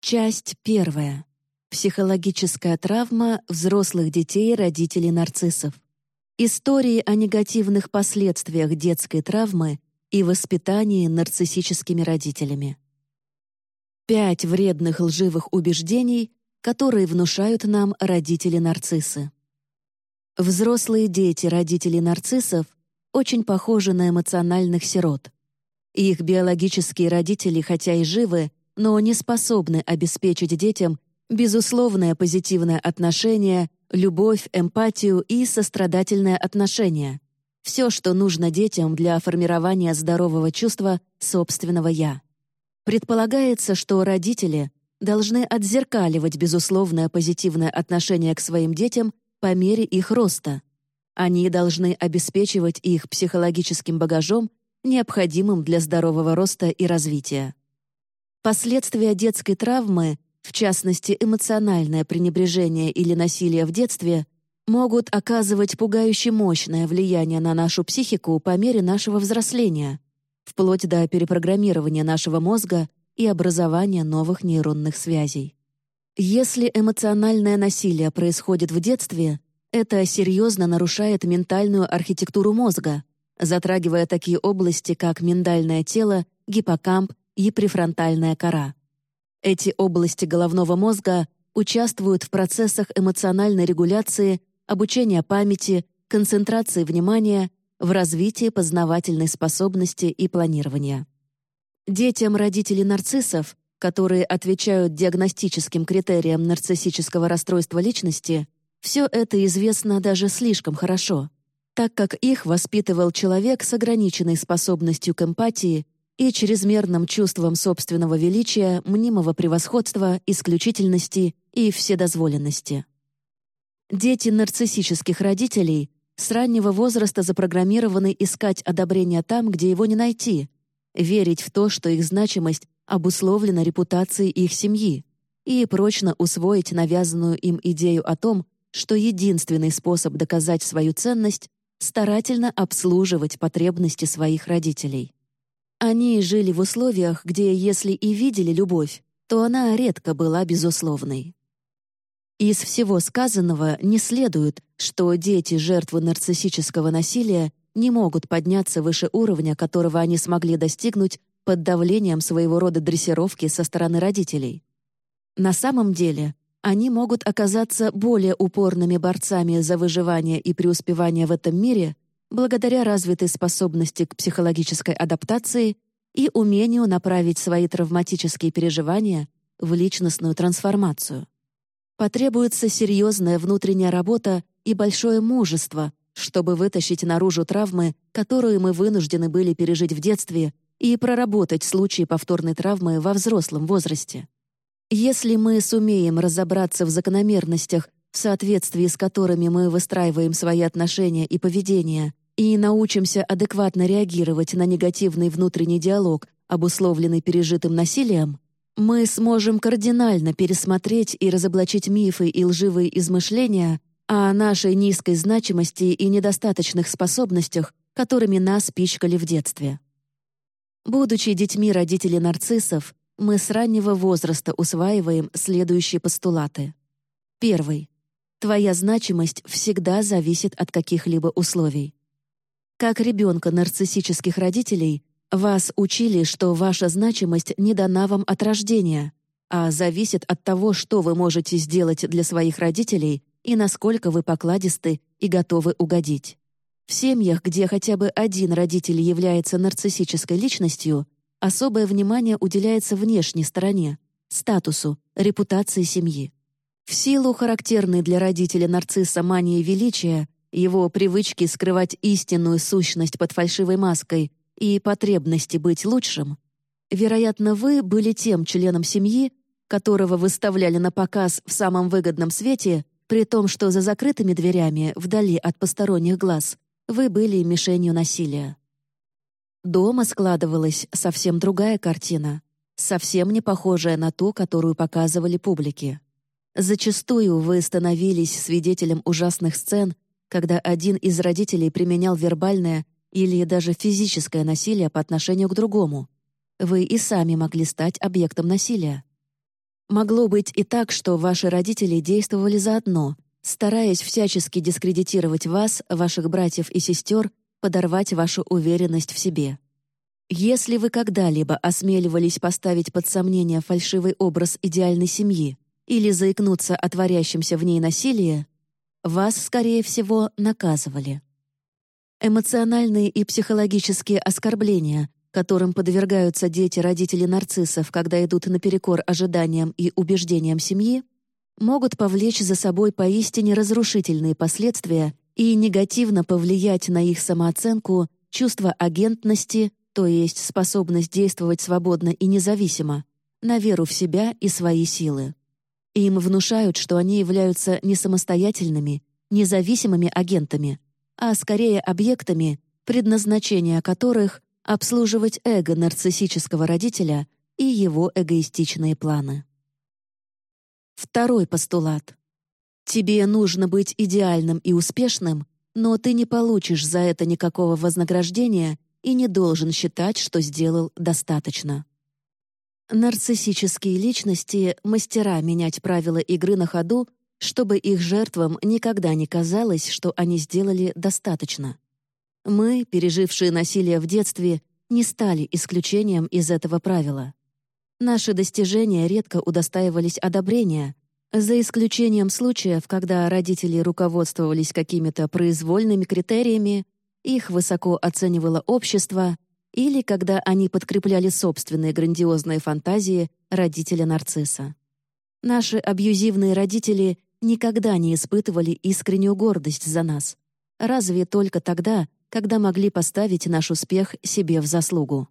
Часть первая. Психологическая травма взрослых детей родителей нарциссов. Истории о негативных последствиях детской травмы и воспитании нарциссическими родителями. Пять вредных лживых убеждений, которые внушают нам родители-нарциссы. Взрослые дети родителей нарциссов очень похожи на эмоциональных сирот. Их биологические родители, хотя и живы, но не способны обеспечить детям безусловное позитивное отношение, любовь, эмпатию и сострадательное отношение. Все, что нужно детям для формирования здорового чувства собственного «я». Предполагается, что родители должны отзеркаливать безусловное позитивное отношение к своим детям по мере их роста. Они должны обеспечивать их психологическим багажом, необходимым для здорового роста и развития. Последствия детской травмы, в частности эмоциональное пренебрежение или насилие в детстве, могут оказывать пугающе мощное влияние на нашу психику по мере нашего взросления, вплоть до перепрограммирования нашего мозга и образования новых нейронных связей. Если эмоциональное насилие происходит в детстве, это серьезно нарушает ментальную архитектуру мозга, затрагивая такие области, как миндальное тело, гиппокамп и префронтальная кора. Эти области головного мозга участвуют в процессах эмоциональной регуляции, обучения памяти, концентрации внимания, в развитии познавательной способности и планирования. Детям родителей нарциссов, которые отвечают диагностическим критериям нарциссического расстройства личности, все это известно даже слишком хорошо, так как их воспитывал человек с ограниченной способностью к эмпатии и чрезмерным чувством собственного величия, мнимого превосходства, исключительности и вседозволенности. Дети нарциссических родителей с раннего возраста запрограммированы искать одобрение там, где его не найти, верить в то, что их значимость обусловлена репутацией их семьи, и прочно усвоить навязанную им идею о том, что единственный способ доказать свою ценность — старательно обслуживать потребности своих родителей. Они жили в условиях, где, если и видели любовь, то она редко была безусловной. Из всего сказанного не следует, что дети жертвы нарциссического насилия не могут подняться выше уровня, которого они смогли достигнуть под давлением своего рода дрессировки со стороны родителей. На самом деле, они могут оказаться более упорными борцами за выживание и преуспевание в этом мире, благодаря развитой способности к психологической адаптации и умению направить свои травматические переживания в личностную трансформацию. Потребуется серьезная внутренняя работа и большое мужество, чтобы вытащить наружу травмы, которые мы вынуждены были пережить в детстве, и проработать случаи повторной травмы во взрослом возрасте. Если мы сумеем разобраться в закономерностях, в соответствии с которыми мы выстраиваем свои отношения и поведение, и научимся адекватно реагировать на негативный внутренний диалог, обусловленный пережитым насилием, мы сможем кардинально пересмотреть и разоблачить мифы и лживые измышления о нашей низкой значимости и недостаточных способностях, которыми нас пичкали в детстве. Будучи детьми родителей нарциссов, мы с раннего возраста усваиваем следующие постулаты. Первый. Твоя значимость всегда зависит от каких-либо условий. Как ребенка нарциссических родителей, вас учили, что ваша значимость не дана вам от рождения, а зависит от того, что вы можете сделать для своих родителей и насколько вы покладисты и готовы угодить. В семьях, где хотя бы один родитель является нарциссической личностью, особое внимание уделяется внешней стороне, статусу, репутации семьи. В силу характерной для родителя нарцисса мании величия, его привычки скрывать истинную сущность под фальшивой маской и потребности быть лучшим, вероятно, вы были тем членом семьи, которого выставляли на показ в самом выгодном свете, при том, что за закрытыми дверями, вдали от посторонних глаз, вы были мишенью насилия. Дома складывалась совсем другая картина, совсем не похожая на ту, которую показывали публике. Зачастую вы становились свидетелем ужасных сцен, когда один из родителей применял вербальное или даже физическое насилие по отношению к другому. Вы и сами могли стать объектом насилия. Могло быть и так, что ваши родители действовали заодно, стараясь всячески дискредитировать вас, ваших братьев и сестер, подорвать вашу уверенность в себе. Если вы когда-либо осмеливались поставить под сомнение фальшивый образ идеальной семьи или заикнуться о творящемся в ней насилии, вас, скорее всего, наказывали. Эмоциональные и психологические оскорбления, которым подвергаются дети родителей нарциссов, когда идут наперекор ожиданиям и убеждениям семьи, могут повлечь за собой поистине разрушительные последствия и негативно повлиять на их самооценку, чувство агентности, то есть способность действовать свободно и независимо, на веру в себя и свои силы. Им внушают, что они являются не самостоятельными, независимыми агентами, а скорее объектами, предназначение которых — обслуживать эго нарциссического родителя и его эгоистичные планы. Второй постулат. Тебе нужно быть идеальным и успешным, но ты не получишь за это никакого вознаграждения и не должен считать, что сделал достаточно. Нарциссические личности — мастера менять правила игры на ходу, чтобы их жертвам никогда не казалось, что они сделали достаточно. Мы, пережившие насилие в детстве, не стали исключением из этого правила. Наши достижения редко удостаивались одобрения, за исключением случаев, когда родители руководствовались какими-то произвольными критериями их высоко оценивало общество или когда они подкрепляли собственные грандиозные фантазии родителя нарцисса. Наши абьюзивные родители никогда не испытывали искреннюю гордость за нас. Разве только тогда, когда могли поставить наш успех себе в заслугу.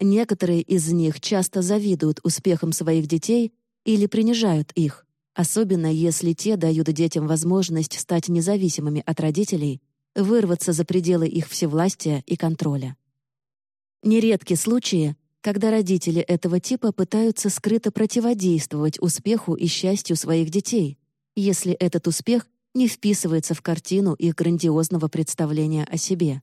Некоторые из них часто завидуют успехам своих детей или принижают их, особенно если те дают детям возможность стать независимыми от родителей вырваться за пределы их всевластия и контроля. Нередки случаи, когда родители этого типа пытаются скрыто противодействовать успеху и счастью своих детей, если этот успех не вписывается в картину их грандиозного представления о себе.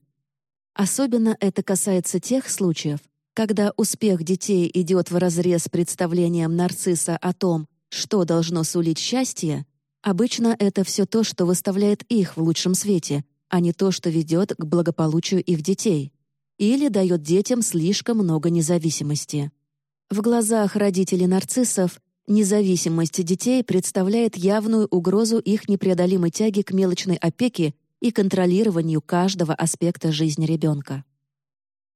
Особенно это касается тех случаев, когда успех детей идет вразрез с представлением нарцисса о том, что должно сулить счастье, обычно это все то, что выставляет их в лучшем свете — а не то, что ведет к благополучию их детей, или дает детям слишком много независимости. В глазах родителей нарциссов независимость детей представляет явную угрозу их непреодолимой тяги к мелочной опеке и контролированию каждого аспекта жизни ребенка.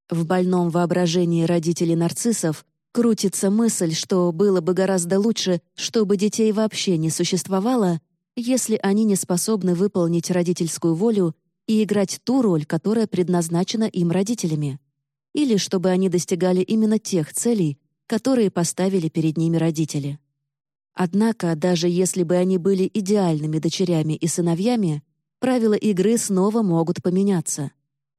В больном воображении родителей нарциссов крутится мысль, что было бы гораздо лучше, чтобы детей вообще не существовало, если они не способны выполнить родительскую волю и играть ту роль, которая предназначена им родителями, или чтобы они достигали именно тех целей, которые поставили перед ними родители. Однако, даже если бы они были идеальными дочерями и сыновьями, правила игры снова могут поменяться,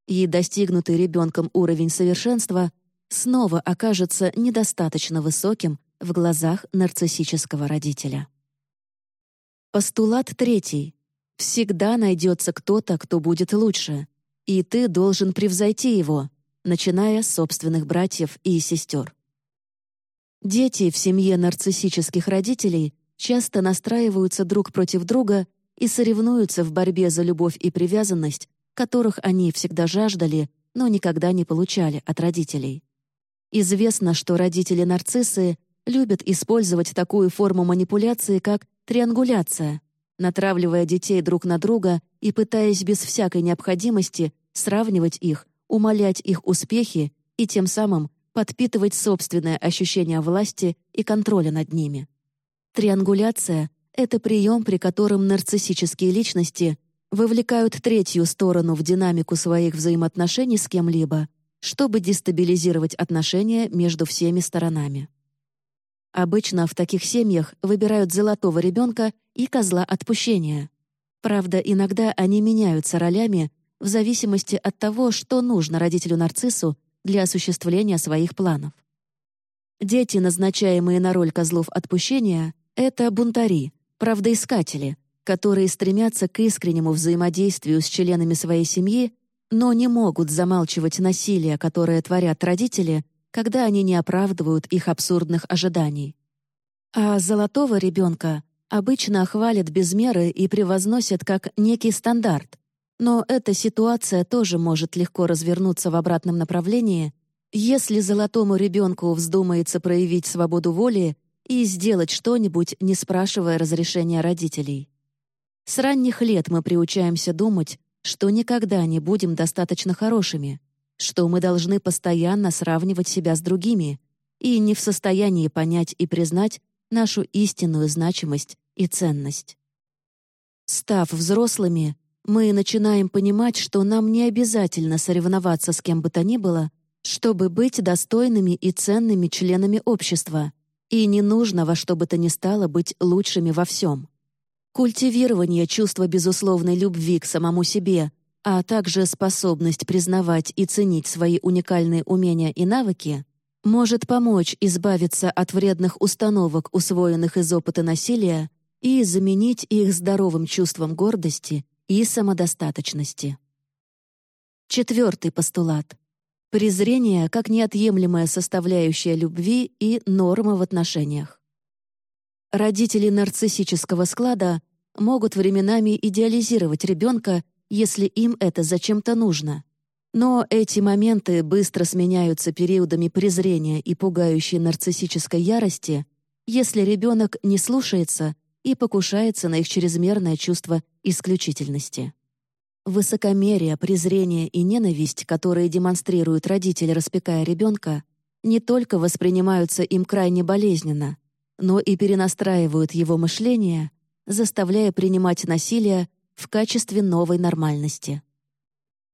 и достигнутый ребенком уровень совершенства снова окажется недостаточно высоким в глазах нарциссического родителя. Постулат третий. Всегда найдется кто-то, кто будет лучше, и ты должен превзойти его, начиная с собственных братьев и сестер. Дети в семье нарциссических родителей часто настраиваются друг против друга и соревнуются в борьбе за любовь и привязанность, которых они всегда жаждали, но никогда не получали от родителей. Известно, что родители-нарциссы любят использовать такую форму манипуляции, как Триангуляция, натравливая детей друг на друга и пытаясь без всякой необходимости сравнивать их, умалять их успехи и тем самым подпитывать собственное ощущение власти и контроля над ними. Триангуляция — это прием, при котором нарциссические личности вовлекают третью сторону в динамику своих взаимоотношений с кем-либо, чтобы дестабилизировать отношения между всеми сторонами. Обычно в таких семьях выбирают золотого ребенка и козла отпущения. Правда, иногда они меняются ролями в зависимости от того, что нужно родителю-нарциссу для осуществления своих планов. Дети, назначаемые на роль козлов отпущения, — это бунтари, правдоискатели, которые стремятся к искреннему взаимодействию с членами своей семьи, но не могут замалчивать насилие, которое творят родители, когда они не оправдывают их абсурдных ожиданий. А золотого ребенка обычно хвалят без меры и превозносят как некий стандарт. Но эта ситуация тоже может легко развернуться в обратном направлении, если золотому ребенку вздумается проявить свободу воли и сделать что-нибудь, не спрашивая разрешения родителей. С ранних лет мы приучаемся думать, что никогда не будем достаточно хорошими, что мы должны постоянно сравнивать себя с другими и не в состоянии понять и признать нашу истинную значимость и ценность. Став взрослыми, мы начинаем понимать, что нам не обязательно соревноваться с кем бы то ни было, чтобы быть достойными и ценными членами общества, и не нужно во что бы то ни стало быть лучшими во всем. Культивирование чувства безусловной любви к самому себе, а также способность признавать и ценить свои уникальные умения и навыки может помочь избавиться от вредных установок, усвоенных из опыта насилия, и заменить их здоровым чувством гордости и самодостаточности. Четвертый постулат. Презрение как неотъемлемая составляющая любви и норма в отношениях. Родители нарциссического склада могут временами идеализировать ребенка, если им это зачем-то нужно. Но эти моменты быстро сменяются периодами презрения и пугающей нарциссической ярости, если ребенок не слушается и покушается на их чрезмерное чувство исключительности. Высокомерие, презрение и ненависть, которые демонстрируют родители, распекая ребенка, не только воспринимаются им крайне болезненно, но и перенастраивают его мышление, заставляя принимать насилие в качестве новой нормальности.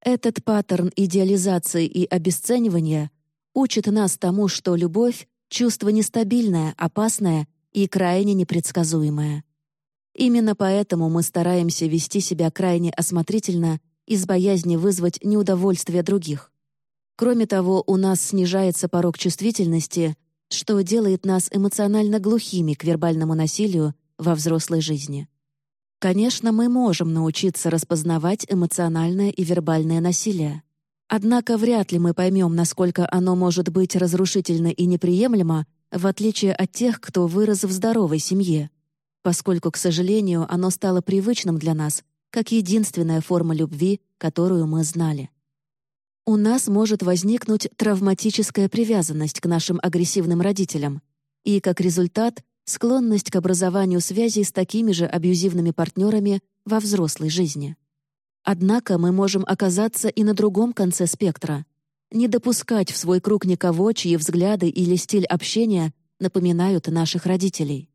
Этот паттерн идеализации и обесценивания учит нас тому, что любовь — чувство нестабильное, опасное и крайне непредсказуемое. Именно поэтому мы стараемся вести себя крайне осмотрительно из боязни вызвать неудовольствие других. Кроме того, у нас снижается порог чувствительности, что делает нас эмоционально глухими к вербальному насилию во взрослой жизни. Конечно, мы можем научиться распознавать эмоциональное и вербальное насилие. Однако вряд ли мы поймем, насколько оно может быть разрушительно и неприемлемо, в отличие от тех, кто вырос в здоровой семье поскольку, к сожалению, оно стало привычным для нас, как единственная форма любви, которую мы знали. У нас может возникнуть травматическая привязанность к нашим агрессивным родителям и, как результат, склонность к образованию связей с такими же абьюзивными партнерами во взрослой жизни. Однако мы можем оказаться и на другом конце спектра, не допускать в свой круг никого, чьи взгляды или стиль общения напоминают наших родителей.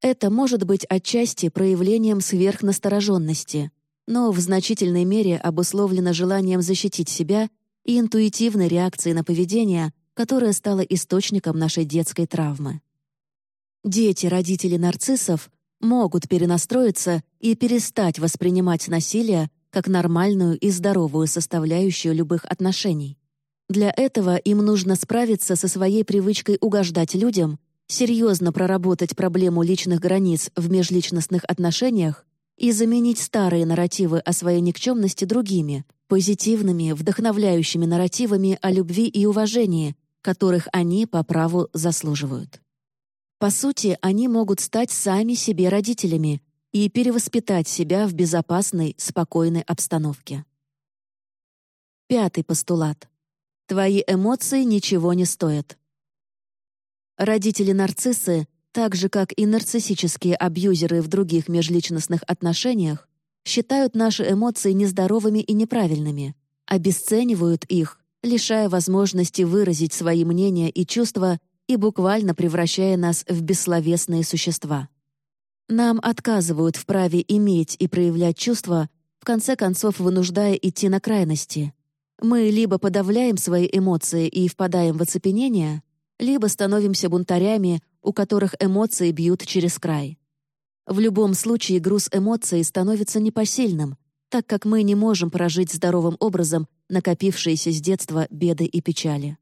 Это может быть отчасти проявлением сверхнастороженности, но в значительной мере обусловлено желанием защитить себя и интуитивной реакцией на поведение, которое стало источником нашей детской травмы. Дети родителей нарциссов могут перенастроиться и перестать воспринимать насилие как нормальную и здоровую составляющую любых отношений. Для этого им нужно справиться со своей привычкой угождать людям серьезно проработать проблему личных границ в межличностных отношениях и заменить старые нарративы о своей никчемности другими, позитивными, вдохновляющими нарративами о любви и уважении, которых они по праву заслуживают. По сути, они могут стать сами себе родителями и перевоспитать себя в безопасной, спокойной обстановке. Пятый постулат. Твои эмоции ничего не стоят. Родители-нарциссы, так же как и нарциссические абьюзеры в других межличностных отношениях, считают наши эмоции нездоровыми и неправильными, обесценивают их, лишая возможности выразить свои мнения и чувства и буквально превращая нас в бессловесные существа. Нам отказывают в праве иметь и проявлять чувства, в конце концов вынуждая идти на крайности. Мы либо подавляем свои эмоции и впадаем в оцепенение, либо становимся бунтарями, у которых эмоции бьют через край. В любом случае груз эмоций становится непосильным, так как мы не можем прожить здоровым образом накопившиеся с детства беды и печали.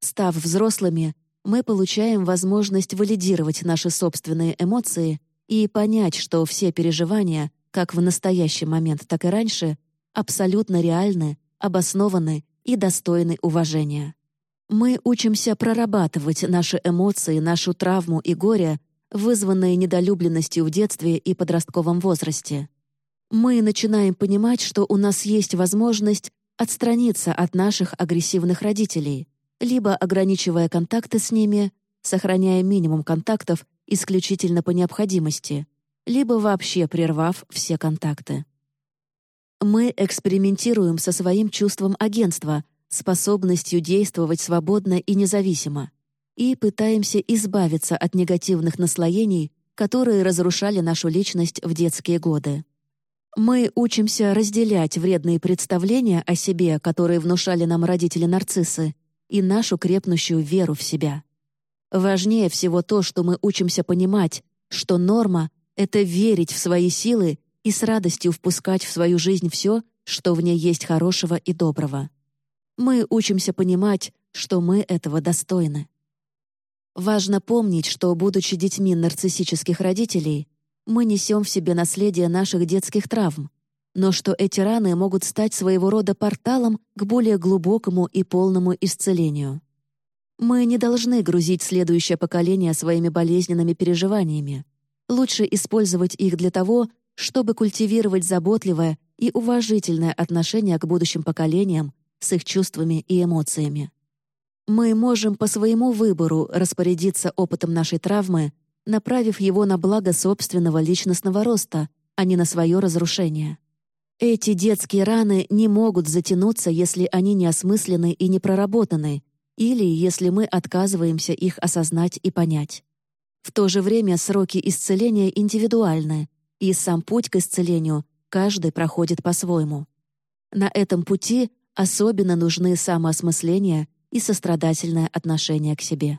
Став взрослыми, мы получаем возможность валидировать наши собственные эмоции и понять, что все переживания, как в настоящий момент, так и раньше, абсолютно реальны, обоснованы и достойны уважения. Мы учимся прорабатывать наши эмоции, нашу травму и горе, вызванные недолюбленностью в детстве и подростковом возрасте. Мы начинаем понимать, что у нас есть возможность отстраниться от наших агрессивных родителей, либо ограничивая контакты с ними, сохраняя минимум контактов исключительно по необходимости, либо вообще прервав все контакты. Мы экспериментируем со своим чувством агентства, способностью действовать свободно и независимо, и пытаемся избавиться от негативных наслоений, которые разрушали нашу личность в детские годы. Мы учимся разделять вредные представления о себе, которые внушали нам родители-нарциссы, и нашу крепнущую веру в себя. Важнее всего то, что мы учимся понимать, что норма — это верить в свои силы и с радостью впускать в свою жизнь все, что в ней есть хорошего и доброго. Мы учимся понимать, что мы этого достойны. Важно помнить, что, будучи детьми нарциссических родителей, мы несем в себе наследие наших детских травм, но что эти раны могут стать своего рода порталом к более глубокому и полному исцелению. Мы не должны грузить следующее поколение своими болезненными переживаниями. Лучше использовать их для того, чтобы культивировать заботливое и уважительное отношение к будущим поколениям с их чувствами и эмоциями. Мы можем по своему выбору распорядиться опытом нашей травмы, направив его на благо собственного личностного роста, а не на свое разрушение. Эти детские раны не могут затянуться, если они не осмыслены и не проработаны, или если мы отказываемся их осознать и понять. В то же время сроки исцеления индивидуальны, и сам путь к исцелению каждый проходит по-своему. На этом пути особенно нужны самоосмысление и сострадательное отношение к себе.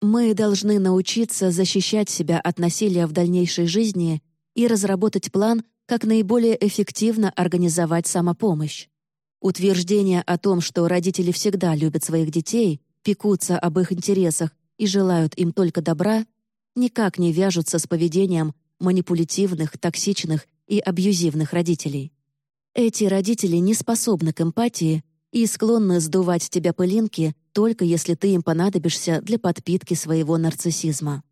Мы должны научиться защищать себя от насилия в дальнейшей жизни и разработать план, как наиболее эффективно организовать самопомощь. Утверждение о том, что родители всегда любят своих детей, пекутся об их интересах и желают им только добра, никак не вяжутся с поведением манипулятивных, токсичных и абьюзивных родителей. Эти родители не способны к эмпатии и склонны сдувать тебя пылинки только если ты им понадобишься для подпитки своего нарциссизма.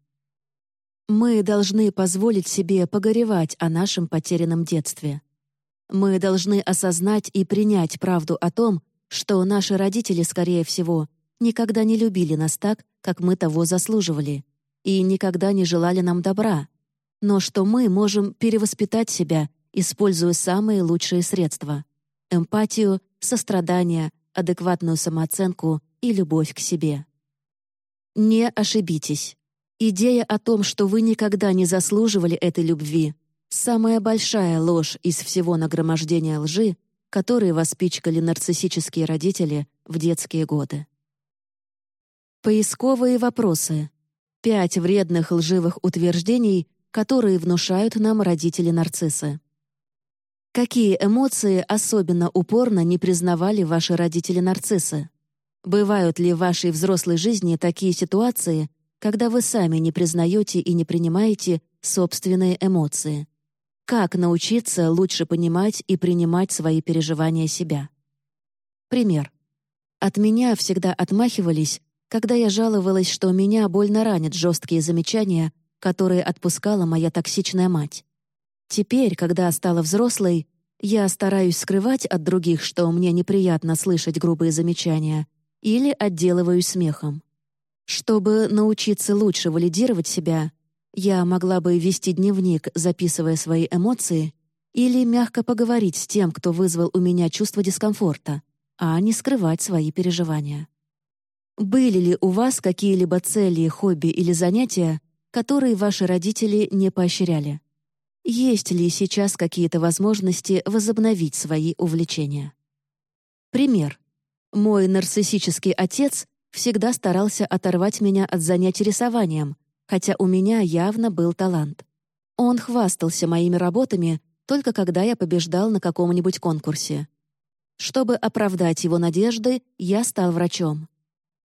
Мы должны позволить себе погоревать о нашем потерянном детстве. Мы должны осознать и принять правду о том, что наши родители, скорее всего, никогда не любили нас так, как мы того заслуживали, и никогда не желали нам добра, но что мы можем перевоспитать себя, используя самые лучшие средства — эмпатию, сострадание, адекватную самооценку и любовь к себе. Не ошибитесь. Идея о том, что вы никогда не заслуживали этой любви, Самая большая ложь из всего нагромождения лжи, которые воспичкали нарциссические родители в детские годы. Поисковые вопросы. Пять вредных лживых утверждений, которые внушают нам родители-нарциссы. Какие эмоции особенно упорно не признавали ваши родители-нарциссы? Бывают ли в вашей взрослой жизни такие ситуации, когда вы сами не признаете и не принимаете собственные эмоции? Как научиться лучше понимать и принимать свои переживания себя? Пример. От меня всегда отмахивались, когда я жаловалась, что меня больно ранят жесткие замечания, которые отпускала моя токсичная мать. Теперь, когда стала взрослой, я стараюсь скрывать от других, что мне неприятно слышать грубые замечания, или отделываюсь смехом. Чтобы научиться лучше валидировать себя, я могла бы вести дневник, записывая свои эмоции, или мягко поговорить с тем, кто вызвал у меня чувство дискомфорта, а не скрывать свои переживания. Были ли у вас какие-либо цели, хобби или занятия, которые ваши родители не поощряли? Есть ли сейчас какие-то возможности возобновить свои увлечения? Пример. Мой нарциссический отец всегда старался оторвать меня от занятий рисованием, хотя у меня явно был талант. Он хвастался моими работами только когда я побеждал на каком-нибудь конкурсе. Чтобы оправдать его надежды, я стал врачом.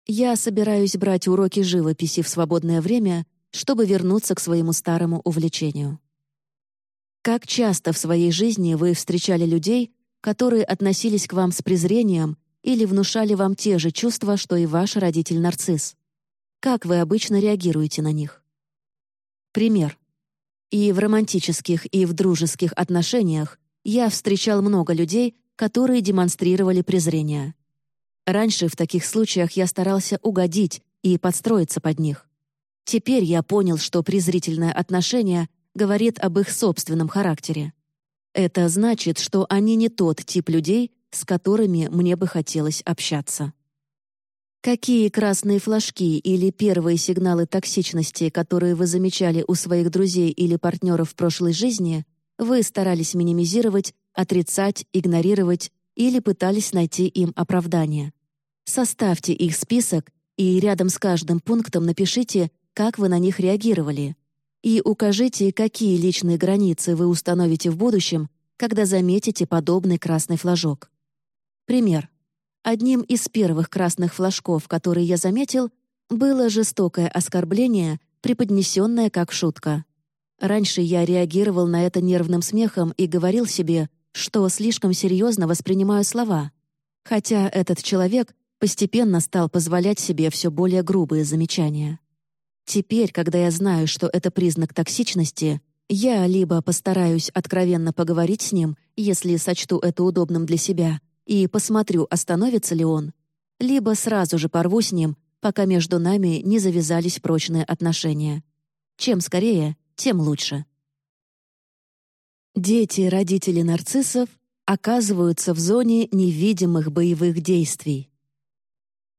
Я собираюсь брать уроки живописи в свободное время, чтобы вернуться к своему старому увлечению. Как часто в своей жизни вы встречали людей, которые относились к вам с презрением или внушали вам те же чувства, что и ваш родитель-нарцисс? Как вы обычно реагируете на них? Пример. И в романтических, и в дружеских отношениях я встречал много людей, которые демонстрировали презрение. Раньше в таких случаях я старался угодить и подстроиться под них. Теперь я понял, что презрительное отношение говорит об их собственном характере. Это значит, что они не тот тип людей, с которыми мне бы хотелось общаться. Какие красные флажки или первые сигналы токсичности, которые вы замечали у своих друзей или партнеров в прошлой жизни, вы старались минимизировать, отрицать, игнорировать или пытались найти им оправдание? Составьте их список и рядом с каждым пунктом напишите, как вы на них реагировали. И укажите, какие личные границы вы установите в будущем, когда заметите подобный красный флажок. Пример. Одним из первых красных флажков, которые я заметил, было жестокое оскорбление, преподнесенное как шутка. Раньше я реагировал на это нервным смехом и говорил себе, что слишком серьезно воспринимаю слова. Хотя этот человек постепенно стал позволять себе все более грубые замечания. Теперь, когда я знаю, что это признак токсичности, я либо постараюсь откровенно поговорить с ним, если сочту это удобным для себя, и посмотрю, остановится ли он, либо сразу же порву с ним, пока между нами не завязались прочные отношения. Чем скорее, тем лучше. Дети родителей нарциссов оказываются в зоне невидимых боевых действий.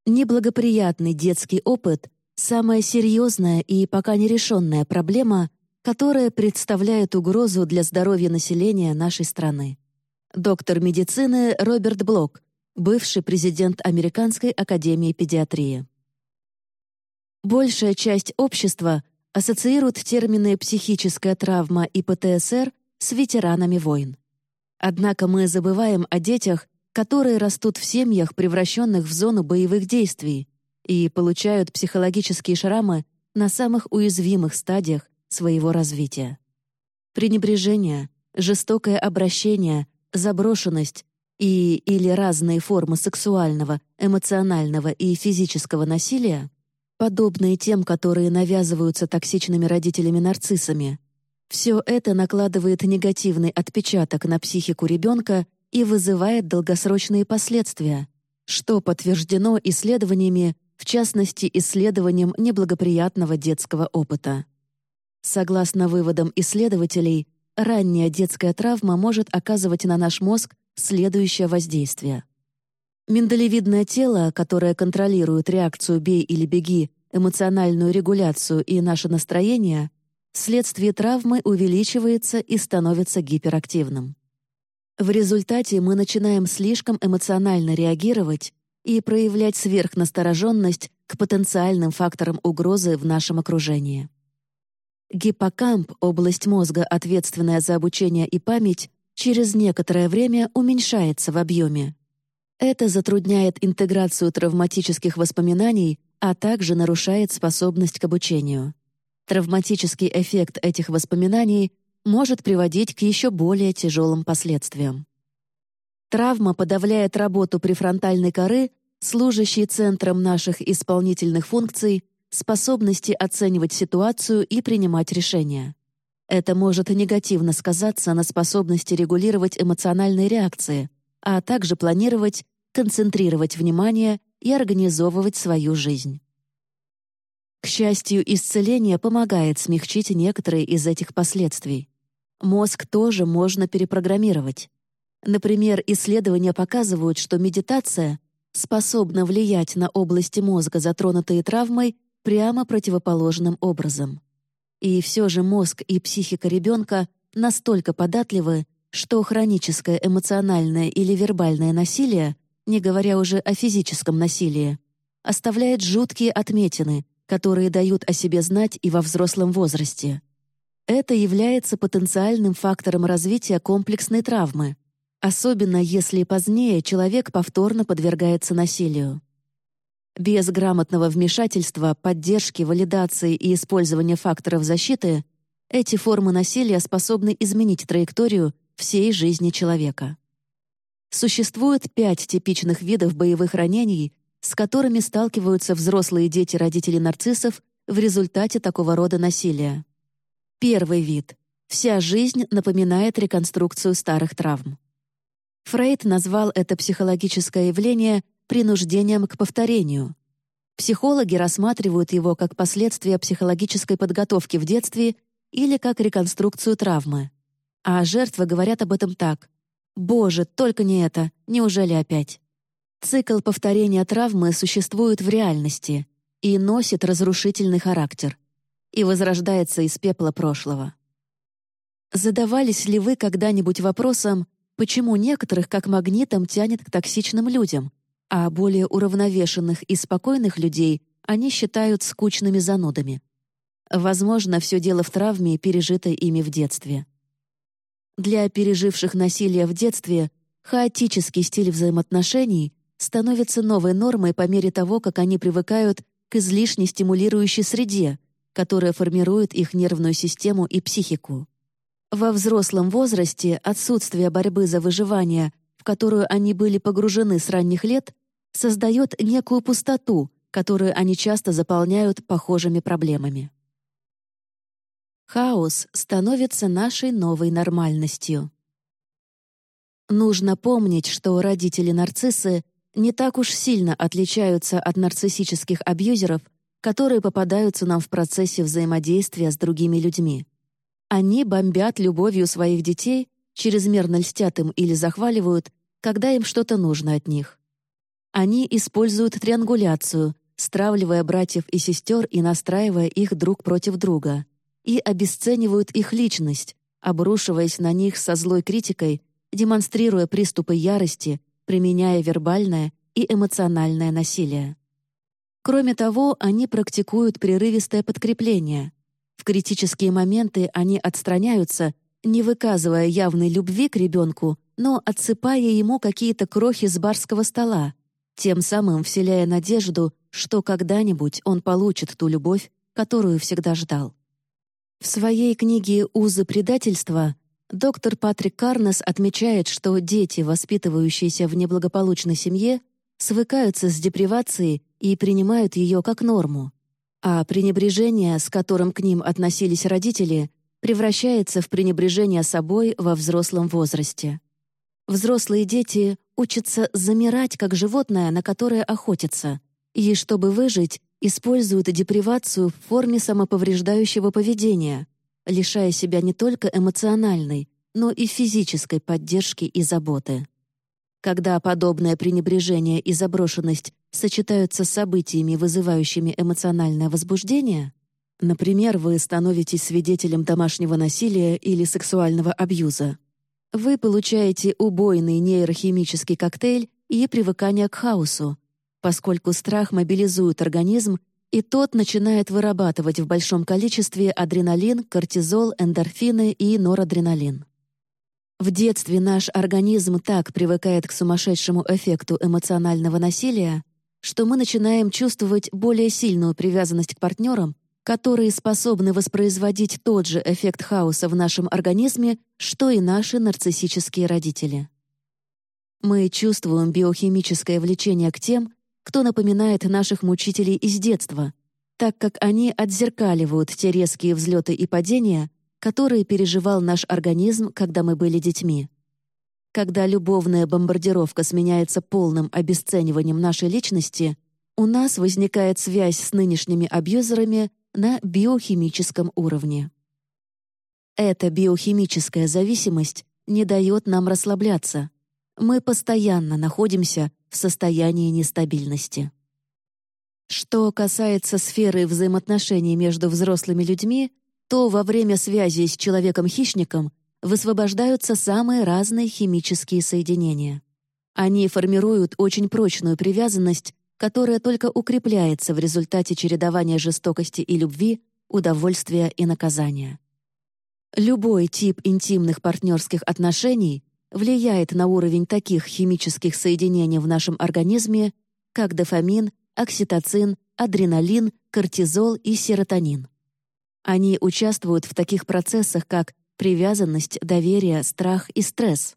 Неблагоприятный детский опыт — самая серьезная и пока нерешенная проблема, которая представляет угрозу для здоровья населения нашей страны доктор медицины Роберт Блок, бывший президент Американской академии педиатрии. Большая часть общества ассоциирует термины «психическая травма» и «ПТСР» с ветеранами войн. Однако мы забываем о детях, которые растут в семьях, превращенных в зону боевых действий, и получают психологические шрамы на самых уязвимых стадиях своего развития. Пренебрежение, жестокое обращение, заброшенность и или разные формы сексуального, эмоционального и физического насилия, подобные тем, которые навязываются токсичными родителями-нарциссами, все это накладывает негативный отпечаток на психику ребенка и вызывает долгосрочные последствия, что подтверждено исследованиями, в частности, исследованием неблагоприятного детского опыта. Согласно выводам исследователей, ранняя детская травма может оказывать на наш мозг следующее воздействие. Миндалевидное тело, которое контролирует реакцию «бей или беги», эмоциональную регуляцию и наше настроение, вследствие травмы увеличивается и становится гиперактивным. В результате мы начинаем слишком эмоционально реагировать и проявлять сверхнастороженность к потенциальным факторам угрозы в нашем окружении. Гиппокамп, область мозга, ответственная за обучение и память, через некоторое время уменьшается в объеме. Это затрудняет интеграцию травматических воспоминаний, а также нарушает способность к обучению. Травматический эффект этих воспоминаний может приводить к еще более тяжелым последствиям. Травма подавляет работу префронтальной коры, служащей центром наших исполнительных функций способности оценивать ситуацию и принимать решения. Это может негативно сказаться на способности регулировать эмоциональные реакции, а также планировать, концентрировать внимание и организовывать свою жизнь. К счастью, исцеление помогает смягчить некоторые из этих последствий. Мозг тоже можно перепрограммировать. Например, исследования показывают, что медитация способна влиять на области мозга, затронутые травмой, прямо противоположным образом. И все же мозг и психика ребенка настолько податливы, что хроническое эмоциональное или вербальное насилие, не говоря уже о физическом насилии, оставляет жуткие отметины, которые дают о себе знать и во взрослом возрасте. Это является потенциальным фактором развития комплексной травмы, особенно если позднее человек повторно подвергается насилию. Без грамотного вмешательства, поддержки, валидации и использования факторов защиты эти формы насилия способны изменить траекторию всей жизни человека. Существует пять типичных видов боевых ранений, с которыми сталкиваются взрослые дети родителей нарциссов в результате такого рода насилия. Первый вид. Вся жизнь напоминает реконструкцию старых травм. Фрейд назвал это психологическое явление принуждением к повторению. Психологи рассматривают его как последствия психологической подготовки в детстве или как реконструкцию травмы. А жертвы говорят об этом так. «Боже, только не это! Неужели опять?» Цикл повторения травмы существует в реальности и носит разрушительный характер и возрождается из пепла прошлого. Задавались ли вы когда-нибудь вопросом, почему некоторых как магнитом тянет к токсичным людям, а более уравновешенных и спокойных людей они считают скучными занудами? Возможно, все дело в травме, пережитой ими в детстве. Для переживших насилие в детстве хаотический стиль взаимоотношений становится новой нормой по мере того, как они привыкают к излишне стимулирующей среде, которая формирует их нервную систему и психику. Во взрослом возрасте отсутствие борьбы за выживание, которую они были погружены с ранних лет, создает некую пустоту, которую они часто заполняют похожими проблемами. Хаос становится нашей новой нормальностью. Нужно помнить, что родители-нарциссы не так уж сильно отличаются от нарциссических абьюзеров, которые попадаются нам в процессе взаимодействия с другими людьми. Они бомбят любовью своих детей, чрезмерно льстят им или захваливают, когда им что-то нужно от них. Они используют триангуляцию, стравливая братьев и сестер и настраивая их друг против друга, и обесценивают их личность, обрушиваясь на них со злой критикой, демонстрируя приступы ярости, применяя вербальное и эмоциональное насилие. Кроме того, они практикуют прерывистое подкрепление, в критические моменты они отстраняются, не выказывая явной любви к ребенку, но отсыпая ему какие-то крохи с барского стола, тем самым вселяя надежду, что когда-нибудь он получит ту любовь, которую всегда ждал. В своей книге «Узы предательства» доктор Патрик Карнес отмечает, что дети, воспитывающиеся в неблагополучной семье, свыкаются с депривацией и принимают ее как норму, а пренебрежение, с которым к ним относились родители, превращается в пренебрежение собой во взрослом возрасте. Взрослые дети учатся замирать, как животное, на которое охотятся, и, чтобы выжить, используют депривацию в форме самоповреждающего поведения, лишая себя не только эмоциональной, но и физической поддержки и заботы. Когда подобное пренебрежение и заброшенность сочетаются с событиями, вызывающими эмоциональное возбуждение, например, вы становитесь свидетелем домашнего насилия или сексуального абьюза, вы получаете убойный нейрохимический коктейль и привыкание к хаосу, поскольку страх мобилизует организм, и тот начинает вырабатывать в большом количестве адреналин, кортизол, эндорфины и норадреналин. В детстве наш организм так привыкает к сумасшедшему эффекту эмоционального насилия, что мы начинаем чувствовать более сильную привязанность к партнерам, которые способны воспроизводить тот же эффект хаоса в нашем организме, что и наши нарциссические родители. Мы чувствуем биохимическое влечение к тем, кто напоминает наших мучителей из детства, так как они отзеркаливают те резкие взлеты и падения, которые переживал наш организм, когда мы были детьми. Когда любовная бомбардировка сменяется полным обесцениванием нашей личности, у нас возникает связь с нынешними абьюзерами на биохимическом уровне. Эта биохимическая зависимость не дает нам расслабляться. Мы постоянно находимся в состоянии нестабильности. Что касается сферы взаимоотношений между взрослыми людьми, то во время связи с человеком-хищником высвобождаются самые разные химические соединения. Они формируют очень прочную привязанность, которая только укрепляется в результате чередования жестокости и любви, удовольствия и наказания. Любой тип интимных партнерских отношений влияет на уровень таких химических соединений в нашем организме, как дофамин, окситоцин, адреналин, кортизол и серотонин. Они участвуют в таких процессах, как привязанность, доверие, страх и стресс.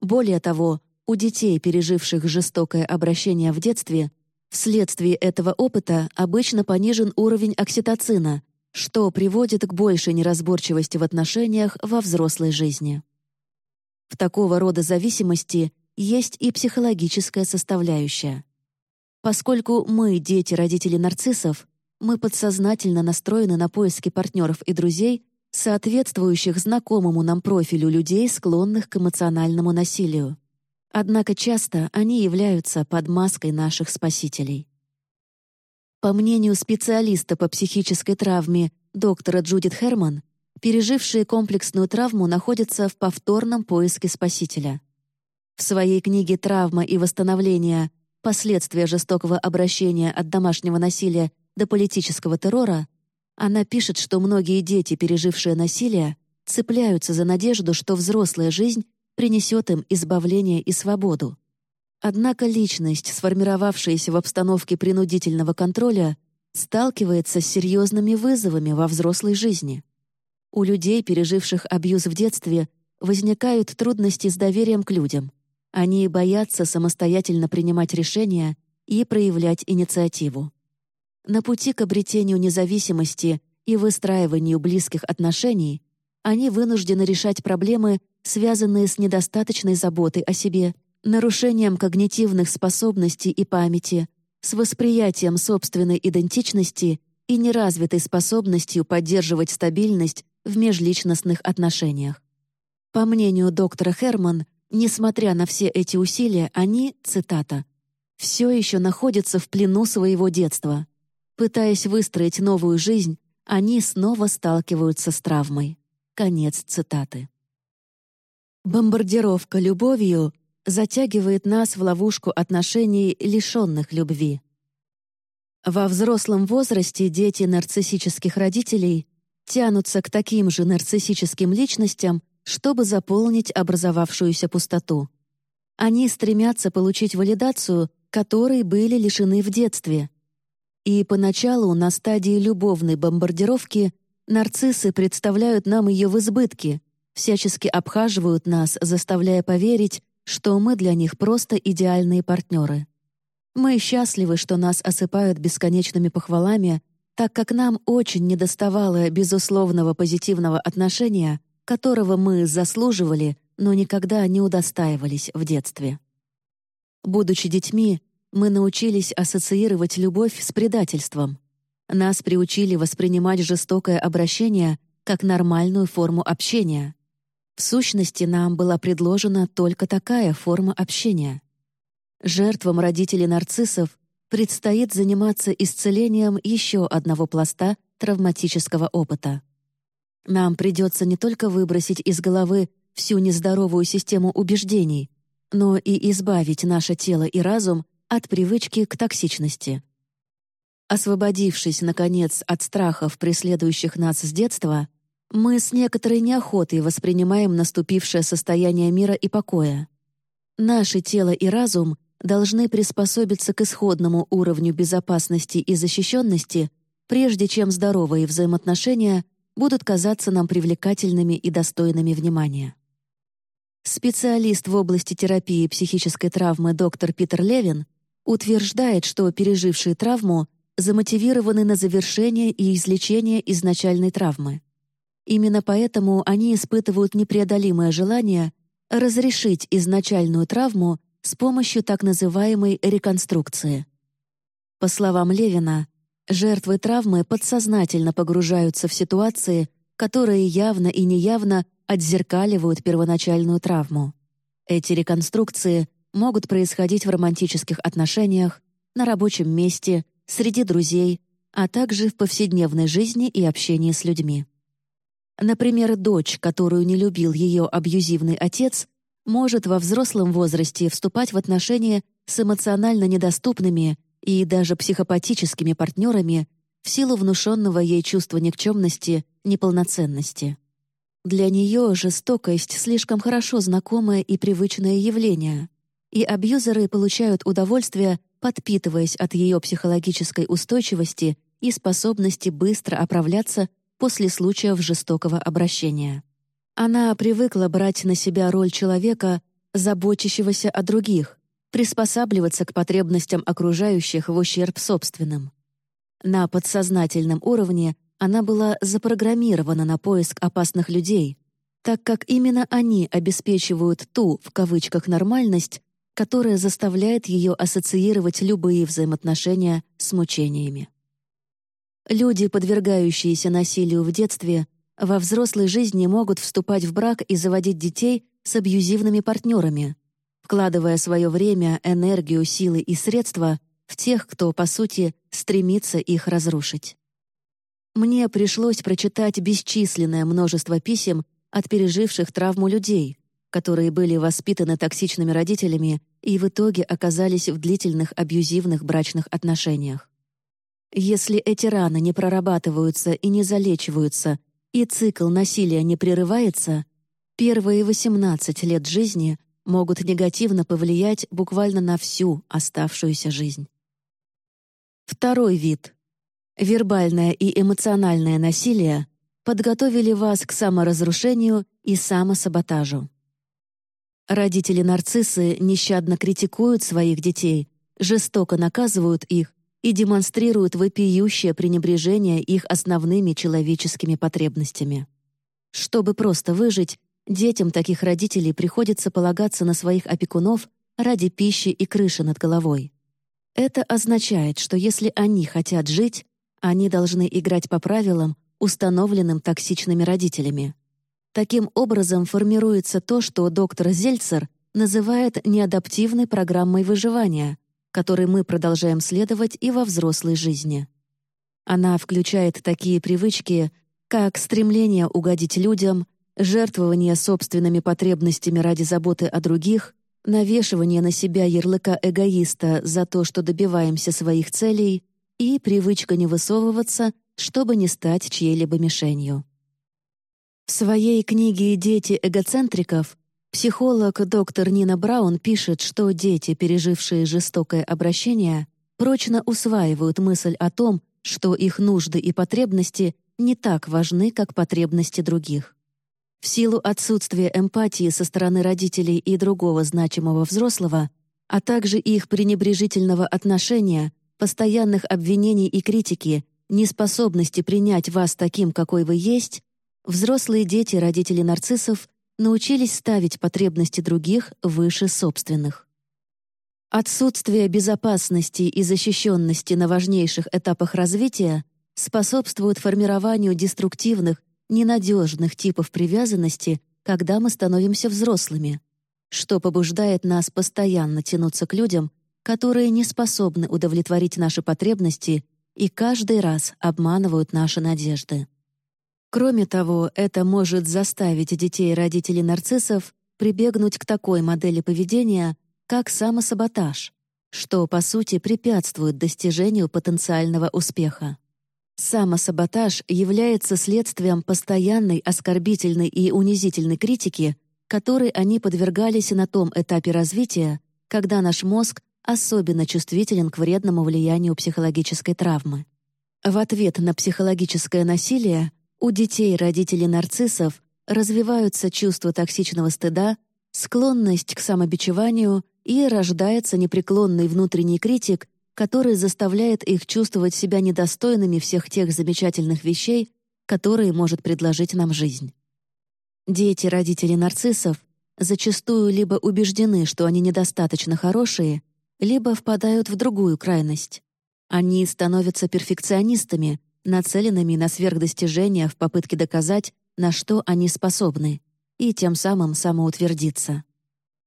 Более того, у детей, переживших жестокое обращение в детстве, вследствие этого опыта обычно понижен уровень окситоцина, что приводит к большей неразборчивости в отношениях во взрослой жизни. В такого рода зависимости есть и психологическая составляющая. Поскольку мы, дети родителей нарциссов, мы подсознательно настроены на поиски партнеров и друзей, соответствующих знакомому нам профилю людей, склонных к эмоциональному насилию. Однако часто они являются под маской наших спасителей. По мнению специалиста по психической травме доктора Джудит Херман, пережившие комплексную травму находятся в повторном поиске спасителя. В своей книге «Травма и восстановление. Последствия жестокого обращения от домашнего насилия до политического террора» она пишет, что многие дети, пережившие насилие, цепляются за надежду, что взрослая жизнь принесет им избавление и свободу. Однако личность, сформировавшаяся в обстановке принудительного контроля, сталкивается с серьезными вызовами во взрослой жизни. У людей, переживших абьюз в детстве, возникают трудности с доверием к людям. Они боятся самостоятельно принимать решения и проявлять инициативу. На пути к обретению независимости и выстраиванию близких отношений они вынуждены решать проблемы, связанные с недостаточной заботой о себе, нарушением когнитивных способностей и памяти, с восприятием собственной идентичности и неразвитой способностью поддерживать стабильность в межличностных отношениях. По мнению доктора Херман, несмотря на все эти усилия, они, цитата, «все еще находятся в плену своего детства. Пытаясь выстроить новую жизнь, они снова сталкиваются с травмой». Конец цитаты. Бомбардировка любовью затягивает нас в ловушку отношений, лишенных любви. Во взрослом возрасте дети нарциссических родителей тянутся к таким же нарциссическим личностям, чтобы заполнить образовавшуюся пустоту. Они стремятся получить валидацию, которой были лишены в детстве. И поначалу на стадии любовной бомбардировки нарциссы представляют нам ее в избытке, всячески обхаживают нас, заставляя поверить, что мы для них просто идеальные партнеры. Мы счастливы, что нас осыпают бесконечными похвалами, так как нам очень недоставало безусловного позитивного отношения, которого мы заслуживали, но никогда не удостаивались в детстве. Будучи детьми, мы научились ассоциировать любовь с предательством. Нас приучили воспринимать жестокое обращение как нормальную форму общения. В сущности, нам была предложена только такая форма общения. Жертвам родителей нарциссов предстоит заниматься исцелением еще одного пласта травматического опыта. Нам придется не только выбросить из головы всю нездоровую систему убеждений, но и избавить наше тело и разум от привычки к токсичности. Освободившись, наконец, от страхов, преследующих нас с детства, мы с некоторой неохотой воспринимаем наступившее состояние мира и покоя. Наше тело и разум должны приспособиться к исходному уровню безопасности и защищенности, прежде чем здоровые взаимоотношения будут казаться нам привлекательными и достойными внимания. Специалист в области терапии психической травмы доктор Питер Левин утверждает, что пережившие травму замотивированы на завершение и излечение изначальной травмы. Именно поэтому они испытывают непреодолимое желание разрешить изначальную травму с помощью так называемой реконструкции. По словам Левина, жертвы травмы подсознательно погружаются в ситуации, которые явно и неявно отзеркаливают первоначальную травму. Эти реконструкции могут происходить в романтических отношениях, на рабочем месте, среди друзей, а также в повседневной жизни и общении с людьми. Например, дочь, которую не любил ее абьюзивный отец, может во взрослом возрасте вступать в отношения с эмоционально недоступными и даже психопатическими партнерами в силу внушенного ей чувства никчемности, неполноценности. Для нее жестокость — слишком хорошо знакомое и привычное явление, и абьюзеры получают удовольствие, подпитываясь от ее психологической устойчивости и способности быстро оправляться после случаев жестокого обращения. Она привыкла брать на себя роль человека, заботящегося о других, приспосабливаться к потребностям окружающих в ущерб собственным. На подсознательном уровне она была запрограммирована на поиск опасных людей, так как именно они обеспечивают ту, в кавычках, нормальность, которая заставляет ее ассоциировать любые взаимоотношения с мучениями. Люди, подвергающиеся насилию в детстве, во взрослой жизни могут вступать в брак и заводить детей с абьюзивными партнерами, вкладывая свое время, энергию, силы и средства в тех, кто, по сути, стремится их разрушить. Мне пришлось прочитать бесчисленное множество писем от переживших травму людей, которые были воспитаны токсичными родителями и в итоге оказались в длительных абьюзивных брачных отношениях. Если эти раны не прорабатываются и не залечиваются, и цикл насилия не прерывается, первые 18 лет жизни могут негативно повлиять буквально на всю оставшуюся жизнь. Второй вид. Вербальное и эмоциональное насилие подготовили вас к саморазрушению и самосаботажу. Родители-нарциссы нещадно критикуют своих детей, жестоко наказывают их и демонстрируют вопиющее пренебрежение их основными человеческими потребностями. Чтобы просто выжить, детям таких родителей приходится полагаться на своих опекунов ради пищи и крыши над головой. Это означает, что если они хотят жить, они должны играть по правилам, установленным токсичными родителями. Таким образом формируется то, что доктор Зельцер называет неадаптивной программой выживания, которой мы продолжаем следовать и во взрослой жизни. Она включает такие привычки, как стремление угодить людям, жертвование собственными потребностями ради заботы о других, навешивание на себя ярлыка эгоиста за то, что добиваемся своих целей, и привычка не высовываться, чтобы не стать чьей-либо мишенью. В своей книге «Дети эгоцентриков» психолог доктор Нина Браун пишет, что дети, пережившие жестокое обращение, прочно усваивают мысль о том, что их нужды и потребности не так важны, как потребности других. В силу отсутствия эмпатии со стороны родителей и другого значимого взрослого, а также их пренебрежительного отношения, постоянных обвинений и критики, неспособности принять вас таким, какой вы есть, взрослые дети родителей нарциссов научились ставить потребности других выше собственных. Отсутствие безопасности и защищенности на важнейших этапах развития способствует формированию деструктивных, ненадежных типов привязанности, когда мы становимся взрослыми, что побуждает нас постоянно тянуться к людям, которые не способны удовлетворить наши потребности и каждый раз обманывают наши надежды. Кроме того, это может заставить детей родителей нарциссов прибегнуть к такой модели поведения, как самосаботаж, что, по сути, препятствует достижению потенциального успеха. Самосаботаж является следствием постоянной оскорбительной и унизительной критики, которой они подвергались на том этапе развития, когда наш мозг особенно чувствителен к вредному влиянию психологической травмы. В ответ на психологическое насилие у детей родителей нарциссов развиваются чувства токсичного стыда, склонность к самобичеванию и рождается непреклонный внутренний критик, который заставляет их чувствовать себя недостойными всех тех замечательных вещей, которые может предложить нам жизнь. Дети родителей нарциссов зачастую либо убеждены, что они недостаточно хорошие, либо впадают в другую крайность. Они становятся перфекционистами, нацеленными на сверхдостижения в попытке доказать, на что они способны, и тем самым самоутвердиться.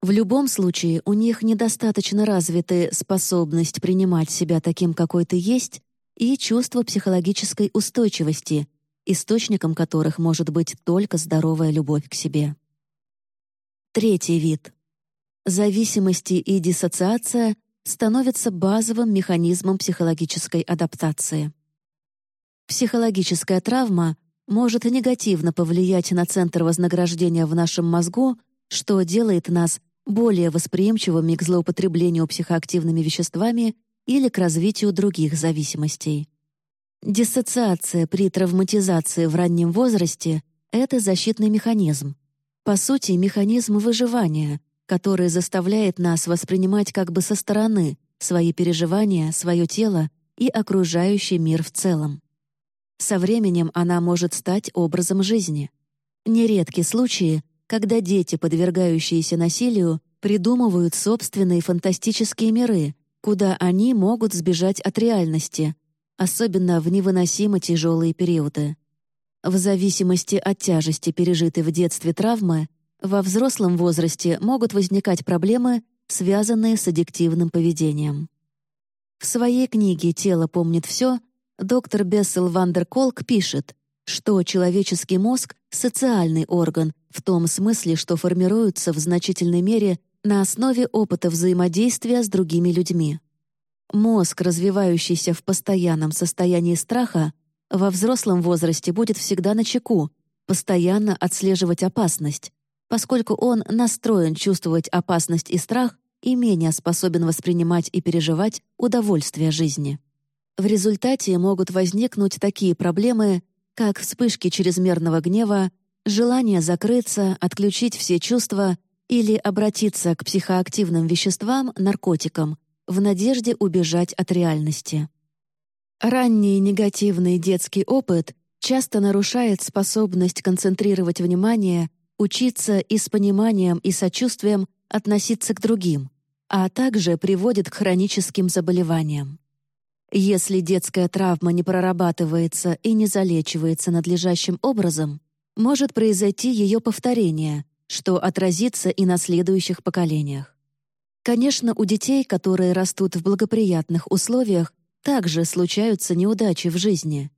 В любом случае, у них недостаточно развиты способность принимать себя таким, какой ты есть, и чувство психологической устойчивости, источником которых может быть только здоровая любовь к себе. Третий вид. Зависимости и диссоциация становятся базовым механизмом психологической адаптации. Психологическая травма может негативно повлиять на центр вознаграждения в нашем мозгу, что делает нас более восприимчивыми к злоупотреблению психоактивными веществами или к развитию других зависимостей. Диссоциация при травматизации в раннем возрасте — это защитный механизм. По сути, механизм выживания, который заставляет нас воспринимать как бы со стороны свои переживания, свое тело и окружающий мир в целом. Со временем она может стать образом жизни. Нередки случаи, когда дети, подвергающиеся насилию, придумывают собственные фантастические миры, куда они могут сбежать от реальности, особенно в невыносимо тяжелые периоды. В зависимости от тяжести пережитой в детстве травмы, во взрослом возрасте могут возникать проблемы, связанные с аддиктивным поведением. В своей книге «Тело помнит все» доктор Бессел Вандерколк пишет, что человеческий мозг — социальный орган в том смысле, что формируется в значительной мере на основе опыта взаимодействия с другими людьми. Мозг, развивающийся в постоянном состоянии страха, во взрослом возрасте будет всегда на чеку, постоянно отслеживать опасность, поскольку он настроен чувствовать опасность и страх и менее способен воспринимать и переживать удовольствие жизни. В результате могут возникнуть такие проблемы, как вспышки чрезмерного гнева, желание закрыться, отключить все чувства или обратиться к психоактивным веществам, наркотикам, в надежде убежать от реальности. Ранний негативный детский опыт часто нарушает способность концентрировать внимание, учиться и с пониманием и сочувствием относиться к другим, а также приводит к хроническим заболеваниям. Если детская травма не прорабатывается и не залечивается надлежащим образом, может произойти ее повторение, что отразится и на следующих поколениях. Конечно, у детей, которые растут в благоприятных условиях, также случаются неудачи в жизни,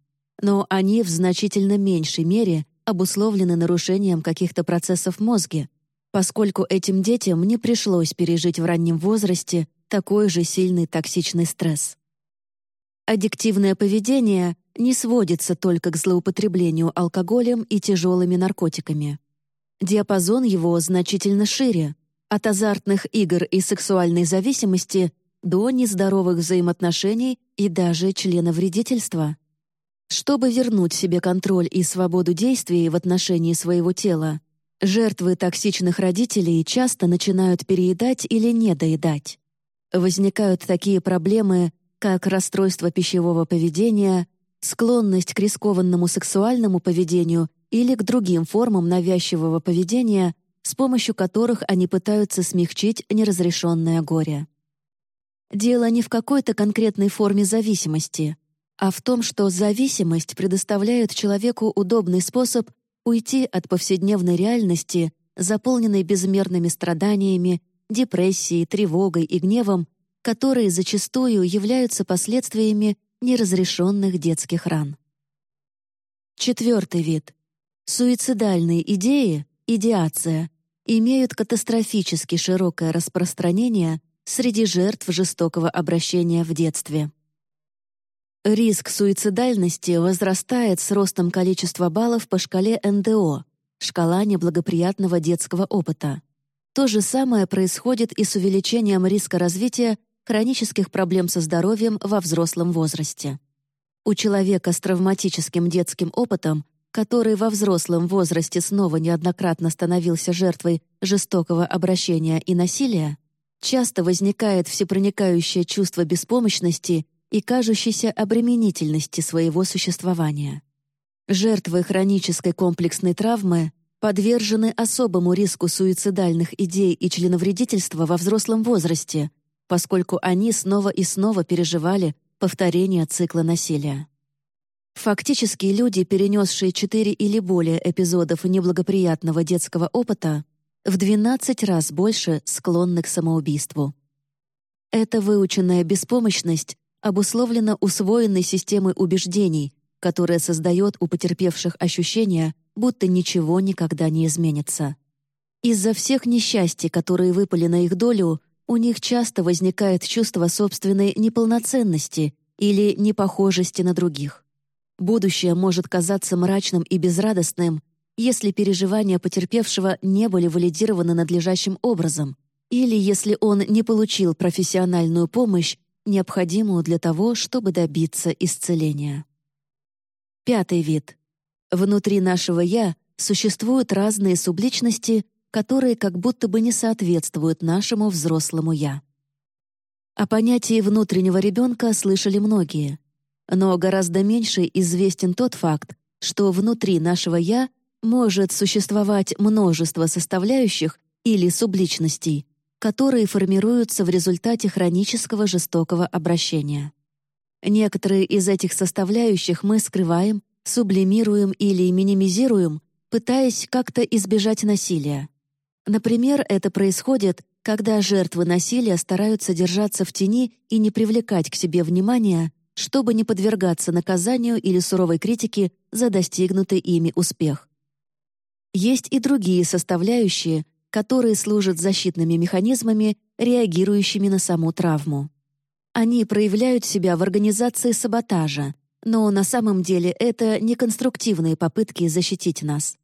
но они в значительно меньшей мере обусловлены нарушением каких-то процессов в мозге, поскольку этим детям не пришлось пережить в раннем возрасте такой же сильный токсичный стресс. Аддиктивное поведение не сводится только к злоупотреблению алкоголем и тяжелыми наркотиками. Диапазон его значительно шире, от азартных игр и сексуальной зависимости до нездоровых взаимоотношений и даже членовредительства. Чтобы вернуть себе контроль и свободу действий в отношении своего тела, жертвы токсичных родителей часто начинают переедать или недоедать. Возникают такие проблемы, как расстройство пищевого поведения, склонность к рискованному сексуальному поведению или к другим формам навязчивого поведения, с помощью которых они пытаются смягчить неразрешенное горе. Дело не в какой-то конкретной форме зависимости, а в том, что зависимость предоставляет человеку удобный способ уйти от повседневной реальности, заполненной безмерными страданиями, депрессией, тревогой и гневом, которые зачастую являются последствиями неразрешенных детских ран. Четвертый вид. Суицидальные идеи, идеация, имеют катастрофически широкое распространение среди жертв жестокого обращения в детстве. Риск суицидальности возрастает с ростом количества баллов по шкале НДО, шкала неблагоприятного детского опыта. То же самое происходит и с увеличением риска развития хронических проблем со здоровьем во взрослом возрасте. У человека с травматическим детским опытом, который во взрослом возрасте снова неоднократно становился жертвой жестокого обращения и насилия, часто возникает всепроникающее чувство беспомощности и кажущейся обременительности своего существования. Жертвы хронической комплексной травмы подвержены особому риску суицидальных идей и членовредительства во взрослом возрасте, поскольку они снова и снова переживали повторение цикла насилия. Фактически люди, перенесшие четыре или более эпизодов неблагоприятного детского опыта, в 12 раз больше склонны к самоубийству. Эта выученная беспомощность обусловлена усвоенной системой убеждений, которая создает у потерпевших ощущение, будто ничего никогда не изменится. Из-за всех несчастий, которые выпали на их долю, у них часто возникает чувство собственной неполноценности или непохожести на других. Будущее может казаться мрачным и безрадостным, если переживания потерпевшего не были валидированы надлежащим образом, или если он не получил профессиональную помощь, необходимую для того, чтобы добиться исцеления. Пятый вид. Внутри нашего «я» существуют разные субличности, которые как будто бы не соответствуют нашему взрослому «я». О понятии внутреннего ребенка слышали многие. но гораздо меньше известен тот факт, что внутри нашего «я» может существовать множество составляющих или субличностей, которые формируются в результате хронического жестокого обращения. Некоторые из этих составляющих мы скрываем, сублимируем или минимизируем, пытаясь как-то избежать насилия. Например, это происходит, когда жертвы насилия стараются держаться в тени и не привлекать к себе внимания, чтобы не подвергаться наказанию или суровой критике за достигнутый ими успех. Есть и другие составляющие, которые служат защитными механизмами, реагирующими на саму травму. Они проявляют себя в организации саботажа, но на самом деле это неконструктивные попытки защитить нас.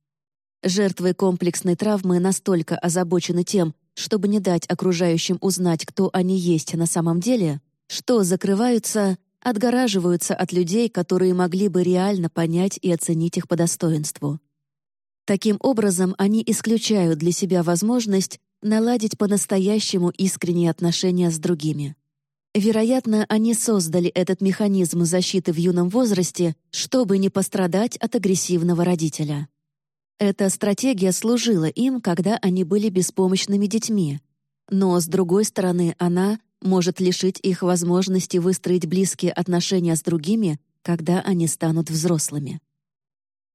Жертвы комплексной травмы настолько озабочены тем, чтобы не дать окружающим узнать, кто они есть на самом деле, что закрываются, отгораживаются от людей, которые могли бы реально понять и оценить их по достоинству. Таким образом, они исключают для себя возможность наладить по-настоящему искренние отношения с другими. Вероятно, они создали этот механизм защиты в юном возрасте, чтобы не пострадать от агрессивного родителя. Эта стратегия служила им, когда они были беспомощными детьми. Но, с другой стороны, она может лишить их возможности выстроить близкие отношения с другими, когда они станут взрослыми.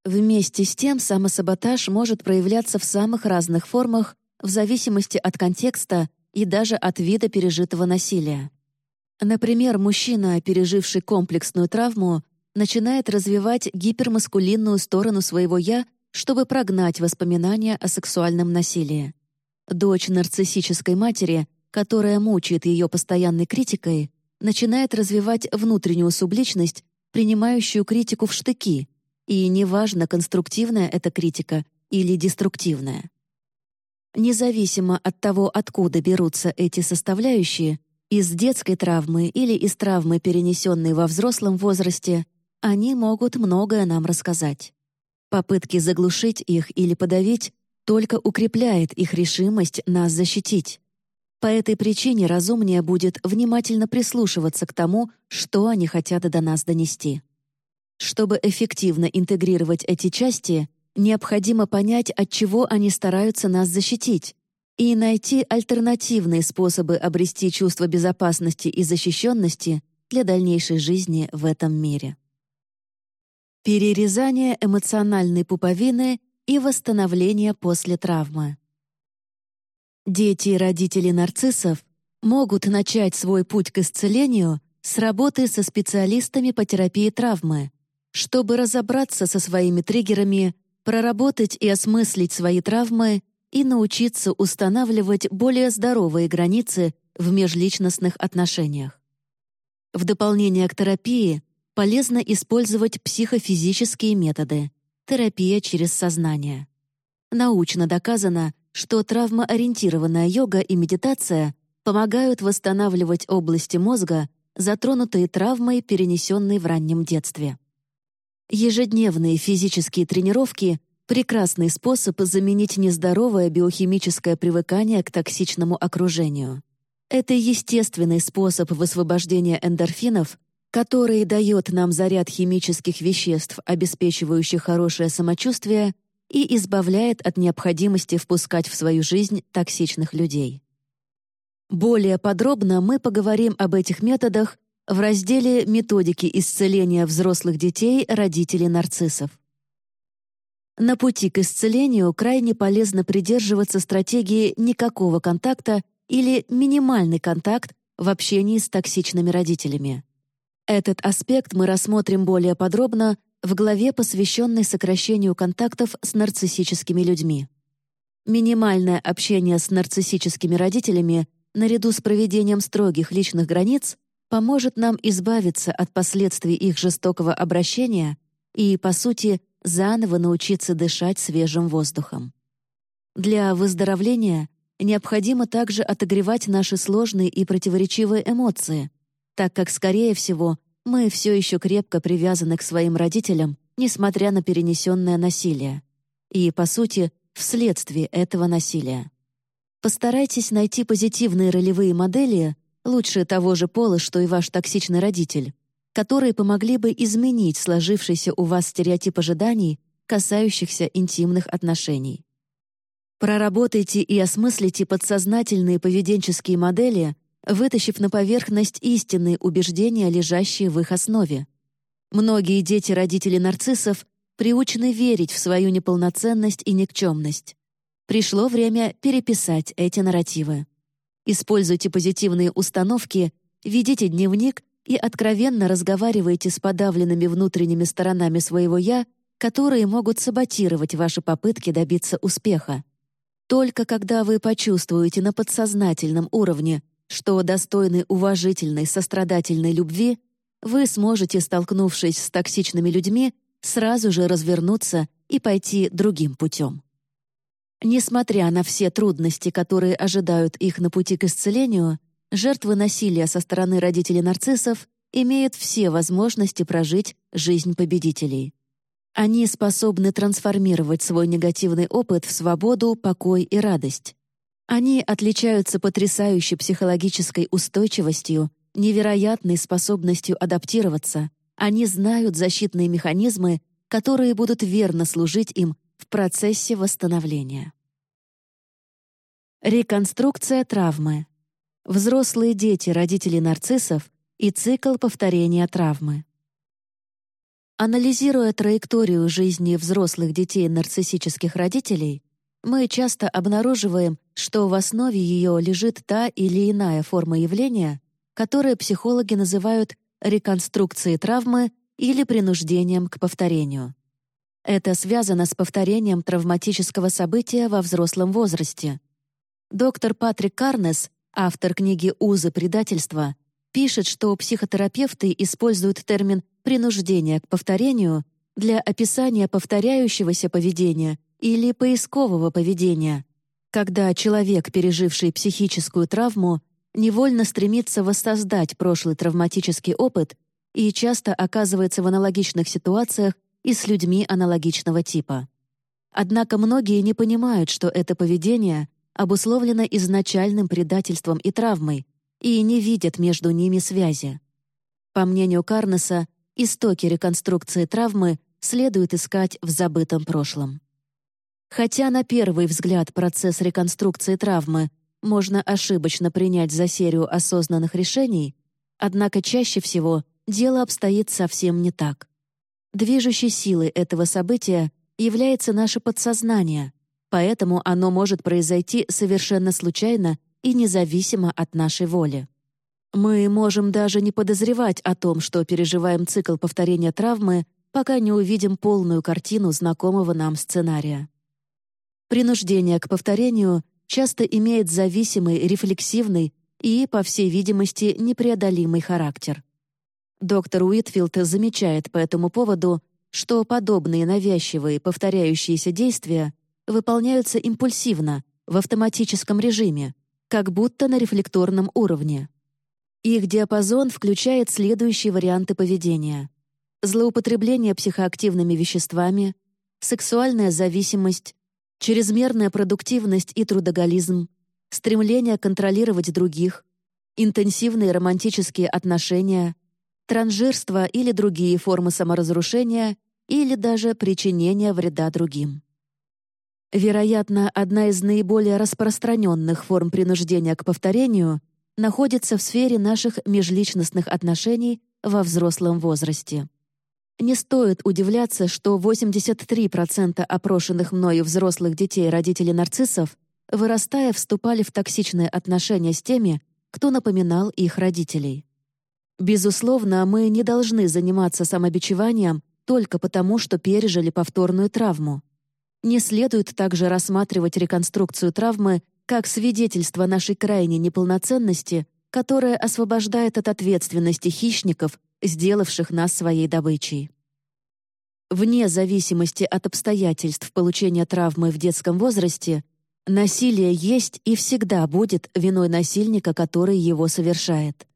Вместе с тем самосаботаж может проявляться в самых разных формах в зависимости от контекста и даже от вида пережитого насилия. Например, мужчина, переживший комплексную травму, начинает развивать гипермаскулинную сторону своего «я», чтобы прогнать воспоминания о сексуальном насилии. Дочь нарциссической матери, которая мучает ее постоянной критикой, начинает развивать внутреннюю субличность, принимающую критику в штыки — и неважно, конструктивная эта критика или деструктивная. Независимо от того, откуда берутся эти составляющие, из детской травмы или из травмы, перенесенной во взрослом возрасте, они могут многое нам рассказать. Попытки заглушить их или подавить только укрепляет их решимость нас защитить. По этой причине разумнее будет внимательно прислушиваться к тому, что они хотят до нас донести. Чтобы эффективно интегрировать эти части, необходимо понять, от чего они стараются нас защитить, и найти альтернативные способы обрести чувство безопасности и защищенности для дальнейшей жизни в этом мире. Перерезание эмоциональной пуповины и восстановление после травмы. Дети и родители нарциссов могут начать свой путь к исцелению с работы со специалистами по терапии травмы, чтобы разобраться со своими триггерами, проработать и осмыслить свои травмы и научиться устанавливать более здоровые границы в межличностных отношениях. В дополнение к терапии полезно использовать психофизические методы, терапия через сознание. Научно доказано, что травмоориентированная йога и медитация помогают восстанавливать области мозга, затронутые травмой, перенесенной в раннем детстве. Ежедневные физические тренировки — прекрасный способ заменить нездоровое биохимическое привыкание к токсичному окружению. Это естественный способ высвобождения эндорфинов, который дает нам заряд химических веществ, обеспечивающих хорошее самочувствие, и избавляет от необходимости впускать в свою жизнь токсичных людей. Более подробно мы поговорим об этих методах в разделе «Методики исцеления взрослых детей родителей нарциссов». На пути к исцелению крайне полезно придерживаться стратегии никакого контакта или минимальный контакт в общении с токсичными родителями. Этот аспект мы рассмотрим более подробно в главе, посвященной сокращению контактов с нарциссическими людьми. Минимальное общение с нарциссическими родителями наряду с проведением строгих личных границ поможет нам избавиться от последствий их жестокого обращения и, по сути, заново научиться дышать свежим воздухом. Для выздоровления необходимо также отогревать наши сложные и противоречивые эмоции, так как, скорее всего, мы все еще крепко привязаны к своим родителям, несмотря на перенесенное насилие. И, по сути, вследствие этого насилия. Постарайтесь найти позитивные ролевые модели, лучше того же пола, что и ваш токсичный родитель, которые помогли бы изменить сложившийся у вас стереотип ожиданий, касающихся интимных отношений. Проработайте и осмыслите подсознательные поведенческие модели, вытащив на поверхность истинные убеждения, лежащие в их основе. Многие дети родителей нарциссов приучены верить в свою неполноценность и никчемность. Пришло время переписать эти нарративы. Используйте позитивные установки, ведите дневник и откровенно разговаривайте с подавленными внутренними сторонами своего «я», которые могут саботировать ваши попытки добиться успеха. Только когда вы почувствуете на подсознательном уровне, что достойны уважительной, сострадательной любви, вы сможете, столкнувшись с токсичными людьми, сразу же развернуться и пойти другим путем. Несмотря на все трудности, которые ожидают их на пути к исцелению, жертвы насилия со стороны родителей нарциссов имеют все возможности прожить жизнь победителей. Они способны трансформировать свой негативный опыт в свободу, покой и радость. Они отличаются потрясающей психологической устойчивостью, невероятной способностью адаптироваться. Они знают защитные механизмы, которые будут верно служить им в процессе восстановления. Реконструкция травмы. Взрослые дети родителей нарциссов и цикл повторения травмы. Анализируя траекторию жизни взрослых детей нарциссических родителей, мы часто обнаруживаем, что в основе ее лежит та или иная форма явления, которое психологи называют реконструкцией травмы или принуждением к повторению. Это связано с повторением травматического события во взрослом возрасте. Доктор Патрик Карнес, автор книги «Узы предательства», пишет, что психотерапевты используют термин «принуждение к повторению» для описания повторяющегося поведения или поискового поведения, когда человек, переживший психическую травму, невольно стремится воссоздать прошлый травматический опыт и часто оказывается в аналогичных ситуациях и с людьми аналогичного типа. Однако многие не понимают, что это поведение обусловлено изначальным предательством и травмой, и не видят между ними связи. По мнению Карнеса, истоки реконструкции травмы следует искать в забытом прошлом. Хотя на первый взгляд процесс реконструкции травмы можно ошибочно принять за серию осознанных решений, однако чаще всего дело обстоит совсем не так. Движущей силой этого события является наше подсознание, поэтому оно может произойти совершенно случайно и независимо от нашей воли. Мы можем даже не подозревать о том, что переживаем цикл повторения травмы, пока не увидим полную картину знакомого нам сценария. Принуждение к повторению часто имеет зависимый, рефлексивный и, по всей видимости, непреодолимый характер. Доктор Уитфилд замечает по этому поводу, что подобные навязчивые повторяющиеся действия выполняются импульсивно, в автоматическом режиме, как будто на рефлекторном уровне. Их диапазон включает следующие варианты поведения. Злоупотребление психоактивными веществами, сексуальная зависимость, чрезмерная продуктивность и трудоголизм, стремление контролировать других, интенсивные романтические отношения, транжирство или другие формы саморазрушения или даже причинение вреда другим. Вероятно, одна из наиболее распространенных форм принуждения к повторению находится в сфере наших межличностных отношений во взрослом возрасте. Не стоит удивляться, что 83% опрошенных мною взрослых детей родителей нарциссов, вырастая, вступали в токсичные отношения с теми, кто напоминал их родителей. Безусловно, мы не должны заниматься самобичеванием только потому, что пережили повторную травму. Не следует также рассматривать реконструкцию травмы как свидетельство нашей крайней неполноценности, которое освобождает от ответственности хищников, сделавших нас своей добычей. Вне зависимости от обстоятельств получения травмы в детском возрасте, насилие есть и всегда будет виной насильника, который его совершает.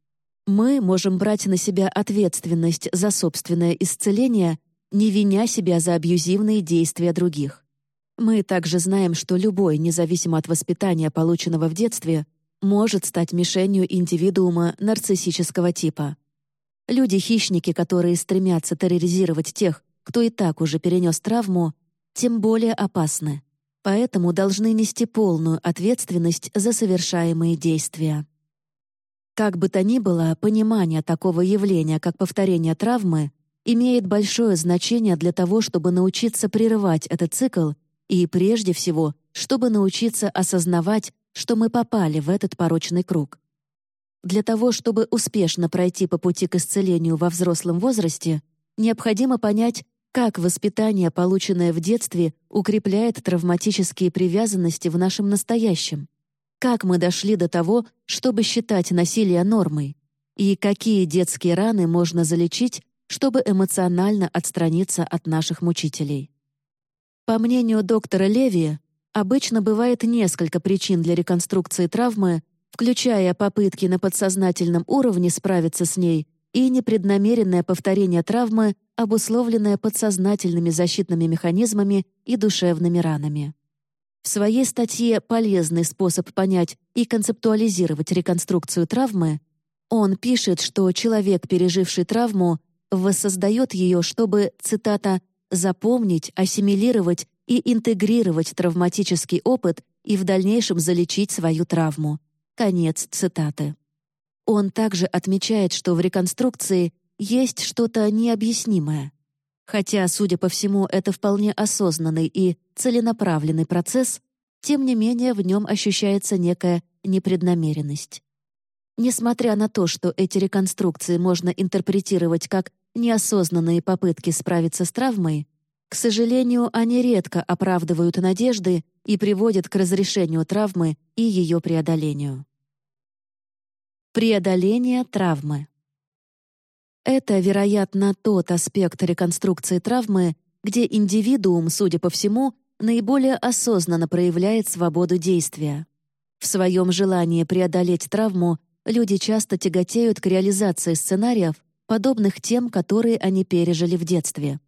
Мы можем брать на себя ответственность за собственное исцеление, не виня себя за абьюзивные действия других. Мы также знаем, что любой, независимо от воспитания, полученного в детстве, может стать мишенью индивидуума нарциссического типа. Люди-хищники, которые стремятся терроризировать тех, кто и так уже перенес травму, тем более опасны, поэтому должны нести полную ответственность за совершаемые действия. Как бы то ни было, понимание такого явления, как повторение травмы, имеет большое значение для того, чтобы научиться прерывать этот цикл и, прежде всего, чтобы научиться осознавать, что мы попали в этот порочный круг. Для того, чтобы успешно пройти по пути к исцелению во взрослом возрасте, необходимо понять, как воспитание, полученное в детстве, укрепляет травматические привязанности в нашем настоящем. Как мы дошли до того, чтобы считать насилие нормой? И какие детские раны можно залечить, чтобы эмоционально отстраниться от наших мучителей? По мнению доктора Леви, обычно бывает несколько причин для реконструкции травмы, включая попытки на подсознательном уровне справиться с ней и непреднамеренное повторение травмы, обусловленное подсознательными защитными механизмами и душевными ранами. В своей статье «Полезный способ понять и концептуализировать реконструкцию травмы» он пишет, что человек, переживший травму, воссоздает ее, чтобы, цитата, «запомнить, ассимилировать и интегрировать травматический опыт и в дальнейшем залечить свою травму». Конец цитаты. Он также отмечает, что в реконструкции есть что-то необъяснимое. Хотя, судя по всему, это вполне осознанный и целенаправленный процесс, тем не менее в нем ощущается некая непреднамеренность. Несмотря на то, что эти реконструкции можно интерпретировать как неосознанные попытки справиться с травмой, к сожалению, они редко оправдывают надежды и приводят к разрешению травмы и ее преодолению. Преодоление травмы. Это, вероятно, тот аспект реконструкции травмы, где индивидуум, судя по всему, наиболее осознанно проявляет свободу действия. В своем желании преодолеть травму люди часто тяготеют к реализации сценариев, подобных тем, которые они пережили в детстве.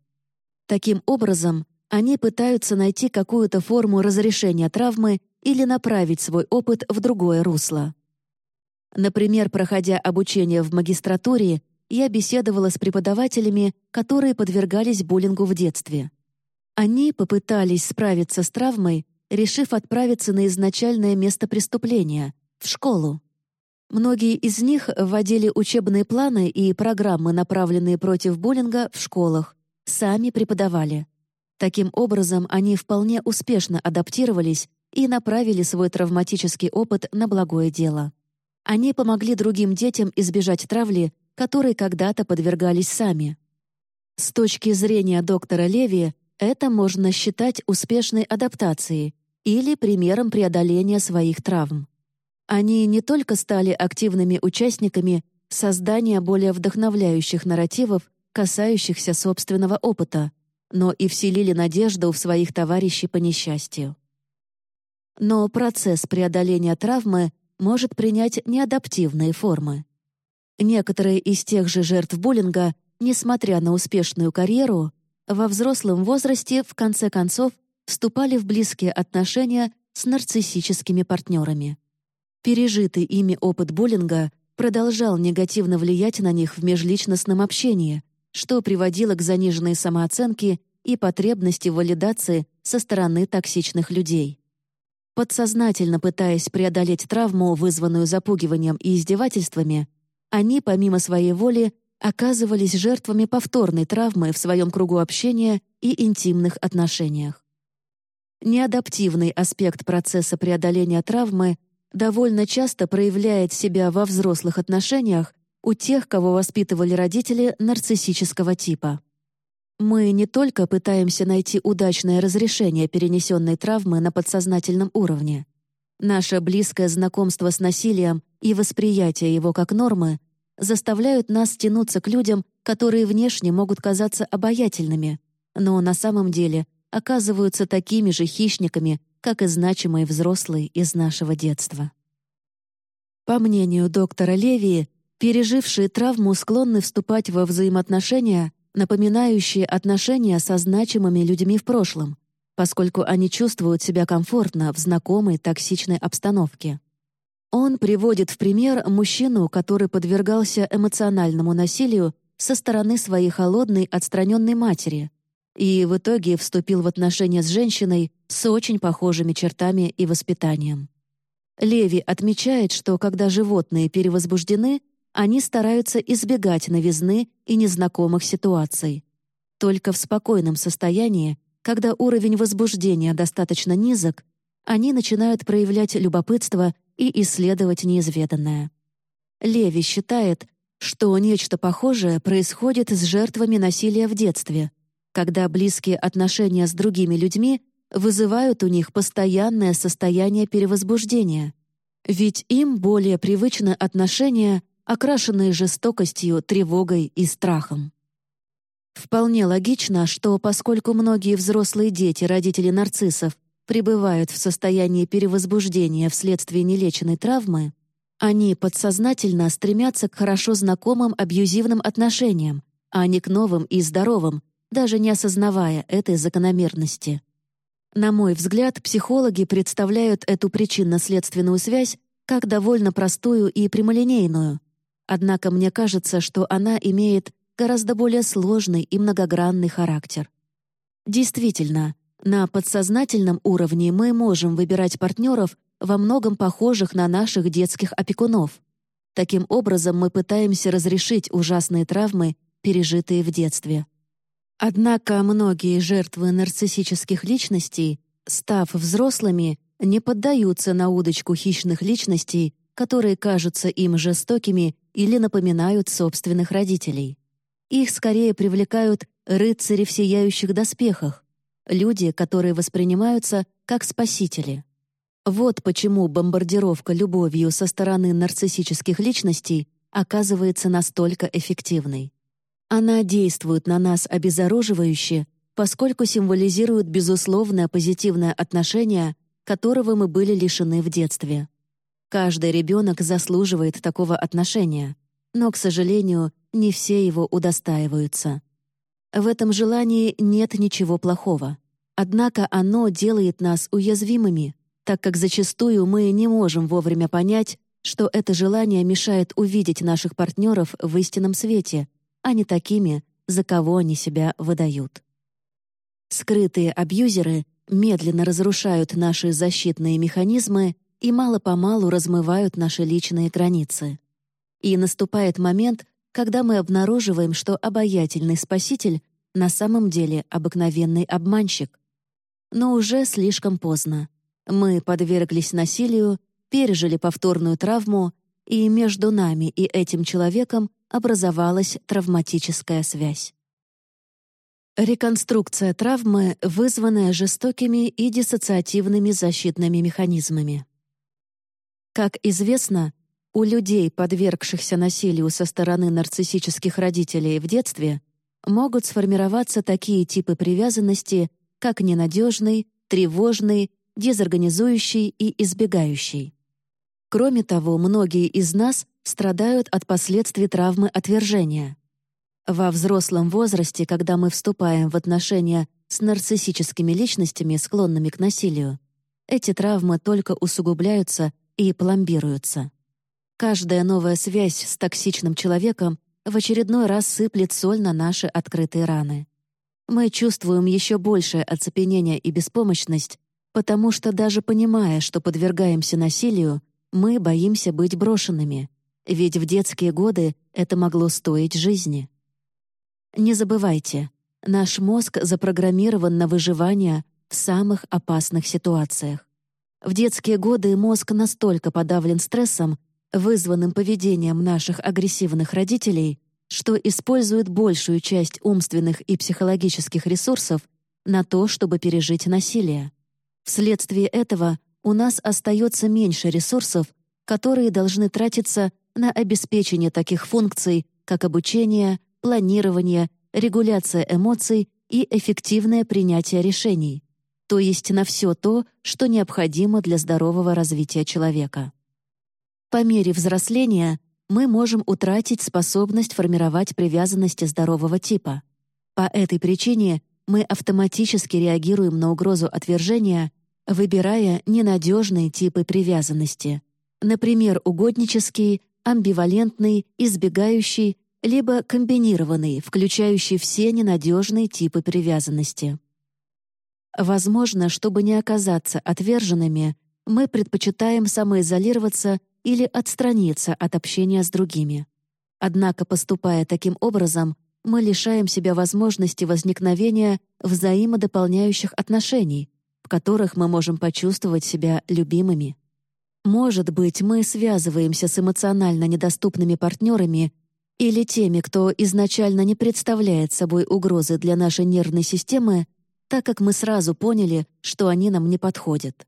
Таким образом, они пытаются найти какую-то форму разрешения травмы или направить свой опыт в другое русло. Например, проходя обучение в магистратуре, я беседовала с преподавателями, которые подвергались буллингу в детстве. Они попытались справиться с травмой, решив отправиться на изначальное место преступления — в школу. Многие из них вводили учебные планы и программы, направленные против буллинга, в школах, сами преподавали. Таким образом, они вполне успешно адаптировались и направили свой травматический опыт на благое дело. Они помогли другим детям избежать травли, которой когда-то подвергались сами. С точки зрения доктора Леви, это можно считать успешной адаптацией или примером преодоления своих травм. Они не только стали активными участниками создания более вдохновляющих нарративов, касающихся собственного опыта, но и вселили надежду в своих товарищей по несчастью. Но процесс преодоления травмы может принять неадаптивные формы. Некоторые из тех же жертв буллинга, несмотря на успешную карьеру, во взрослом возрасте в конце концов вступали в близкие отношения с нарциссическими партнерами. Пережитый ими опыт буллинга продолжал негативно влиять на них в межличностном общении, что приводило к заниженной самооценке и потребности валидации со стороны токсичных людей. Подсознательно пытаясь преодолеть травму, вызванную запугиванием и издевательствами, они, помимо своей воли, оказывались жертвами повторной травмы в своем кругу общения и интимных отношениях. Неадаптивный аспект процесса преодоления травмы довольно часто проявляет себя во взрослых отношениях у тех, кого воспитывали родители нарциссического типа. Мы не только пытаемся найти удачное разрешение перенесенной травмы на подсознательном уровне. Наше близкое знакомство с насилием и восприятие его как нормы заставляют нас тянуться к людям, которые внешне могут казаться обаятельными, но на самом деле оказываются такими же хищниками, как и значимые взрослые из нашего детства. По мнению доктора Левии, пережившие травму склонны вступать во взаимоотношения, напоминающие отношения со значимыми людьми в прошлом, поскольку они чувствуют себя комфортно в знакомой токсичной обстановке. Он приводит в пример мужчину, который подвергался эмоциональному насилию со стороны своей холодной, отстраненной матери и в итоге вступил в отношения с женщиной с очень похожими чертами и воспитанием. Леви отмечает, что когда животные перевозбуждены, они стараются избегать новизны и незнакомых ситуаций. Только в спокойном состоянии, когда уровень возбуждения достаточно низок, они начинают проявлять любопытство и исследовать неизведанное. Леви считает, что нечто похожее происходит с жертвами насилия в детстве, когда близкие отношения с другими людьми вызывают у них постоянное состояние перевозбуждения. Ведь им более привычны отношения, окрашенные жестокостью, тревогой и страхом. Вполне логично, что поскольку многие взрослые дети родители нарциссов пребывают в состоянии перевозбуждения вследствие нелеченной травмы, они подсознательно стремятся к хорошо знакомым абьюзивным отношениям, а не к новым и здоровым, даже не осознавая этой закономерности. На мой взгляд, психологи представляют эту причинно-следственную связь как довольно простую и прямолинейную. Однако мне кажется, что она имеет гораздо более сложный и многогранный характер. Действительно, на подсознательном уровне мы можем выбирать партнеров, во многом похожих на наших детских опекунов. Таким образом, мы пытаемся разрешить ужасные травмы, пережитые в детстве. Однако многие жертвы нарциссических личностей, став взрослыми, не поддаются на удочку хищных личностей, которые кажутся им жестокими или напоминают собственных родителей. Их скорее привлекают рыцари в сияющих доспехах, люди, которые воспринимаются как спасители. Вот почему бомбардировка любовью со стороны нарциссических личностей оказывается настолько эффективной. Она действует на нас обезоруживающе, поскольку символизирует безусловное позитивное отношение, которого мы были лишены в детстве. Каждый ребенок заслуживает такого отношения, но, к сожалению, не все его удостаиваются. В этом желании нет ничего плохого. Однако оно делает нас уязвимыми, так как зачастую мы не можем вовремя понять, что это желание мешает увидеть наших партнеров в истинном свете, а не такими, за кого они себя выдают. Скрытые абьюзеры медленно разрушают наши защитные механизмы и мало-помалу размывают наши личные границы. И наступает момент, когда мы обнаруживаем, что обаятельный спаситель на самом деле обыкновенный обманщик. Но уже слишком поздно. Мы подверглись насилию, пережили повторную травму, и между нами и этим человеком образовалась травматическая связь. Реконструкция травмы, вызванная жестокими и диссоциативными защитными механизмами. Как известно, у людей, подвергшихся насилию со стороны нарциссических родителей в детстве, могут сформироваться такие типы привязанности, как ненадежный, тревожный, дезорганизующий и избегающий. Кроме того, многие из нас страдают от последствий травмы отвержения. Во взрослом возрасте, когда мы вступаем в отношения с нарциссическими личностями, склонными к насилию, эти травмы только усугубляются и пломбируются. Каждая новая связь с токсичным человеком в очередной раз сыплет соль на наши открытые раны. Мы чувствуем еще большее оцепенение и беспомощность, потому что даже понимая, что подвергаемся насилию, мы боимся быть брошенными, ведь в детские годы это могло стоить жизни. Не забывайте, наш мозг запрограммирован на выживание в самых опасных ситуациях. В детские годы мозг настолько подавлен стрессом, вызванным поведением наших агрессивных родителей, что использует большую часть умственных и психологических ресурсов на то, чтобы пережить насилие. Вследствие этого у нас остается меньше ресурсов, которые должны тратиться на обеспечение таких функций, как обучение, планирование, регуляция эмоций и эффективное принятие решений, то есть на все то, что необходимо для здорового развития человека. По мере взросления мы можем утратить способность формировать привязанности здорового типа. По этой причине мы автоматически реагируем на угрозу отвержения, выбирая ненадежные типы привязанности, например, угоднический, амбивалентный, избегающий, либо комбинированный, включающий все ненадежные типы привязанности. Возможно, чтобы не оказаться отверженными, мы предпочитаем самоизолироваться или отстраниться от общения с другими. Однако, поступая таким образом, мы лишаем себя возможности возникновения взаимодополняющих отношений, в которых мы можем почувствовать себя любимыми. Может быть, мы связываемся с эмоционально недоступными партнерами или теми, кто изначально не представляет собой угрозы для нашей нервной системы, так как мы сразу поняли, что они нам не подходят.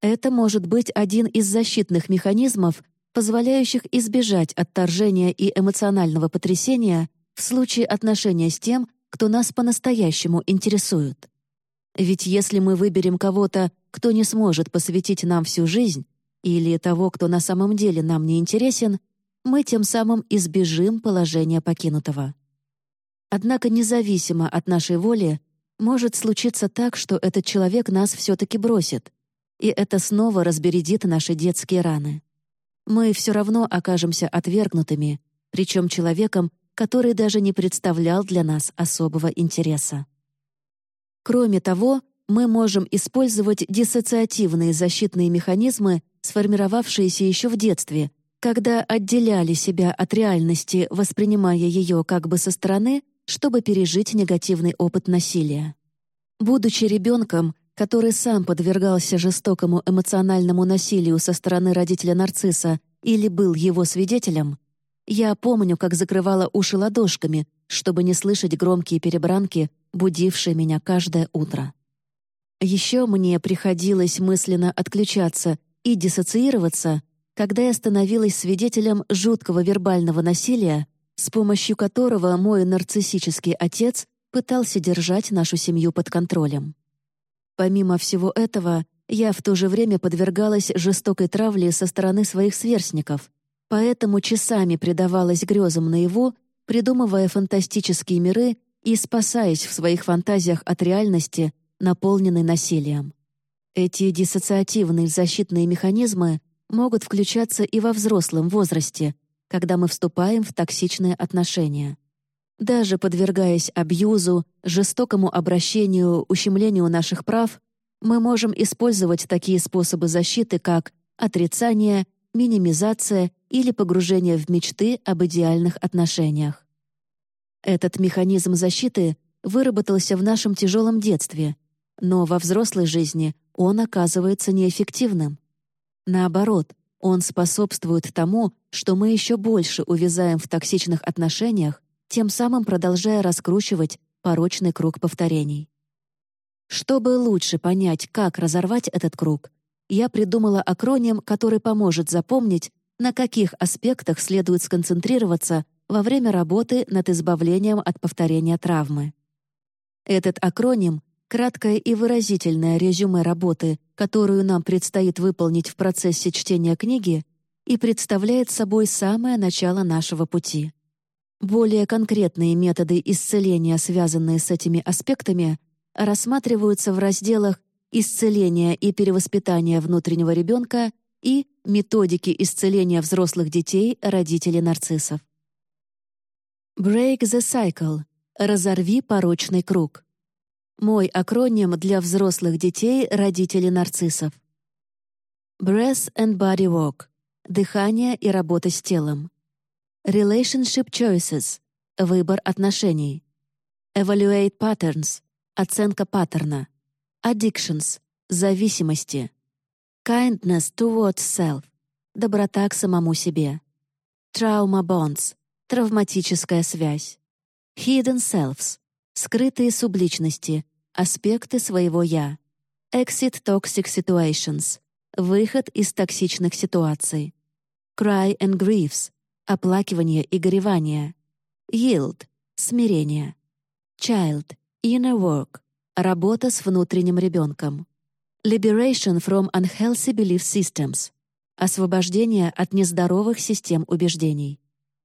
Это может быть один из защитных механизмов, позволяющих избежать отторжения и эмоционального потрясения в случае отношения с тем, кто нас по-настоящему интересует. Ведь если мы выберем кого-то, кто не сможет посвятить нам всю жизнь, или того, кто на самом деле нам не интересен, мы тем самым избежим положения покинутого. Однако независимо от нашей воли, может случиться так, что этот человек нас все-таки бросит, и это снова разбередит наши детские раны. Мы все равно окажемся отвергнутыми, причем человеком, который даже не представлял для нас особого интереса. Кроме того, мы можем использовать диссоциативные защитные механизмы, сформировавшиеся еще в детстве, когда отделяли себя от реальности, воспринимая ее как бы со стороны, чтобы пережить негативный опыт насилия. Будучи ребенком, который сам подвергался жестокому эмоциональному насилию со стороны родителя нарцисса или был его свидетелем, я помню, как закрывала уши ладошками, чтобы не слышать громкие перебранки, будившие меня каждое утро. Еще мне приходилось мысленно отключаться и диссоциироваться, когда я становилась свидетелем жуткого вербального насилия, с помощью которого мой нарциссический отец пытался держать нашу семью под контролем. Помимо всего этого, я в то же время подвергалась жестокой травле со стороны своих сверстников, поэтому часами предавалась грезам наяву, придумывая фантастические миры и спасаясь в своих фантазиях от реальности, наполненной насилием. Эти диссоциативные защитные механизмы могут включаться и во взрослом возрасте, когда мы вступаем в токсичные отношения. Даже подвергаясь абьюзу, жестокому обращению, ущемлению наших прав, мы можем использовать такие способы защиты, как отрицание, минимизация или погружение в мечты об идеальных отношениях. Этот механизм защиты выработался в нашем тяжелом детстве, но во взрослой жизни он оказывается неэффективным. Наоборот, он способствует тому, что мы еще больше увязаем в токсичных отношениях, тем самым продолжая раскручивать порочный круг повторений. Чтобы лучше понять, как разорвать этот круг, я придумала акроним, который поможет запомнить, на каких аспектах следует сконцентрироваться во время работы над избавлением от повторения травмы. Этот акроним краткое и выразительное резюме работы, которую нам предстоит выполнить в процессе чтения книги, и представляет собой самое начало нашего пути. Более конкретные методы исцеления, связанные с этими аспектами, рассматриваются в разделах «Исцеление и перевоспитание внутреннего ребенка» и «Методики исцеления взрослых детей родителей нарциссов». Break the cycle — разорви порочный круг. Мой акроним для взрослых детей родителей нарциссов. Breath and Body Work — дыхание и работа с телом. Relationship Choices — выбор отношений. Evaluate Patterns — оценка паттерна. Addictions — зависимости. Kindness towards self — доброта к самому себе. Trauma Bonds — травматическая связь. Hidden Selves — скрытые субличности, Аспекты своего «я». Exit toxic situations. Выход из токсичных ситуаций. Cry and griefs. Оплакивание и горевание. Yield. Смирение. Child. Inner work. Работа с внутренним ребенком. Liberation from unhealthy belief systems. Освобождение от нездоровых систем убеждений.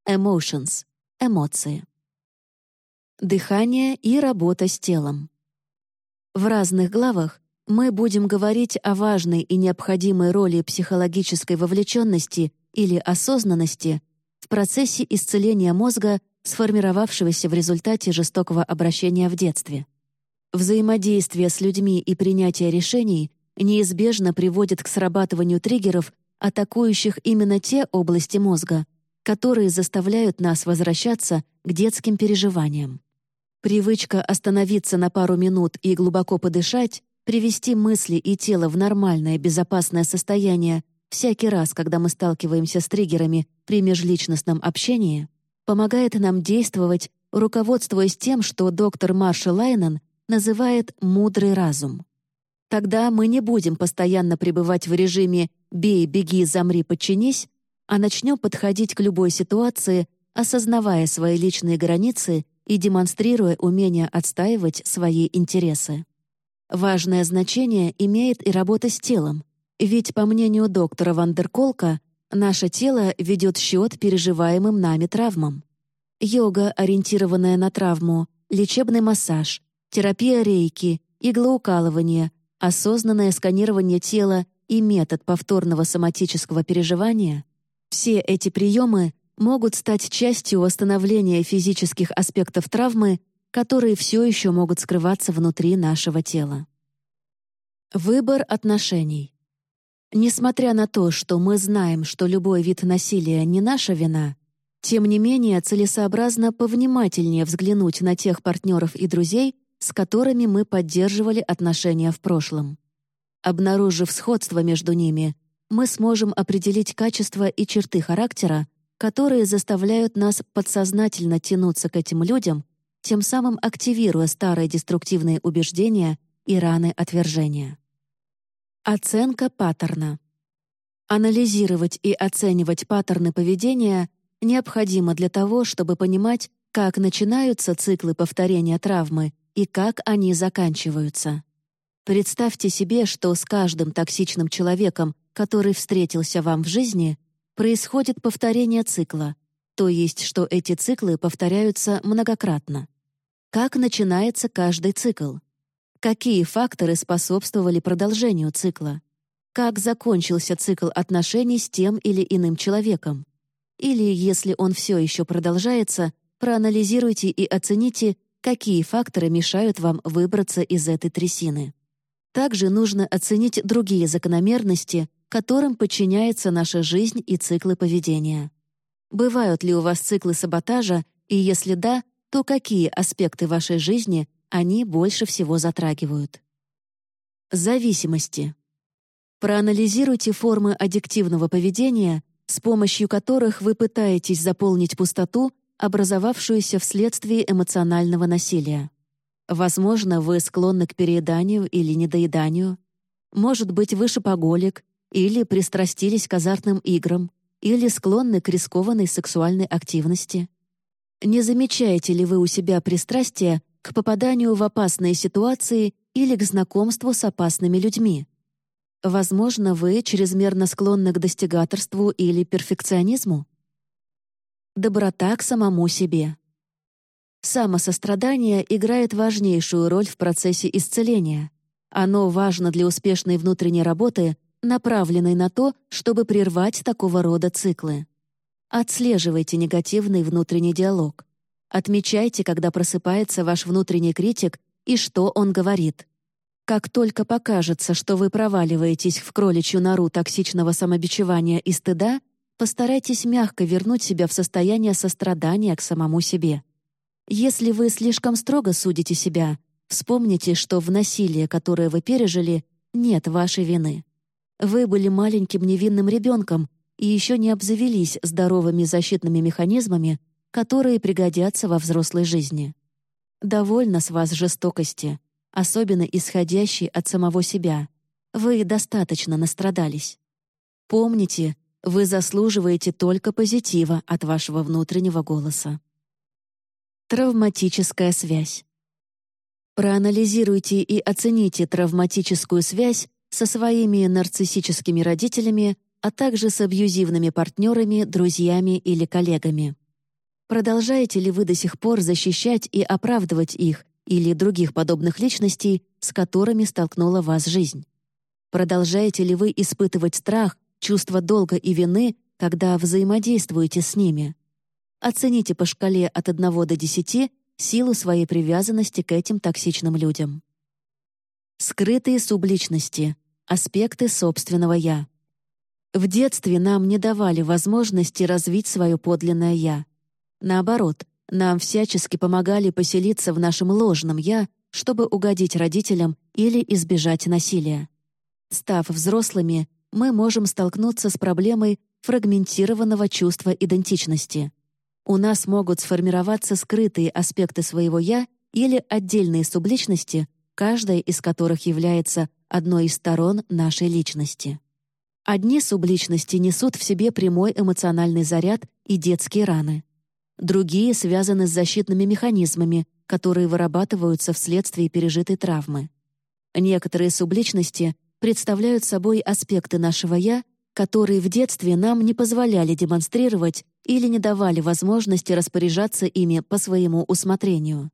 Emotions. Эмоции. Дыхание и работа с телом. В разных главах мы будем говорить о важной и необходимой роли психологической вовлеченности или осознанности в процессе исцеления мозга, сформировавшегося в результате жестокого обращения в детстве. Взаимодействие с людьми и принятие решений неизбежно приводит к срабатыванию триггеров, атакующих именно те области мозга, которые заставляют нас возвращаться к детским переживаниям. Привычка остановиться на пару минут и глубоко подышать, привести мысли и тело в нормальное безопасное состояние всякий раз, когда мы сталкиваемся с триггерами при межличностном общении, помогает нам действовать, руководствуясь тем, что доктор Маршал Лайнен называет «мудрый разум». Тогда мы не будем постоянно пребывать в режиме «бей, беги, замри, подчинись», а начнем подходить к любой ситуации, осознавая свои личные границы и демонстрируя умение отстаивать свои интересы. Важное значение имеет и работа с телом, ведь, по мнению доктора Вандерколка, наше тело ведет счет переживаемым нами травмам. Йога, ориентированная на травму, лечебный массаж, терапия рейки, иглоукалывание, осознанное сканирование тела и метод повторного соматического переживания — все эти приемы могут стать частью восстановления физических аспектов травмы, которые все еще могут скрываться внутри нашего тела. Выбор отношений. Несмотря на то, что мы знаем, что любой вид насилия не наша вина, тем не менее целесообразно повнимательнее взглянуть на тех партнеров и друзей, с которыми мы поддерживали отношения в прошлом. Обнаружив сходство между ними, мы сможем определить качества и черты характера, которые заставляют нас подсознательно тянуться к этим людям, тем самым активируя старые деструктивные убеждения и раны отвержения. Оценка паттерна. Анализировать и оценивать паттерны поведения необходимо для того, чтобы понимать, как начинаются циклы повторения травмы и как они заканчиваются. Представьте себе, что с каждым токсичным человеком, который встретился вам в жизни, происходит повторение цикла, то есть что эти циклы повторяются многократно. Как начинается каждый цикл? Какие факторы способствовали продолжению цикла? Как закончился цикл отношений с тем или иным человеком? Или, если он все еще продолжается, проанализируйте и оцените, какие факторы мешают вам выбраться из этой трясины. Также нужно оценить другие закономерности, которым подчиняется наша жизнь и циклы поведения. Бывают ли у вас циклы саботажа, и если да, то какие аспекты вашей жизни они больше всего затрагивают? Зависимости. Проанализируйте формы аддиктивного поведения, с помощью которых вы пытаетесь заполнить пустоту, образовавшуюся вследствие эмоционального насилия. Возможно, вы склонны к перееданию или недоеданию. Может быть, вы шопоголик или пристрастились к азартным играм, или склонны к рискованной сексуальной активности. Не замечаете ли вы у себя пристрастия к попаданию в опасные ситуации или к знакомству с опасными людьми? Возможно, вы чрезмерно склонны к достигаторству или перфекционизму? Доброта к самому себе. Самосострадание играет важнейшую роль в процессе исцеления. Оно важно для успешной внутренней работы, направленной на то, чтобы прервать такого рода циклы. Отслеживайте негативный внутренний диалог. Отмечайте, когда просыпается ваш внутренний критик и что он говорит. Как только покажется, что вы проваливаетесь в кроличью нору токсичного самобичевания и стыда, постарайтесь мягко вернуть себя в состояние сострадания к самому себе. Если вы слишком строго судите себя, вспомните, что в насилии, которое вы пережили, нет вашей вины. Вы были маленьким невинным ребенком, и еще не обзавелись здоровыми защитными механизмами, которые пригодятся во взрослой жизни. Довольно с вас жестокости, особенно исходящей от самого себя. Вы достаточно настрадались. Помните, вы заслуживаете только позитива от вашего внутреннего голоса. Травматическая связь. Проанализируйте и оцените травматическую связь со своими нарциссическими родителями а также с абьюзивными партнерами, друзьями или коллегами. Продолжаете ли вы до сих пор защищать и оправдывать их, или других подобных личностей, с которыми столкнула вас жизнь? Продолжаете ли вы испытывать страх, чувство долга и вины, когда взаимодействуете с ними? Оцените по шкале от 1 до 10 силу своей привязанности к этим токсичным людям. Скрытые субличности, аспекты собственного «я». В детстве нам не давали возможности развить свое подлинное «я». Наоборот, нам всячески помогали поселиться в нашем ложном «я», чтобы угодить родителям или избежать насилия. Став взрослыми, мы можем столкнуться с проблемой фрагментированного чувства идентичности. У нас могут сформироваться скрытые аспекты своего «я» или отдельные субличности, каждая из которых является одной из сторон нашей личности. Одни субличности несут в себе прямой эмоциональный заряд и детские раны. Другие связаны с защитными механизмами, которые вырабатываются вследствие пережитой травмы. Некоторые субличности представляют собой аспекты нашего «я», которые в детстве нам не позволяли демонстрировать или не давали возможности распоряжаться ими по своему усмотрению.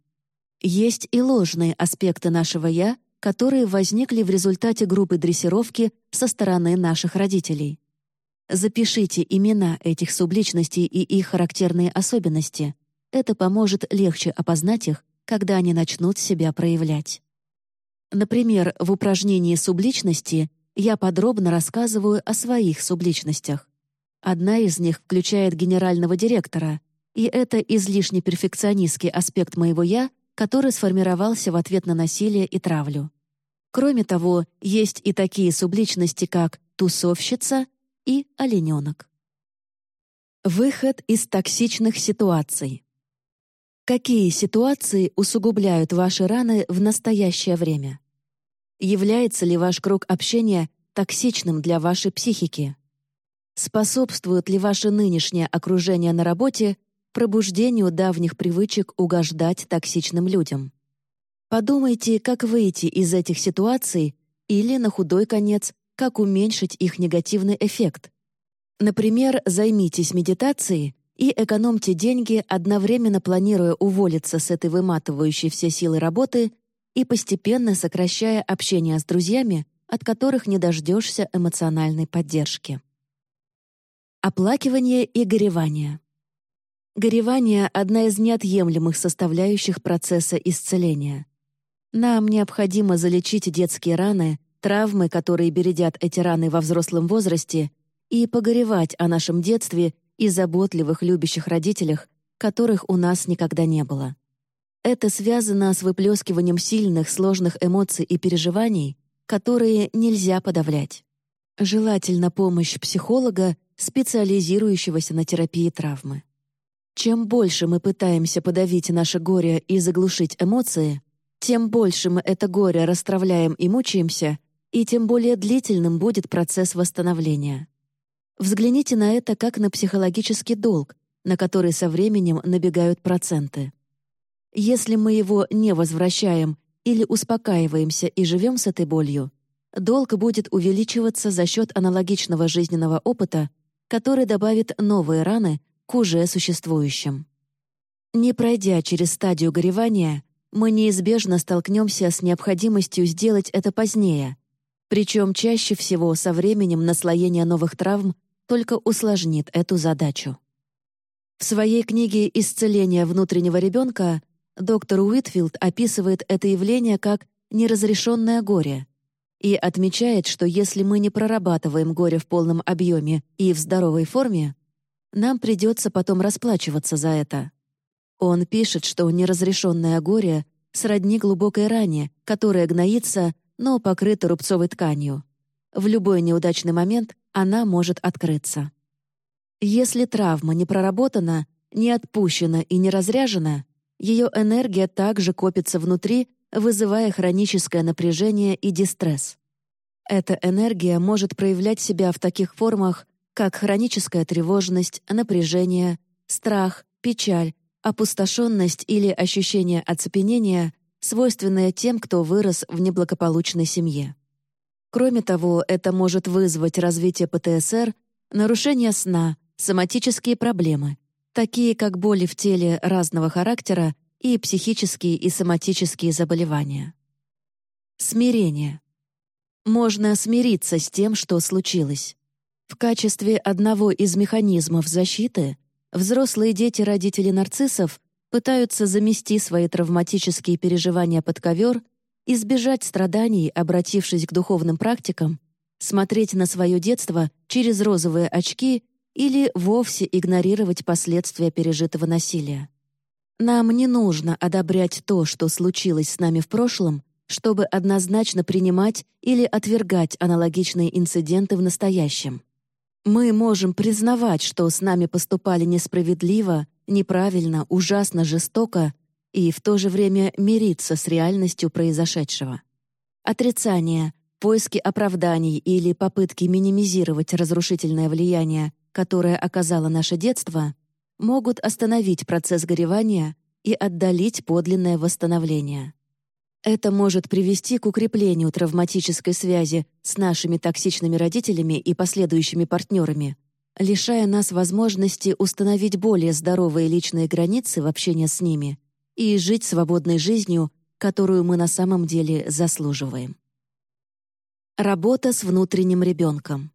Есть и ложные аспекты нашего «я», которые возникли в результате группы дрессировки со стороны наших родителей. Запишите имена этих субличностей и их характерные особенности. Это поможет легче опознать их, когда они начнут себя проявлять. Например, в упражнении субличности я подробно рассказываю о своих субличностях. Одна из них включает генерального директора, и это излишне перфекционистский аспект моего «я», который сформировался в ответ на насилие и травлю. Кроме того, есть и такие субличности, как тусовщица и олененок. Выход из токсичных ситуаций. Какие ситуации усугубляют ваши раны в настоящее время? Является ли ваш круг общения токсичным для вашей психики? Способствует ли ваше нынешнее окружение на работе пробуждению давних привычек угождать токсичным людям. Подумайте, как выйти из этих ситуаций или, на худой конец, как уменьшить их негативный эффект. Например, займитесь медитацией и экономьте деньги, одновременно планируя уволиться с этой выматывающей все силы работы и постепенно сокращая общение с друзьями, от которых не дождешься эмоциональной поддержки. Оплакивание и горевание. Горевание — одна из неотъемлемых составляющих процесса исцеления. Нам необходимо залечить детские раны, травмы, которые бередят эти раны во взрослом возрасте, и погоревать о нашем детстве и заботливых, любящих родителях, которых у нас никогда не было. Это связано с выплескиванием сильных, сложных эмоций и переживаний, которые нельзя подавлять. Желательно помощь психолога, специализирующегося на терапии травмы. Чем больше мы пытаемся подавить наше горе и заглушить эмоции, тем больше мы это горе расстравляем и мучаемся, и тем более длительным будет процесс восстановления. Взгляните на это как на психологический долг, на который со временем набегают проценты. Если мы его не возвращаем или успокаиваемся и живем с этой болью, долг будет увеличиваться за счет аналогичного жизненного опыта, который добавит новые раны к уже существующим. Не пройдя через стадию горевания, мы неизбежно столкнемся с необходимостью сделать это позднее, причем чаще всего со временем наслоение новых травм только усложнит эту задачу. В своей книге «Исцеление внутреннего ребенка» доктор Уитфилд описывает это явление как неразрешенное горе и отмечает, что если мы не прорабатываем горе в полном объеме и в здоровой форме, нам придется потом расплачиваться за это. Он пишет, что неразрешенное горе сродни глубокой ране, которая гноится, но покрыта рубцовой тканью. В любой неудачный момент она может открыться. Если травма не проработана, не отпущена и не разряжена, ее энергия также копится внутри, вызывая хроническое напряжение и дистресс. Эта энергия может проявлять себя в таких формах, как хроническая тревожность, напряжение, страх, печаль, опустошенность или ощущение оцепенения, свойственное тем, кто вырос в неблагополучной семье. Кроме того, это может вызвать развитие ПТСР, нарушение сна, соматические проблемы, такие как боли в теле разного характера и психические и соматические заболевания. Смирение. Можно смириться с тем, что случилось. В качестве одного из механизмов защиты взрослые дети родителей нарциссов пытаются замести свои травматические переживания под ковер, избежать страданий, обратившись к духовным практикам, смотреть на свое детство через розовые очки или вовсе игнорировать последствия пережитого насилия. Нам не нужно одобрять то, что случилось с нами в прошлом, чтобы однозначно принимать или отвергать аналогичные инциденты в настоящем. Мы можем признавать, что с нами поступали несправедливо, неправильно, ужасно жестоко и в то же время мириться с реальностью произошедшего. Отрицание, поиски оправданий или попытки минимизировать разрушительное влияние, которое оказало наше детство, могут остановить процесс горевания и отдалить подлинное восстановление. Это может привести к укреплению травматической связи с нашими токсичными родителями и последующими партнерами, лишая нас возможности установить более здоровые личные границы в общении с ними и жить свободной жизнью, которую мы на самом деле заслуживаем. Работа с внутренним ребенком.